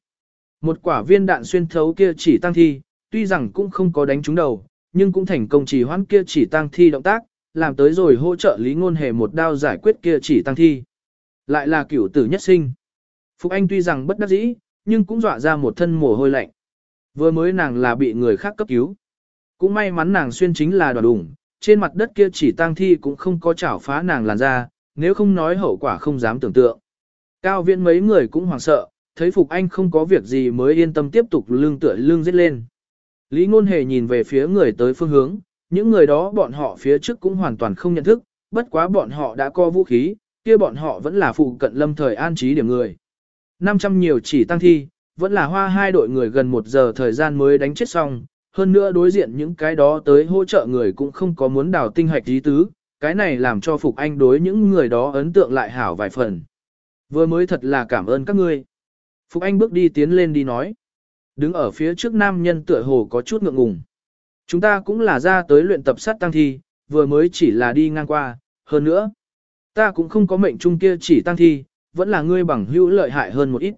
Một quả viên đạn xuyên thấu kia chỉ tang thi, tuy rằng cũng không có đánh trúng đầu, nhưng cũng thành công chỉ hoãn kia chỉ tang thi động tác, làm tới rồi hỗ trợ Lý Ngôn Hề một đao giải quyết kia chỉ tang thi. Lại là cửu tử nhất sinh. Phục Anh tuy rằng bất đắc dĩ, nhưng cũng dọa ra một thân mồ hôi lạnh. Vừa mới nàng là bị người khác cấp cứu. Cũng may mắn nàng xuyên chính là đoàn đủng, trên mặt đất kia chỉ tang thi cũng không có chảo phá nàng làn ra, nếu không nói hậu quả không dám tưởng tượng. Cao viễn mấy người cũng hoảng sợ, thấy Phục Anh không có việc gì mới yên tâm tiếp tục lương tựa lương giết lên. Lý ngôn hề nhìn về phía người tới phương hướng, những người đó bọn họ phía trước cũng hoàn toàn không nhận thức, bất quá bọn họ đã có vũ khí, kia bọn họ vẫn là phụ cận lâm thời an trí điểm người. 500 nhiều chỉ tăng thi, vẫn là hoa hai đội người gần một giờ thời gian mới đánh chết xong, hơn nữa đối diện những cái đó tới hỗ trợ người cũng không có muốn đào tinh hạch ý tứ, cái này làm cho Phục Anh đối những người đó ấn tượng lại hảo vài phần. Vừa mới thật là cảm ơn các ngươi. Phục Anh bước đi tiến lên đi nói. Đứng ở phía trước nam nhân tựa hồ có chút ngượng ngùng. Chúng ta cũng là ra tới luyện tập sát tăng thi, vừa mới chỉ là đi ngang qua, hơn nữa. Ta cũng không có mệnh chung kia chỉ tăng thi, vẫn là ngươi bằng hữu lợi hại hơn một ít.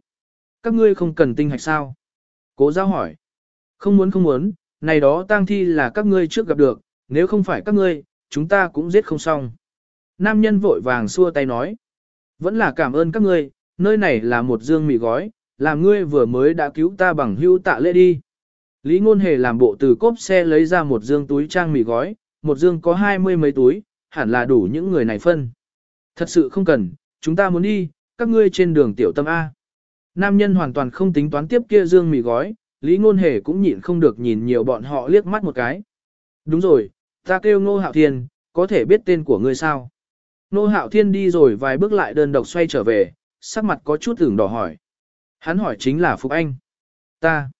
Các ngươi không cần tinh hạch sao? Cố giao hỏi. Không muốn không muốn, này đó tang thi là các ngươi trước gặp được, nếu không phải các ngươi, chúng ta cũng giết không xong. Nam nhân vội vàng xua tay nói. Vẫn là cảm ơn các ngươi, nơi này là một dương mì gói, làm ngươi vừa mới đã cứu ta bằng hưu tạ lễ đi. Lý Ngôn Hề làm bộ từ cốp xe lấy ra một dương túi trang mì gói, một dương có hai mươi mấy túi, hẳn là đủ những người này phân. Thật sự không cần, chúng ta muốn đi, các ngươi trên đường tiểu tâm A. Nam nhân hoàn toàn không tính toán tiếp kia dương mì gói, Lý Ngôn Hề cũng nhịn không được nhìn nhiều bọn họ liếc mắt một cái. Đúng rồi, ta kêu Ngô Hạo Thiên, có thể biết tên của ngươi sao? Ngô Hạo Thiên đi rồi vài bước lại đơn độc xoay trở về, sắc mặt có chút ửng đỏ hỏi. Hắn hỏi chính là Phục Anh. Ta.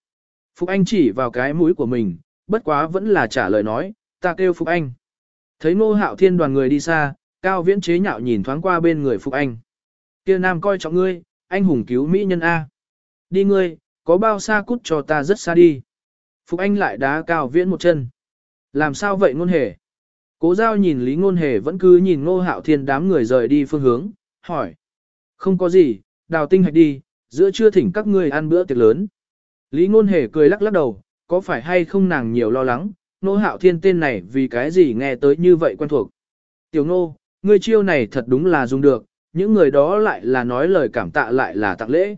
Phục Anh chỉ vào cái mũi của mình, bất quá vẫn là trả lời nói, ta kêu Phục Anh. Thấy Ngô Hạo Thiên đoàn người đi xa, Cao Viễn chế nhạo nhìn thoáng qua bên người Phục Anh. Kia nam coi trọng ngươi, anh hùng cứu mỹ nhân A. Đi ngươi, có bao xa cút cho ta rất xa đi. Phục Anh lại đá Cao Viễn một chân. Làm sao vậy ngôn hề? Cố giao nhìn Lý ngôn hề vẫn cứ nhìn Ngô Hạo Thiên đám người rời đi phương hướng, hỏi. Không có gì, đào tinh hạch đi, giữa trưa thỉnh các ngươi ăn bữa tiệc lớn. Lý ngôn hề cười lắc lắc đầu, có phải hay không nàng nhiều lo lắng, Ngô Hạo Thiên tên này vì cái gì nghe tới như vậy quen thuộc. Tiểu Ngô, ngươi chiêu này thật đúng là dùng được, những người đó lại là nói lời cảm tạ lại là tặng lễ.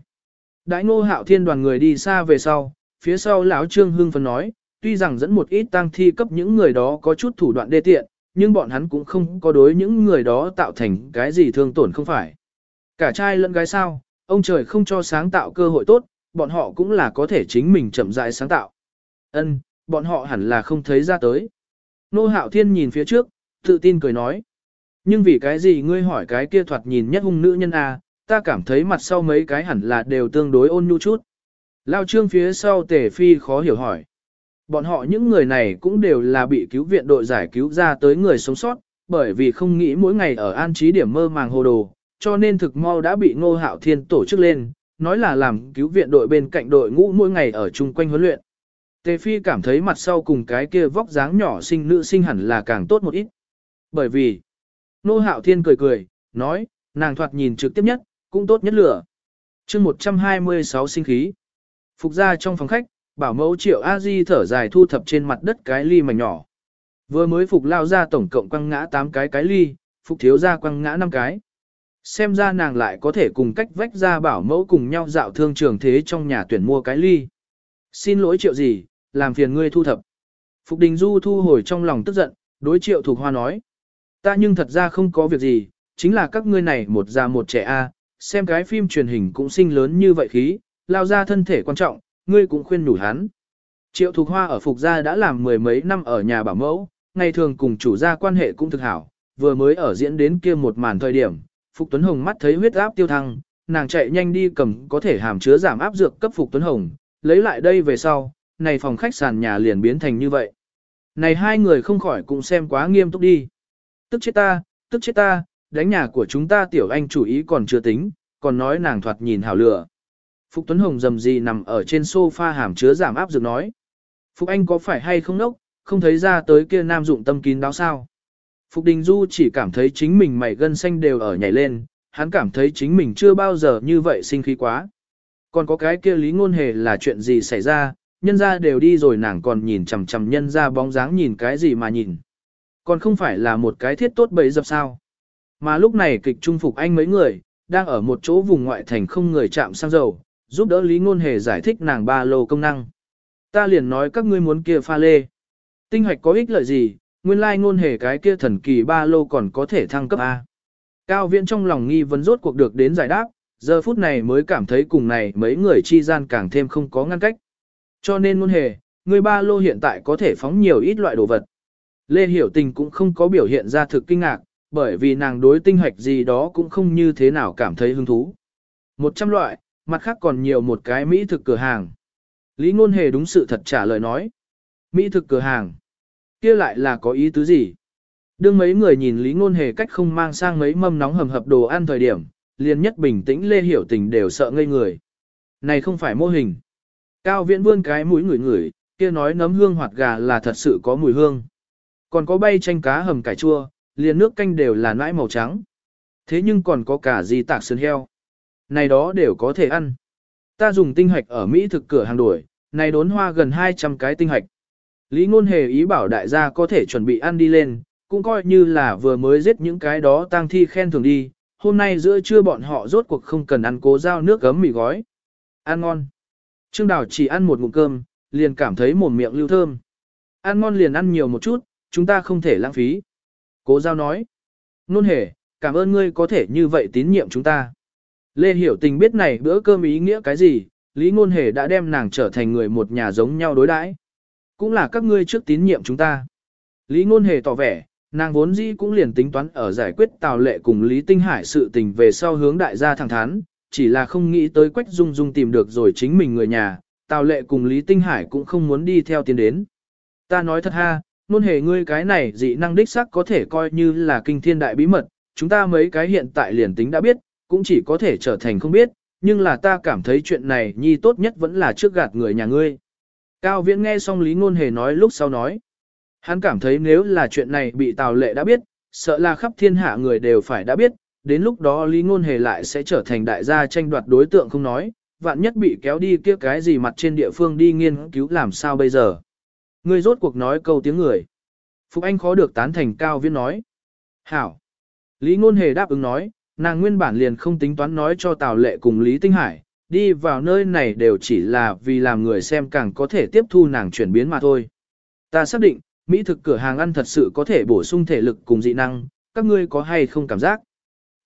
Đãi Ngô Hạo Thiên đoàn người đi xa về sau, phía sau lão Trương Hưng phân nói, tuy rằng dẫn một ít tang thi cấp những người đó có chút thủ đoạn đê tiện, nhưng bọn hắn cũng không có đối những người đó tạo thành cái gì thương tổn không phải. Cả trai lẫn gái sao, ông trời không cho sáng tạo cơ hội tốt, bọn họ cũng là có thể chính mình chậm rãi sáng tạo. Ân, bọn họ hẳn là không thấy ra tới. Nô Hạo Thiên nhìn phía trước, tự tin cười nói. Nhưng vì cái gì ngươi hỏi cái kia thoạt nhìn nhất hung nữ nhân à, ta cảm thấy mặt sau mấy cái hẳn là đều tương đối ôn nhu chút. Lao trương phía sau tể phi khó hiểu hỏi. Bọn họ những người này cũng đều là bị cứu viện đội giải cứu ra tới người sống sót, bởi vì không nghĩ mỗi ngày ở an trí điểm mơ màng hồ đồ, cho nên thực mau đã bị ngô hạo thiên tổ chức lên, nói là làm cứu viện đội bên cạnh đội ngũ mỗi ngày ở chung quanh huấn luyện. Tề Phi cảm thấy mặt sau cùng cái kia vóc dáng nhỏ sinh nữ sinh hẳn là càng tốt một ít. Bởi vì, Ngô Hạo Thiên cười cười, nói, nàng thoạt nhìn trực tiếp nhất, cũng tốt nhất lửa. chương 126 sinh khí. Phục ra trong phòng khách, bảo mẫu triệu a di thở dài thu thập trên mặt đất cái ly mảnh nhỏ. Vừa mới phục lao ra tổng cộng quăng ngã 8 cái cái ly, phục thiếu ra quăng ngã 5 cái. Xem ra nàng lại có thể cùng cách vách ra bảo mẫu cùng nhau dạo thương trường thế trong nhà tuyển mua cái ly. Xin lỗi triệu gì, làm phiền ngươi thu thập. Phục Đình Du thu hồi trong lòng tức giận, đối triệu thục hoa nói. Ta nhưng thật ra không có việc gì, chính là các ngươi này một già một trẻ a, xem cái phim truyền hình cũng sinh lớn như vậy khí, lao ra thân thể quan trọng, ngươi cũng khuyên nhủ hắn. Triệu Thục Hoa ở Phục Gia đã làm mười mấy năm ở nhà bảo mẫu, ngày thường cùng chủ gia quan hệ cũng thực hảo, vừa mới ở diễn đến kia một màn thời điểm, Phục Tuấn Hồng mắt thấy huyết áp tiêu thăng, nàng chạy nhanh đi cầm có thể hàm chứa giảm áp dược cấp Phục Tuấn Hồng, lấy lại đây về sau, này phòng khách sàn nhà liền biến thành như vậy. Này hai người không khỏi cũng xem quá nghiêm túc đi. Tức chết ta, tức chết ta, đánh nhà của chúng ta tiểu anh chủ ý còn chưa tính, còn nói nàng thoạt nhìn hảo lửa. Phục Tuấn Hồng dầm gì nằm ở trên sofa hàm chứa giảm áp dược nói. Phục Anh có phải hay không nốc, không thấy ra tới kia nam dụng tâm kín đáo sao. Phục Đình Du chỉ cảm thấy chính mình mày gân xanh đều ở nhảy lên, hắn cảm thấy chính mình chưa bao giờ như vậy sinh khí quá. Còn có cái kia lý ngôn hề là chuyện gì xảy ra, nhân ra đều đi rồi nàng còn nhìn chằm chằm nhân ra bóng dáng nhìn cái gì mà nhìn. Còn không phải là một cái thiết tốt bấy dập sao. Mà lúc này kịch trung phục anh mấy người, đang ở một chỗ vùng ngoại thành không người chạm sang dầu, giúp đỡ Lý Ngôn Hề giải thích nàng ba lô công năng. Ta liền nói các ngươi muốn kia pha lê. Tinh hoạch có ích lợi gì, nguyên lai ngôn hề cái kia thần kỳ ba lô còn có thể thăng cấp A. Cao viễn trong lòng nghi vấn rốt cuộc được đến giải đáp, giờ phút này mới cảm thấy cùng này mấy người chi gian càng thêm không có ngăn cách. Cho nên ngôn hề, người ba lô hiện tại có thể phóng nhiều ít loại đồ vật. Lê Hiểu Tình cũng không có biểu hiện ra thực kinh ngạc, bởi vì nàng đối tinh hoạch gì đó cũng không như thế nào cảm thấy hứng thú. Một trăm loại, mặt khác còn nhiều một cái mỹ thực cửa hàng. Lý Ngôn Hề đúng sự thật trả lời nói. Mỹ thực cửa hàng. kia lại là có ý tứ gì? Đương mấy người nhìn Lý Ngôn Hề cách không mang sang mấy mâm nóng hầm hập đồ ăn thời điểm, liền nhất bình tĩnh Lê Hiểu Tình đều sợ ngây người. Này không phải mô hình. Cao viễn vươn cái mũi ngửi ngửi, kia nói nấm hương hoạt gà là thật sự có mùi hương. Còn có bay chanh cá hầm cải chua, liền nước canh đều là nãi màu trắng. Thế nhưng còn có cả gì tạc sườn heo. Này đó đều có thể ăn. Ta dùng tinh hạch ở Mỹ thực cửa hàng đuổi, này đốn hoa gần 200 cái tinh hạch. Lý ngôn hề ý bảo đại gia có thể chuẩn bị ăn đi lên, cũng coi như là vừa mới giết những cái đó tang thi khen thường đi. Hôm nay giữa trưa bọn họ rốt cuộc không cần ăn cố giao nước gấm mì gói. Ăn ngon. Trương Đào chỉ ăn một ngụm cơm, liền cảm thấy mồm miệng lưu thơm. Ăn ngon liền ăn nhiều một chút, chúng ta không thể lãng phí. Cố giao nói. Nôn hề, cảm ơn ngươi có thể như vậy tín nhiệm chúng ta. Lê Hiểu Tình biết này bữa cơm ý nghĩa cái gì, Lý Ngôn Hề đã đem nàng trở thành người một nhà giống nhau đối đãi. Cũng là các ngươi trước tín nhiệm chúng ta. Lý Ngôn Hề tỏ vẻ, nàng vốn dĩ cũng liền tính toán ở giải quyết Tào Lệ cùng Lý Tinh Hải sự tình về sau hướng đại gia thẳng thắn, chỉ là không nghĩ tới Quách Dung Dung tìm được rồi chính mình người nhà, Tào Lệ cùng Lý Tinh Hải cũng không muốn đi theo tiến đến. Ta nói thật ha, Ngôn Hề ngươi cái này dị năng đích sắc có thể coi như là kinh thiên đại bí mật, chúng ta mấy cái hiện tại liền tính đã biết, cũng chỉ có thể trở thành không biết, nhưng là ta cảm thấy chuyện này nhi tốt nhất vẫn là trước gạt người nhà ngươi. Cao Viễn nghe xong Lý Ngôn Hề nói lúc sau nói. Hắn cảm thấy nếu là chuyện này bị Tào Lệ đã biết, sợ là khắp thiên hạ người đều phải đã biết, đến lúc đó Lý Ngôn Hề lại sẽ trở thành đại gia tranh đoạt đối tượng không nói, vạn nhất bị kéo đi kia cái gì mặt trên địa phương đi nghiên cứu làm sao bây giờ. Ngươi rốt cuộc nói câu tiếng người. Phục Anh khó được tán thành Cao Viễn nói. Hảo. Lý Ngôn Hề đáp ứng nói, nàng nguyên bản liền không tính toán nói cho Tào Lệ cùng Lý Tinh Hải, đi vào nơi này đều chỉ là vì làm người xem càng có thể tiếp thu nàng chuyển biến mà thôi. Ta xác định, Mỹ thực cửa hàng ăn thật sự có thể bổ sung thể lực cùng dị năng, các ngươi có hay không cảm giác?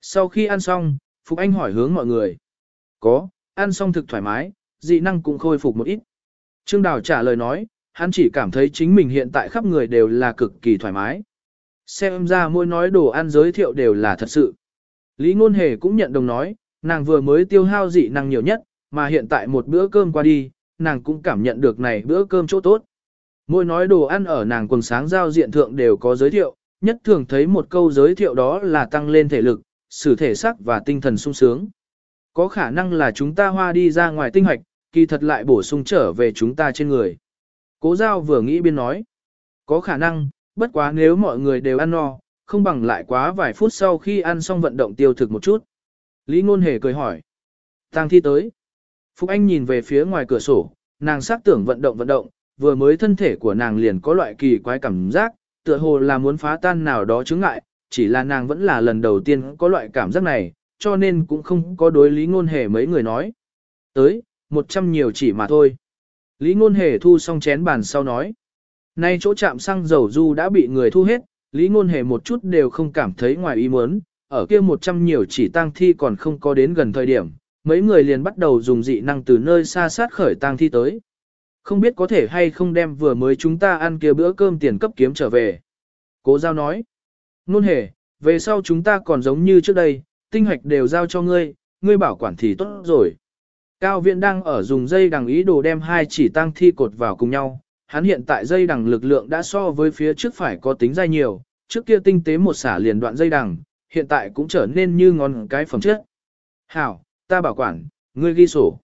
Sau khi ăn xong, Phục Anh hỏi hướng mọi người. Có, ăn xong thực thoải mái, dị năng cũng khôi phục một ít. Trương Đào trả lời nói, hắn chỉ cảm thấy chính mình hiện tại khắp người đều là cực kỳ thoải mái. Xem ra mỗi nói đồ ăn giới thiệu đều là thật sự. Lý Ngôn Hề cũng nhận đồng nói, nàng vừa mới tiêu hao dị năng nhiều nhất, mà hiện tại một bữa cơm qua đi, nàng cũng cảm nhận được này bữa cơm chỗ tốt. Mỗi nói đồ ăn ở nàng quần sáng giao diện thượng đều có giới thiệu, nhất thường thấy một câu giới thiệu đó là tăng lên thể lực, sử thể sắc và tinh thần sung sướng. Có khả năng là chúng ta hoa đi ra ngoài tinh hoạch, kỳ thật lại bổ sung trở về chúng ta trên người. Cố giao vừa nghĩ biên nói. Có khả năng, bất quá nếu mọi người đều ăn no, không bằng lại quá vài phút sau khi ăn xong vận động tiêu thực một chút. Lý Ngôn Hề cười hỏi. Tang thi tới. Phúc Anh nhìn về phía ngoài cửa sổ, nàng xác tưởng vận động vận động, vừa mới thân thể của nàng liền có loại kỳ quái cảm giác, tựa hồ là muốn phá tan nào đó chứng ngại, chỉ là nàng vẫn là lần đầu tiên có loại cảm giác này, cho nên cũng không có đối Lý Ngôn Hề mấy người nói. Tới, một trăm nhiều chỉ mà thôi. Lý Ngôn Hề thu xong chén bàn sau nói. Nay chỗ chạm xăng dầu du đã bị người thu hết, Lý Ngôn Hề một chút đều không cảm thấy ngoài ý muốn, ở kia một trăm nhiều chỉ tang thi còn không có đến gần thời điểm, mấy người liền bắt đầu dùng dị năng từ nơi xa sát khởi tang thi tới. Không biết có thể hay không đem vừa mới chúng ta ăn kia bữa cơm tiền cấp kiếm trở về. Cố giao nói, Ngôn Hề, về sau chúng ta còn giống như trước đây, tinh hoạch đều giao cho ngươi, ngươi bảo quản thì tốt rồi. Cao viện đang ở dùng dây đằng ý đồ đem hai chỉ tang thi cột vào cùng nhau, hắn hiện tại dây đằng lực lượng đã so với phía trước phải có tính dai nhiều, trước kia tinh tế một xả liền đoạn dây đằng, hiện tại cũng trở nên như ngón cái phẩm chất. Hảo, ta bảo quản, ngươi ghi sổ.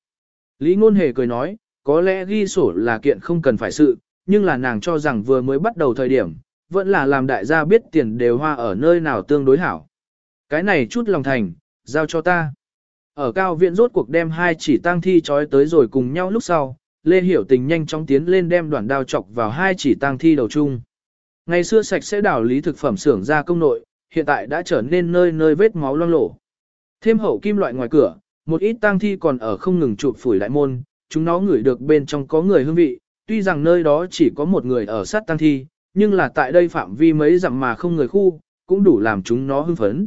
Lý Ngôn Hề cười nói, có lẽ ghi sổ là kiện không cần phải sự, nhưng là nàng cho rằng vừa mới bắt đầu thời điểm, vẫn là làm đại gia biết tiền đều hoa ở nơi nào tương đối hảo. Cái này chút lòng thành, giao cho ta. Ở cao viện rốt cuộc đem hai chỉ tang thi trói tới rồi cùng nhau lúc sau, Lê Hiểu Tình nhanh chóng tiến lên đem đoạn đao chọc vào hai chỉ tang thi đầu chung. Ngày xưa sạch sẽ đảo lý thực phẩm xưởng ra công nội, hiện tại đã trở nên nơi nơi vết máu loang lổ. Thêm hậu kim loại ngoài cửa, một ít tang thi còn ở không ngừng chụp phủi đại môn, chúng nó ngửi được bên trong có người hương vị, tuy rằng nơi đó chỉ có một người ở sát tang thi, nhưng là tại đây phạm vi mấy dặm mà không người khu, cũng đủ làm chúng nó hưng phấn.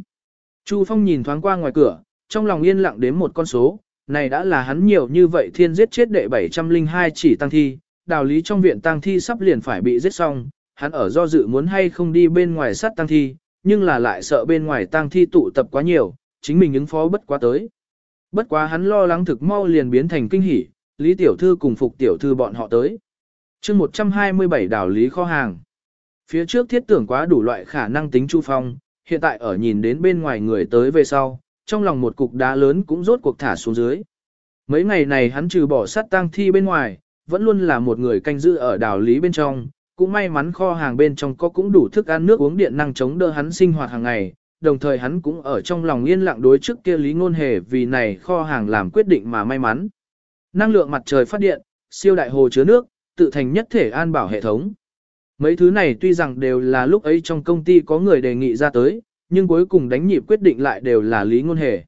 Chu Phong nhìn thoáng qua ngoài cửa, trong lòng yên lặng đến một con số, này đã là hắn nhiều như vậy thiên giết chết đệ 702 chỉ tăng thi, đào lý trong viện tăng thi sắp liền phải bị giết xong, hắn ở do dự muốn hay không đi bên ngoài sát tăng thi, nhưng là lại sợ bên ngoài tăng thi tụ tập quá nhiều, chính mình ứng phó bất quá tới. Bất quá hắn lo lắng thực mau liền biến thành kinh hỉ, Lý Tiểu Thư cùng Phục Tiểu Thư bọn họ tới. chương 127 đảo Lý kho hàng. Phía trước thiết tưởng quá đủ loại khả năng tính chu phong, hiện tại ở nhìn đến bên ngoài người tới về sau, trong lòng một cục đá lớn cũng rốt cuộc thả xuống dưới. Mấy ngày này hắn trừ bỏ sát tang thi bên ngoài, vẫn luôn là một người canh giữ ở đảo lý bên trong, cũng may mắn kho hàng bên trong có cũng đủ thức ăn nước uống điện năng chống đỡ hắn sinh hoạt hàng ngày, đồng thời hắn cũng ở trong lòng yên lặng đối trước kia lý ngôn hề vì này kho hàng làm quyết định mà may mắn. Năng lượng mặt trời phát điện, siêu đại hồ chứa nước, tự thành nhất thể an bảo hệ thống. Mấy thứ này tuy rằng đều là lúc ấy trong công ty có người đề nghị ra tới, nhưng cuối cùng đánh nhịp quyết định lại đều là lý ngôn hề.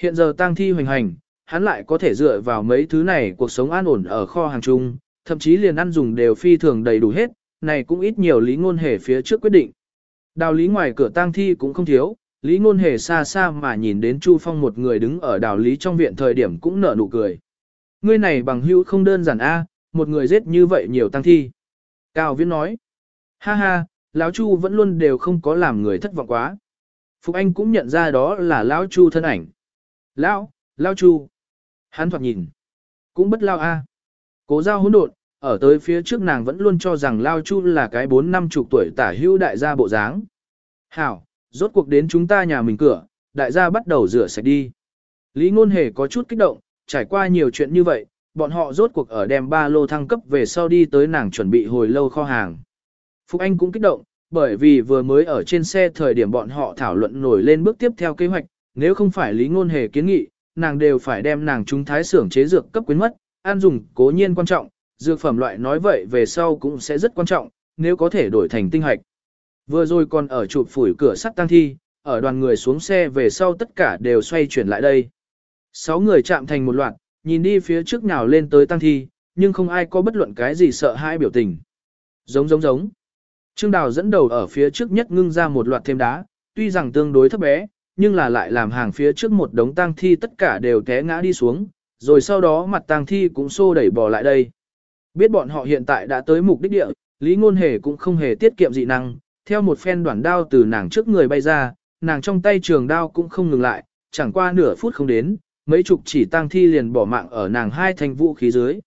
Hiện giờ tang thi hoành hành, hắn lại có thể dựa vào mấy thứ này cuộc sống an ổn ở kho hàng chung, thậm chí liền ăn dùng đều phi thường đầy đủ hết, này cũng ít nhiều lý ngôn hề phía trước quyết định. Đào lý ngoài cửa tang thi cũng không thiếu, lý ngôn hề xa xa mà nhìn đến Chu Phong một người đứng ở đào lý trong viện thời điểm cũng nở nụ cười. Ngươi này bằng hữu không đơn giản a, một người giết như vậy nhiều tang thi. Cao Viễn nói, ha ha, lão Chu vẫn luôn đều không có làm người thất vọng quá. Phục Anh cũng nhận ra đó là lão Chu thân ảnh. Lão, lão Chu. Hắn thoạt nhìn, cũng bất lao a. Cố giao hỗn độn, ở tới phía trước nàng vẫn luôn cho rằng Lao Chu là cái bốn năm chục tuổi tả hữu đại gia bộ dáng. Hảo, rốt cuộc đến chúng ta nhà mình cửa, đại gia bắt đầu rửa sạch đi. Lý Ngôn Hề có chút kích động, trải qua nhiều chuyện như vậy, bọn họ rốt cuộc ở đem ba lô thăng cấp về sau đi tới nàng chuẩn bị hồi lâu kho hàng. Phúc Anh cũng kích động, bởi vì vừa mới ở trên xe thời điểm bọn họ thảo luận nổi lên bước tiếp theo kế hoạch, nếu không phải Lý Ngôn Hề kiến nghị, nàng đều phải đem nàng chúng thái xưởng chế dược cấp quyến mất, an dùng cố nhiên quan trọng, dược phẩm loại nói vậy về sau cũng sẽ rất quan trọng, nếu có thể đổi thành tinh hạch. Vừa rồi còn ở chụp phủi cửa sắt tăng thi, ở đoàn người xuống xe về sau tất cả đều xoay chuyển lại đây. Sáu người chạm thành một loạt, nhìn đi phía trước nào lên tới tăng thi, nhưng không ai có bất luận cái gì sợ hãi biểu tình. Giống giống giống. Trương Đào dẫn đầu ở phía trước nhất ngưng ra một loạt thêm đá, tuy rằng tương đối thấp bé, nhưng là lại làm hàng phía trước một đống tăng thi tất cả đều té ngã đi xuống, rồi sau đó mặt tang thi cũng xô đẩy bò lại đây. Biết bọn họ hiện tại đã tới mục đích địa, Lý Ngôn Hề cũng không hề tiết kiệm dị năng, theo một phen đoạn đao từ nàng trước người bay ra, nàng trong tay trường đao cũng không ngừng lại, chẳng qua nửa phút không đến, mấy chục chỉ tang thi liền bỏ mạng ở nàng hai thành vũ khí dưới.